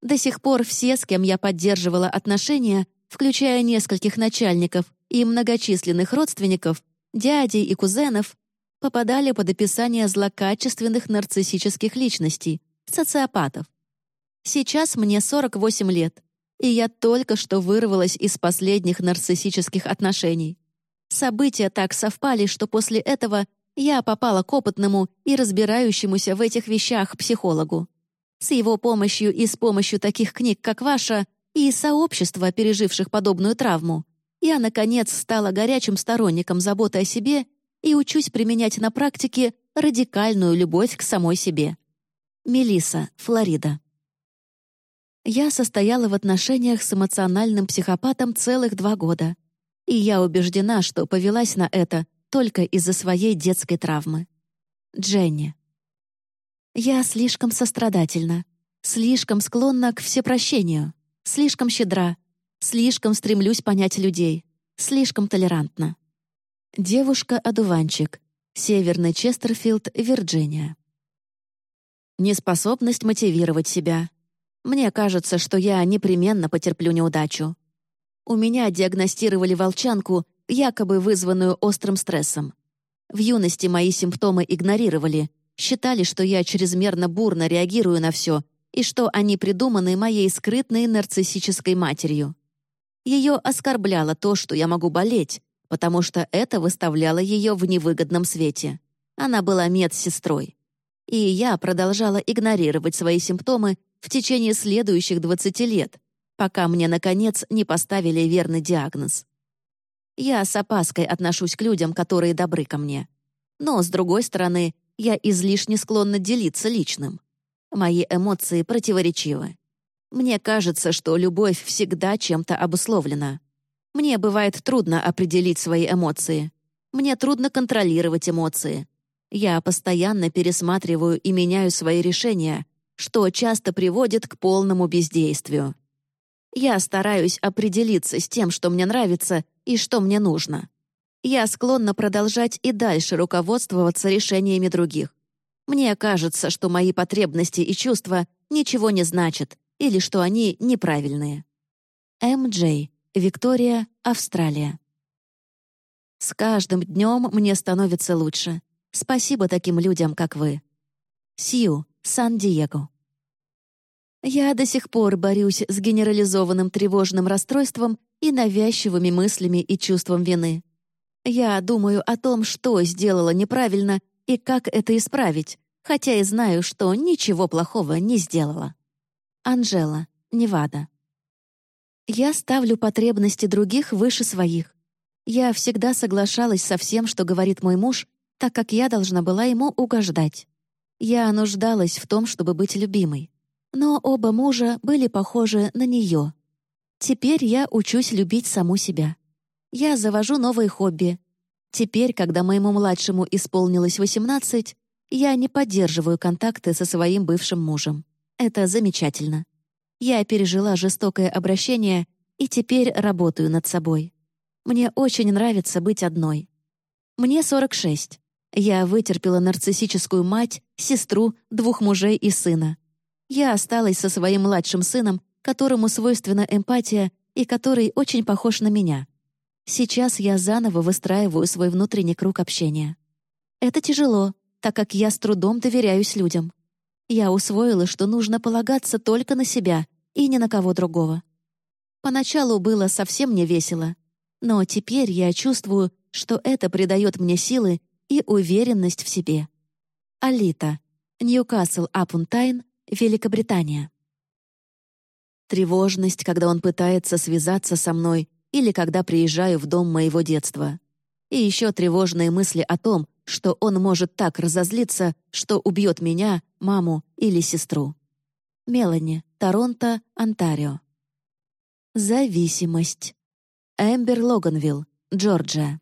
До сих пор все, с кем я поддерживала отношения, включая нескольких начальников и многочисленных родственников, дядей и кузенов, попадали под описание злокачественных нарциссических личностей, социопатов. Сейчас мне 48 лет, и я только что вырвалась из последних нарциссических отношений. События так совпали, что после этого я попала к опытному и разбирающемуся в этих вещах психологу. С его помощью и с помощью таких книг, как ваша, и сообщества, переживших подобную травму, я, наконец, стала горячим сторонником заботы о себе и учусь применять на практике радикальную любовь к самой себе. Мелиса, Флорида. Я состояла в отношениях с эмоциональным психопатом целых два года и я убеждена, что повелась на это только из-за своей детской травмы. Дженни. Я слишком сострадательна, слишком склонна к всепрощению, слишком щедра, слишком стремлюсь понять людей, слишком толерантна. Девушка-одуванчик. Северный Честерфилд, Вирджиния. Неспособность мотивировать себя. Мне кажется, что я непременно потерплю неудачу. У меня диагностировали волчанку, якобы вызванную острым стрессом. В юности мои симптомы игнорировали, считали, что я чрезмерно бурно реагирую на все и что они придуманы моей скрытной нарциссической матерью. Ее оскорбляло то, что я могу болеть, потому что это выставляло ее в невыгодном свете. Она была медсестрой. И я продолжала игнорировать свои симптомы в течение следующих 20 лет, пока мне, наконец, не поставили верный диагноз. Я с опаской отношусь к людям, которые добры ко мне. Но, с другой стороны, я излишне склонна делиться личным. Мои эмоции противоречивы. Мне кажется, что любовь всегда чем-то обусловлена. Мне бывает трудно определить свои эмоции. Мне трудно контролировать эмоции. Я постоянно пересматриваю и меняю свои решения, что часто приводит к полному бездействию. Я стараюсь определиться с тем, что мне нравится и что мне нужно. Я склонна продолжать и дальше руководствоваться решениями других. Мне кажется, что мои потребности и чувства ничего не значат или что они неправильные. М. Джей. Виктория, Австралия. С каждым днем мне становится лучше. Спасибо таким людям, как вы. Сью, Сан-Диего. Я до сих пор борюсь с генерализованным тревожным расстройством и навязчивыми мыслями и чувством вины. Я думаю о том, что сделала неправильно и как это исправить, хотя и знаю, что ничего плохого не сделала. Анжела, Невада. Я ставлю потребности других выше своих. Я всегда соглашалась со всем, что говорит мой муж, так как я должна была ему угождать. Я нуждалась в том, чтобы быть любимой. Но оба мужа были похожи на нее. Теперь я учусь любить саму себя. Я завожу новые хобби. Теперь, когда моему младшему исполнилось 18, я не поддерживаю контакты со своим бывшим мужем. Это замечательно. Я пережила жестокое обращение и теперь работаю над собой. Мне очень нравится быть одной. Мне 46. Я вытерпела нарциссическую мать, сестру, двух мужей и сына. Я осталась со своим младшим сыном, которому свойственна эмпатия и который очень похож на меня. Сейчас я заново выстраиваю свой внутренний круг общения. Это тяжело, так как я с трудом доверяюсь людям. Я усвоила, что нужно полагаться только на себя и ни на кого другого. Поначалу было совсем не весело, но теперь я чувствую, что это придает мне силы и уверенность в себе. Алита. Ньюкасл Апунтайн, Великобритания. Тревожность, когда он пытается связаться со мной или когда приезжаю в дом моего детства. И еще тревожные мысли о том, что он может так разозлиться, что убьет меня, маму или сестру. Мелани, Торонто, Онтарио. Зависимость. Эмбер Логанвилл, Джорджия.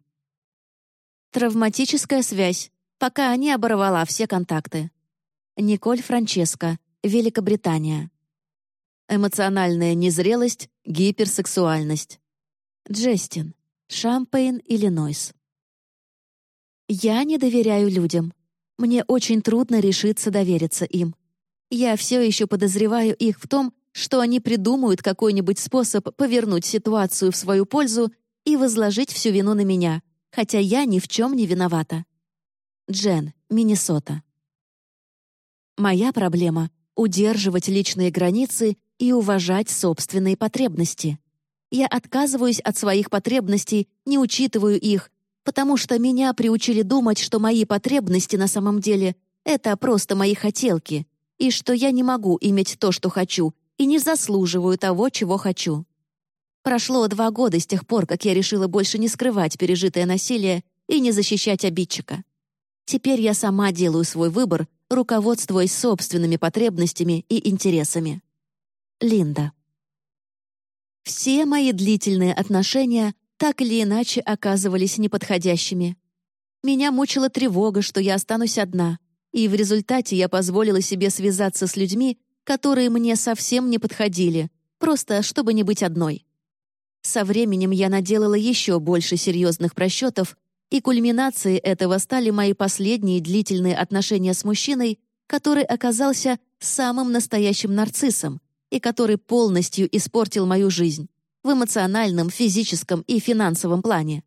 Травматическая связь, пока не оборвала все контакты. Николь Франческо, Великобритания. Эмоциональная незрелость, гиперсексуальность. Джестин, Шампейн, Иллинойс. Я не доверяю людям. Мне очень трудно решиться довериться им. Я все еще подозреваю их в том, что они придумают какой-нибудь способ повернуть ситуацию в свою пользу и возложить всю вину на меня, хотя я ни в чем не виновата. Джен, Миннесота. Моя проблема — удерживать личные границы и уважать собственные потребности. Я отказываюсь от своих потребностей, не учитываю их, потому что меня приучили думать, что мои потребности на самом деле — это просто мои хотелки, и что я не могу иметь то, что хочу, и не заслуживаю того, чего хочу. Прошло два года с тех пор, как я решила больше не скрывать пережитое насилие и не защищать обидчика. Теперь я сама делаю свой выбор, руководствуясь собственными потребностями и интересами. Линда. Все мои длительные отношения так или иначе оказывались неподходящими. Меня мучила тревога, что я останусь одна, и в результате я позволила себе связаться с людьми, которые мне совсем не подходили, просто чтобы не быть одной. Со временем я наделала еще больше серьезных просчетов, и кульминацией этого стали мои последние длительные отношения с мужчиной, который оказался самым настоящим нарциссом и который полностью испортил мою жизнь в эмоциональном, физическом и финансовом плане.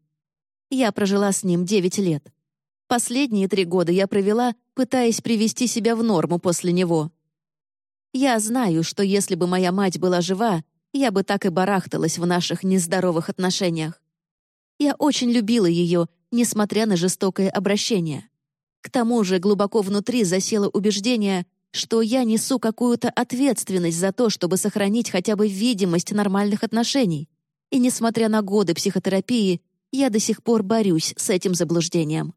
Я прожила с ним 9 лет. Последние три года я провела, пытаясь привести себя в норму после него. Я знаю, что если бы моя мать была жива, я бы так и барахталась в наших нездоровых отношениях. Я очень любила ее, несмотря на жестокое обращение. К тому же глубоко внутри засело убеждение, что я несу какую-то ответственность за то, чтобы сохранить хотя бы видимость нормальных отношений. И несмотря на годы психотерапии, я до сих пор борюсь с этим заблуждением.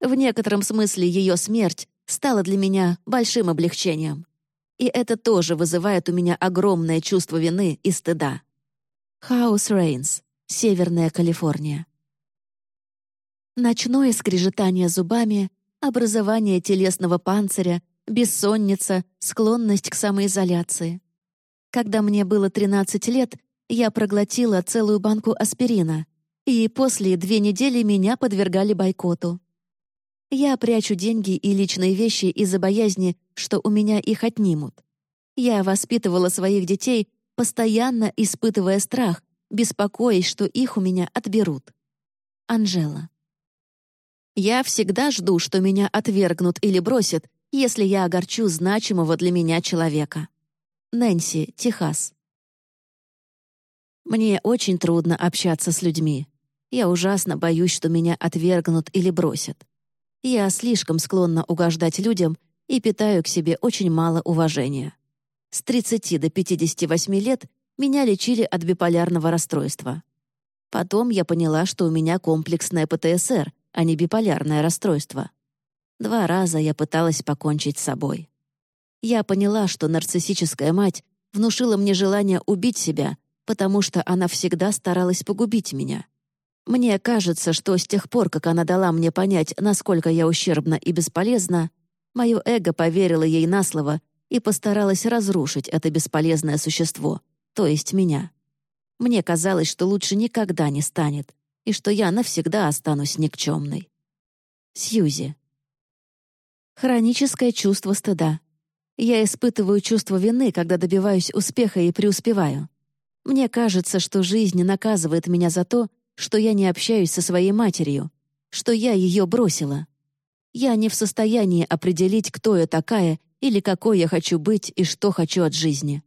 В некотором смысле ее смерть стала для меня большим облегчением. И это тоже вызывает у меня огромное чувство вины и стыда. Хаус Рейнс, Северная Калифорния. Ночное скрежетание зубами, образование телесного панциря, бессонница, склонность к самоизоляции. Когда мне было 13 лет, я проглотила целую банку аспирина, и после две недели меня подвергали бойкоту. Я прячу деньги и личные вещи из-за боязни, что у меня их отнимут. Я воспитывала своих детей, постоянно испытывая страх, беспокоясь, что их у меня отберут. Анжела. Я всегда жду, что меня отвергнут или бросят, если я огорчу значимого для меня человека. Нэнси, Техас. Мне очень трудно общаться с людьми. Я ужасно боюсь, что меня отвергнут или бросят. Я слишком склонна угождать людям и питаю к себе очень мало уважения. С 30 до 58 лет меня лечили от биполярного расстройства. Потом я поняла, что у меня комплексное ПТСР, а не биполярное расстройство. Два раза я пыталась покончить с собой. Я поняла, что нарциссическая мать внушила мне желание убить себя, потому что она всегда старалась погубить меня. Мне кажется, что с тех пор, как она дала мне понять, насколько я ущербна и бесполезна, мое эго поверило ей на слово и постаралось разрушить это бесполезное существо, то есть меня. Мне казалось, что лучше никогда не станет, и что я навсегда останусь никчемной. Сьюзи. Хроническое чувство стыда. Я испытываю чувство вины, когда добиваюсь успеха и преуспеваю. Мне кажется, что жизнь наказывает меня за то, что я не общаюсь со своей матерью, что я ее бросила. Я не в состоянии определить, кто я такая или какой я хочу быть и что хочу от жизни.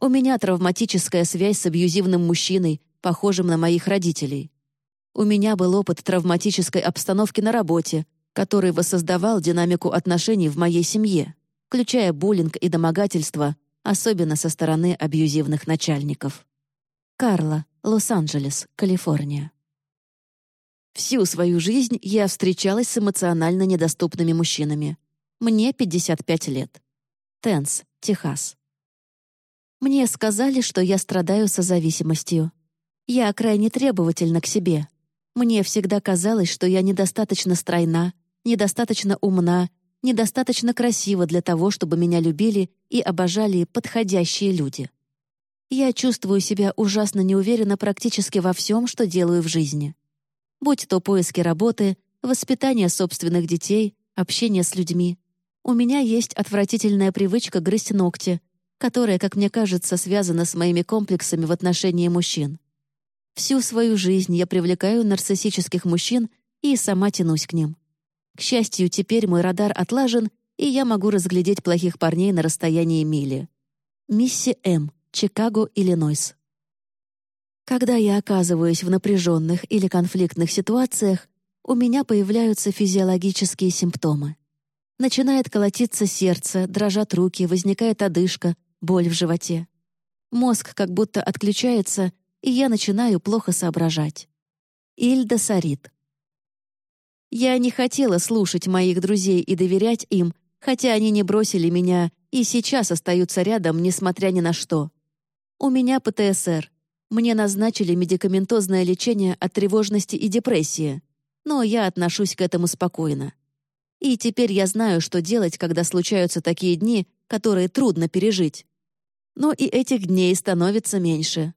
У меня травматическая связь с абьюзивным мужчиной, похожим на моих родителей. У меня был опыт травматической обстановки на работе, который воссоздавал динамику отношений в моей семье, включая буллинг и домогательство, особенно со стороны абьюзивных начальников. Карла, Лос-Анджелес, Калифорния. Всю свою жизнь я встречалась с эмоционально недоступными мужчинами. Мне 55 лет. Тенс, Техас. Мне сказали, что я страдаю созависимостью. Я крайне требовательна к себе. Мне всегда казалось, что я недостаточно стройна, недостаточно умна, недостаточно красива для того, чтобы меня любили и обожали подходящие люди. Я чувствую себя ужасно неуверенно практически во всем, что делаю в жизни. Будь то поиски работы, воспитание собственных детей, общение с людьми. У меня есть отвратительная привычка грызть ногти, которая, как мне кажется, связана с моими комплексами в отношении мужчин. Всю свою жизнь я привлекаю нарциссических мужчин и сама тянусь к ним. К счастью, теперь мой радар отлажен, и я могу разглядеть плохих парней на расстоянии мили. Мисси М. Чикаго, Иллинойс. Когда я оказываюсь в напряженных или конфликтных ситуациях, у меня появляются физиологические симптомы. Начинает колотиться сердце, дрожат руки, возникает одышка, боль в животе. Мозг как будто отключается, и я начинаю плохо соображать. Ильда Сарит. Я не хотела слушать моих друзей и доверять им, хотя они не бросили меня и сейчас остаются рядом, несмотря ни на что. У меня ПТСР. Мне назначили медикаментозное лечение от тревожности и депрессии, но я отношусь к этому спокойно. И теперь я знаю, что делать, когда случаются такие дни, которые трудно пережить. Но и этих дней становится меньше.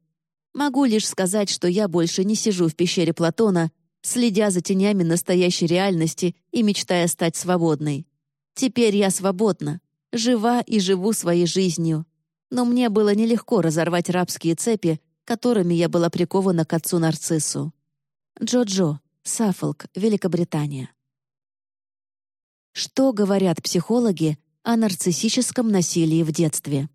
Могу лишь сказать, что я больше не сижу в пещере Платона, следя за тенями настоящей реальности и мечтая стать свободной. Теперь я свободна, жива и живу своей жизнью. Но мне было нелегко разорвать рабские цепи, которыми я была прикована к отцу Нарциссу. Джо-Джо, Саффолк, Великобритания. Что говорят психологи о нарциссическом насилии в детстве?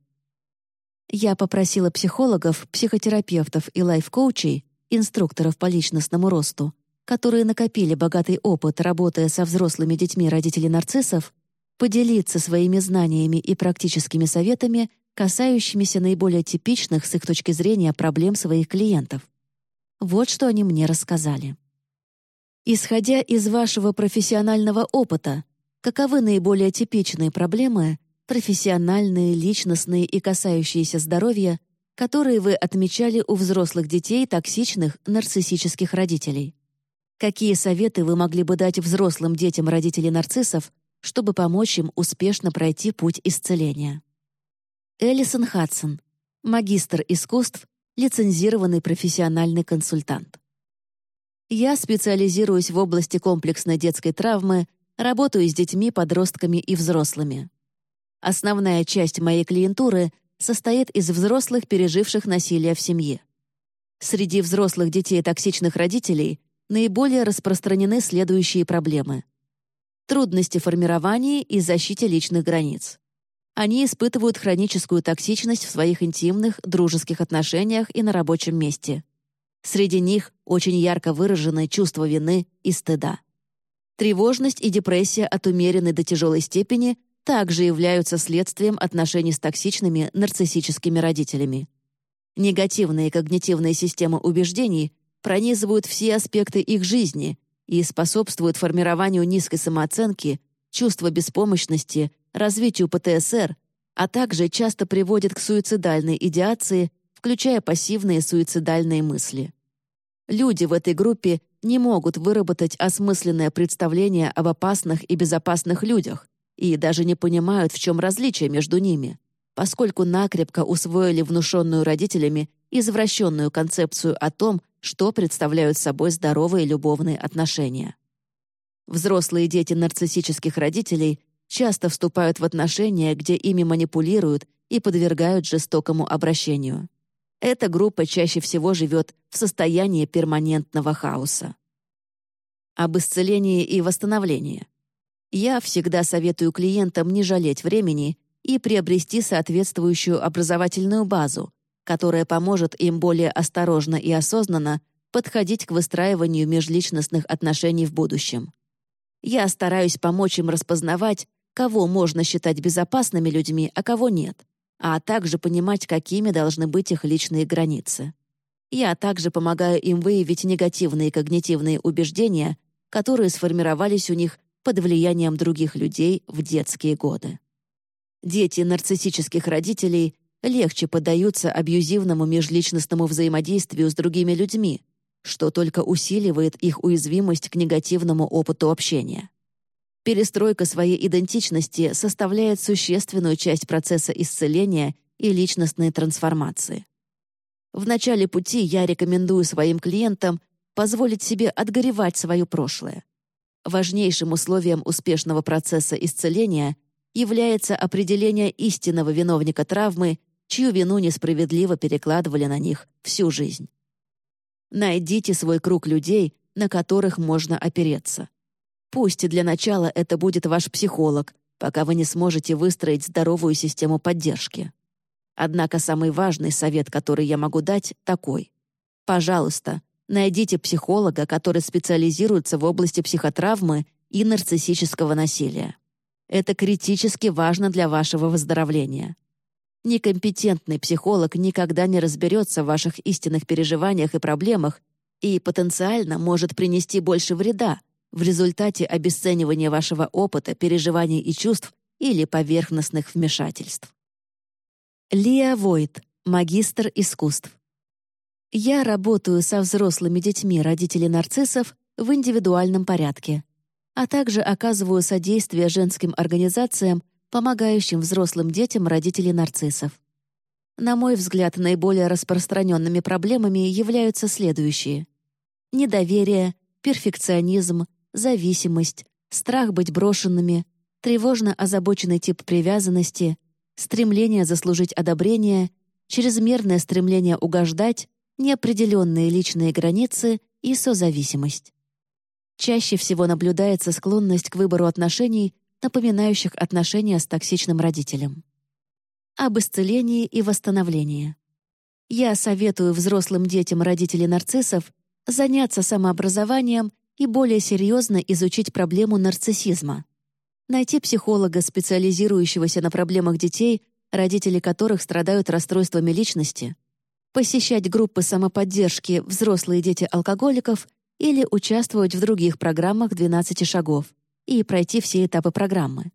Я попросила психологов, психотерапевтов и лайф-коучей, инструкторов по личностному росту, которые накопили богатый опыт, работая со взрослыми детьми родителей нарциссов, поделиться своими знаниями и практическими советами, касающимися наиболее типичных с их точки зрения проблем своих клиентов. Вот что они мне рассказали. Исходя из вашего профессионального опыта, каковы наиболее типичные проблемы, профессиональные, личностные и касающиеся здоровья, которые вы отмечали у взрослых детей токсичных нарциссических родителей. Какие советы вы могли бы дать взрослым детям родителей нарциссов, чтобы помочь им успешно пройти путь исцеления? Элисон Хадсон, магистр искусств, лицензированный профессиональный консультант. Я специализируюсь в области комплексной детской травмы, работаю с детьми, подростками и взрослыми. Основная часть моей клиентуры состоит из взрослых, переживших насилие в семье. Среди взрослых детей токсичных родителей наиболее распространены следующие проблемы. Трудности формирования и защите личных границ. Они испытывают хроническую токсичность в своих интимных, дружеских отношениях и на рабочем месте. Среди них очень ярко выражены чувство вины и стыда. Тревожность и депрессия от умеренной до тяжелой степени также являются следствием отношений с токсичными нарциссическими родителями. Негативные когнитивные системы убеждений пронизывают все аспекты их жизни и способствуют формированию низкой самооценки, чувства беспомощности, развитию ПТСР, а также часто приводят к суицидальной идеации, включая пассивные суицидальные мысли. Люди в этой группе не могут выработать осмысленное представление об опасных и безопасных людях и даже не понимают, в чем различие между ними, поскольку накрепко усвоили внушенную родителями извращенную концепцию о том, что представляют собой здоровые любовные отношения. Взрослые дети нарциссических родителей часто вступают в отношения, где ими манипулируют и подвергают жестокому обращению. Эта группа чаще всего живет в состоянии перманентного хаоса. Об исцелении и восстановлении. Я всегда советую клиентам не жалеть времени и приобрести соответствующую образовательную базу, которая поможет им более осторожно и осознанно подходить к выстраиванию межличностных отношений в будущем. Я стараюсь помочь им распознавать, кого можно считать безопасными людьми, а кого нет, а также понимать, какими должны быть их личные границы. Я также помогаю им выявить негативные когнитивные убеждения, которые сформировались у них под влиянием других людей в детские годы. Дети нарциссических родителей легче поддаются абьюзивному межличностному взаимодействию с другими людьми, что только усиливает их уязвимость к негативному опыту общения. Перестройка своей идентичности составляет существенную часть процесса исцеления и личностной трансформации. В начале пути я рекомендую своим клиентам позволить себе отгоревать свое прошлое. Важнейшим условием успешного процесса исцеления является определение истинного виновника травмы, чью вину несправедливо перекладывали на них всю жизнь. Найдите свой круг людей, на которых можно опереться. Пусть для начала это будет ваш психолог, пока вы не сможете выстроить здоровую систему поддержки. Однако самый важный совет, который я могу дать, такой. Пожалуйста, найдите психолога, который специализируется в области психотравмы и нарциссического насилия. Это критически важно для вашего выздоровления. Некомпетентный психолог никогда не разберется в ваших истинных переживаниях и проблемах и потенциально может принести больше вреда, в результате обесценивания вашего опыта, переживаний и чувств или поверхностных вмешательств. Лия Войт, магистр искусств. Я работаю со взрослыми детьми родителей нарциссов в индивидуальном порядке, а также оказываю содействие женским организациям, помогающим взрослым детям родителей нарциссов. На мой взгляд, наиболее распространенными проблемами являются следующие. Недоверие, перфекционизм, зависимость, страх быть брошенными, тревожно озабоченный тип привязанности, стремление заслужить одобрение, чрезмерное стремление угождать, неопределенные личные границы и созависимость. Чаще всего наблюдается склонность к выбору отношений, напоминающих отношения с токсичным родителем. Об исцелении и восстановлении. Я советую взрослым детям родителей нарциссов заняться самообразованием и более серьезно изучить проблему нарциссизма. Найти психолога, специализирующегося на проблемах детей, родители которых страдают расстройствами личности, посещать группы самоподдержки «Взрослые дети алкоголиков» или участвовать в других программах «12 шагов» и пройти все этапы программы.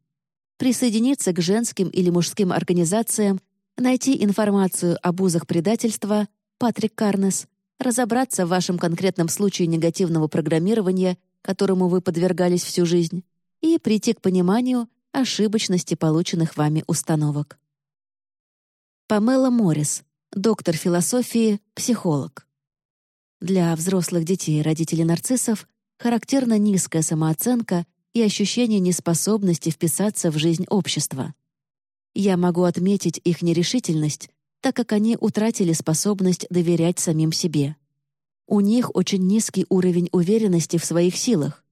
Присоединиться к женским или мужским организациям, найти информацию об узах предательства Патрик Карнес, разобраться в вашем конкретном случае негативного программирования, которому вы подвергались всю жизнь, и прийти к пониманию ошибочности полученных вами установок. Памела Моррис, доктор философии, психолог. Для взрослых детей и родителей нарциссов характерна низкая самооценка и ощущение неспособности вписаться в жизнь общества. Я могу отметить их нерешительность, так как они утратили способность доверять самим себе. У них очень низкий уровень уверенности в своих силах.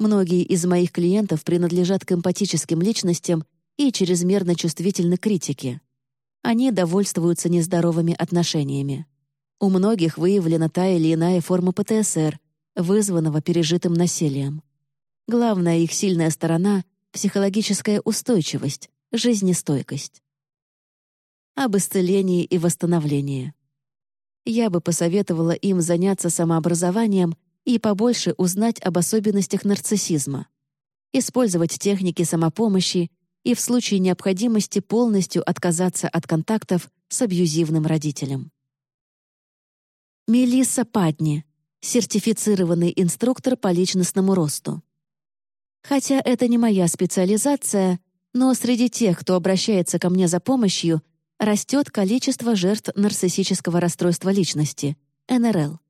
Многие из моих клиентов принадлежат к эмпатическим личностям и чрезмерно чувствительны к критике. Они довольствуются нездоровыми отношениями. У многих выявлена та или иная форма ПТСР, вызванного пережитым насилием. Главная их сильная сторона — психологическая устойчивость, жизнестойкость. Об исцелении и восстановлении. Я бы посоветовала им заняться самообразованием и побольше узнать об особенностях нарциссизма, использовать техники самопомощи и в случае необходимости полностью отказаться от контактов с абьюзивным родителем. Мелисса Падни, сертифицированный инструктор по личностному росту. Хотя это не моя специализация, но среди тех, кто обращается ко мне за помощью, растет количество жертв нарциссического расстройства личности, НРЛ.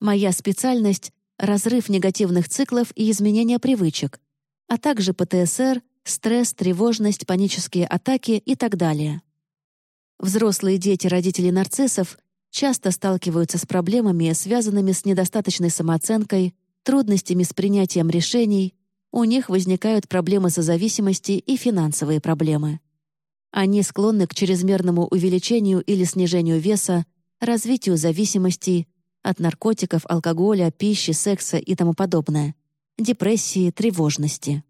Моя специальность — разрыв негативных циклов и изменения привычек, а также ПТСР, стресс, тревожность, панические атаки и так далее. Взрослые дети родителей нарциссов часто сталкиваются с проблемами, связанными с недостаточной самооценкой, трудностями с принятием решений, у них возникают проблемы созависимости и финансовые проблемы. Они склонны к чрезмерному увеличению или снижению веса, развитию зависимостей от наркотиков, алкоголя, пищи, секса и тому подобное, депрессии, тревожности.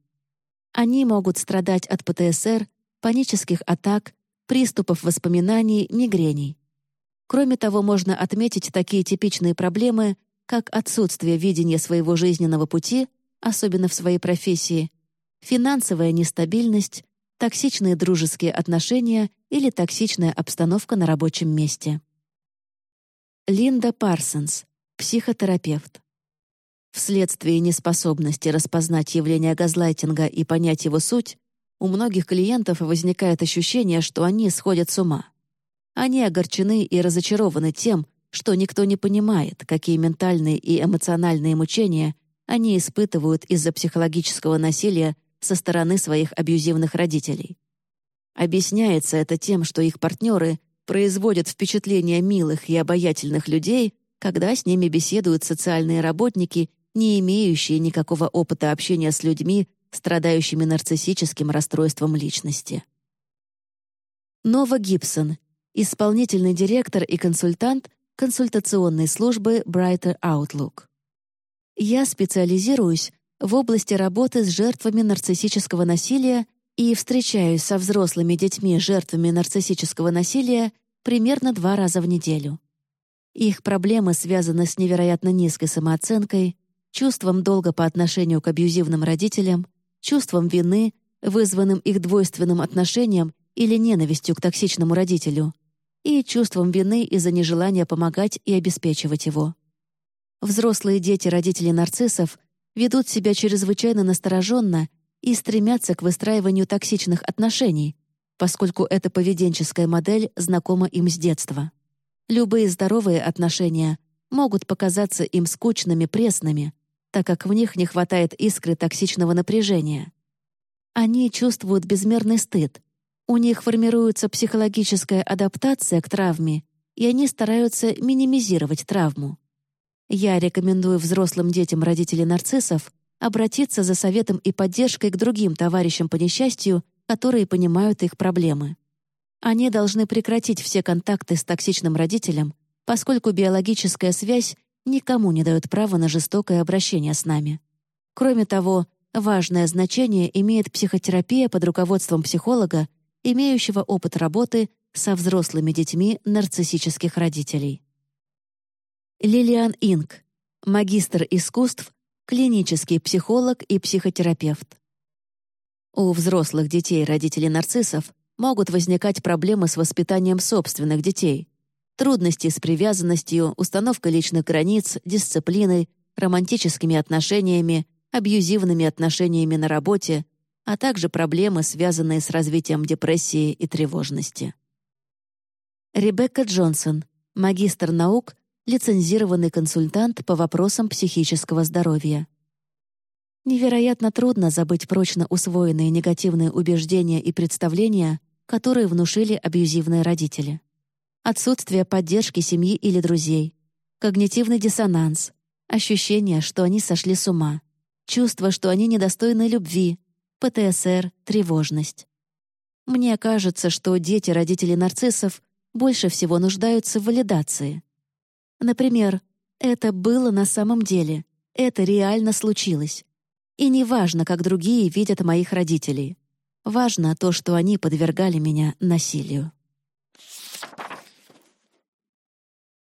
Они могут страдать от ПТСР, панических атак, приступов воспоминаний, мигрений. Кроме того, можно отметить такие типичные проблемы, как отсутствие видения своего жизненного пути, особенно в своей профессии, финансовая нестабильность, токсичные дружеские отношения или токсичная обстановка на рабочем месте. Линда Парсонс, психотерапевт. Вследствие неспособности распознать явление газлайтинга и понять его суть, у многих клиентов возникает ощущение, что они сходят с ума. Они огорчены и разочарованы тем, что никто не понимает, какие ментальные и эмоциональные мучения они испытывают из-за психологического насилия со стороны своих абьюзивных родителей. Объясняется это тем, что их партнеры производят впечатление милых и обаятельных людей, когда с ними беседуют социальные работники, не имеющие никакого опыта общения с людьми, страдающими нарциссическим расстройством личности. Нова Гибсон, исполнительный директор и консультант консультационной службы Brighter Outlook. Я специализируюсь в области работы с жертвами нарциссического насилия и встречаюсь со взрослыми детьми жертвами нарциссического насилия примерно два раза в неделю. Их проблемы связаны с невероятно низкой самооценкой, чувством долга по отношению к абьюзивным родителям, чувством вины, вызванным их двойственным отношением или ненавистью к токсичному родителю, и чувством вины из-за нежелания помогать и обеспечивать его. Взрослые дети родителей нарциссов ведут себя чрезвычайно настороженно и стремятся к выстраиванию токсичных отношений, поскольку эта поведенческая модель знакома им с детства. Любые здоровые отношения могут показаться им скучными, пресными, так как в них не хватает искры токсичного напряжения. Они чувствуют безмерный стыд, у них формируется психологическая адаптация к травме, и они стараются минимизировать травму. Я рекомендую взрослым детям родителей нарциссов обратиться за советом и поддержкой к другим товарищам по несчастью, которые понимают их проблемы. Они должны прекратить все контакты с токсичным родителем, поскольку биологическая связь никому не дает права на жестокое обращение с нами. Кроме того, важное значение имеет психотерапия под руководством психолога имеющего опыт работы со взрослыми детьми нарциссических родителей. Лилиан Инг, магистр искусств, клинический психолог и психотерапевт. У взрослых детей родителей нарциссов могут возникать проблемы с воспитанием собственных детей, трудности с привязанностью, установкой личных границ, дисциплиной, романтическими отношениями, абьюзивными отношениями на работе, а также проблемы, связанные с развитием депрессии и тревожности. Ребекка Джонсон, магистр наук, лицензированный консультант по вопросам психического здоровья. Невероятно трудно забыть прочно усвоенные негативные убеждения и представления, которые внушили абьюзивные родители. Отсутствие поддержки семьи или друзей, когнитивный диссонанс, ощущение, что они сошли с ума, чувство, что они недостойны любви, ПТСР, тревожность. Мне кажется, что дети родителей нарциссов больше всего нуждаются в валидации. Например, «это было на самом деле», «это реально случилось», и не важно, как другие видят моих родителей. Важно то, что они подвергали меня насилию.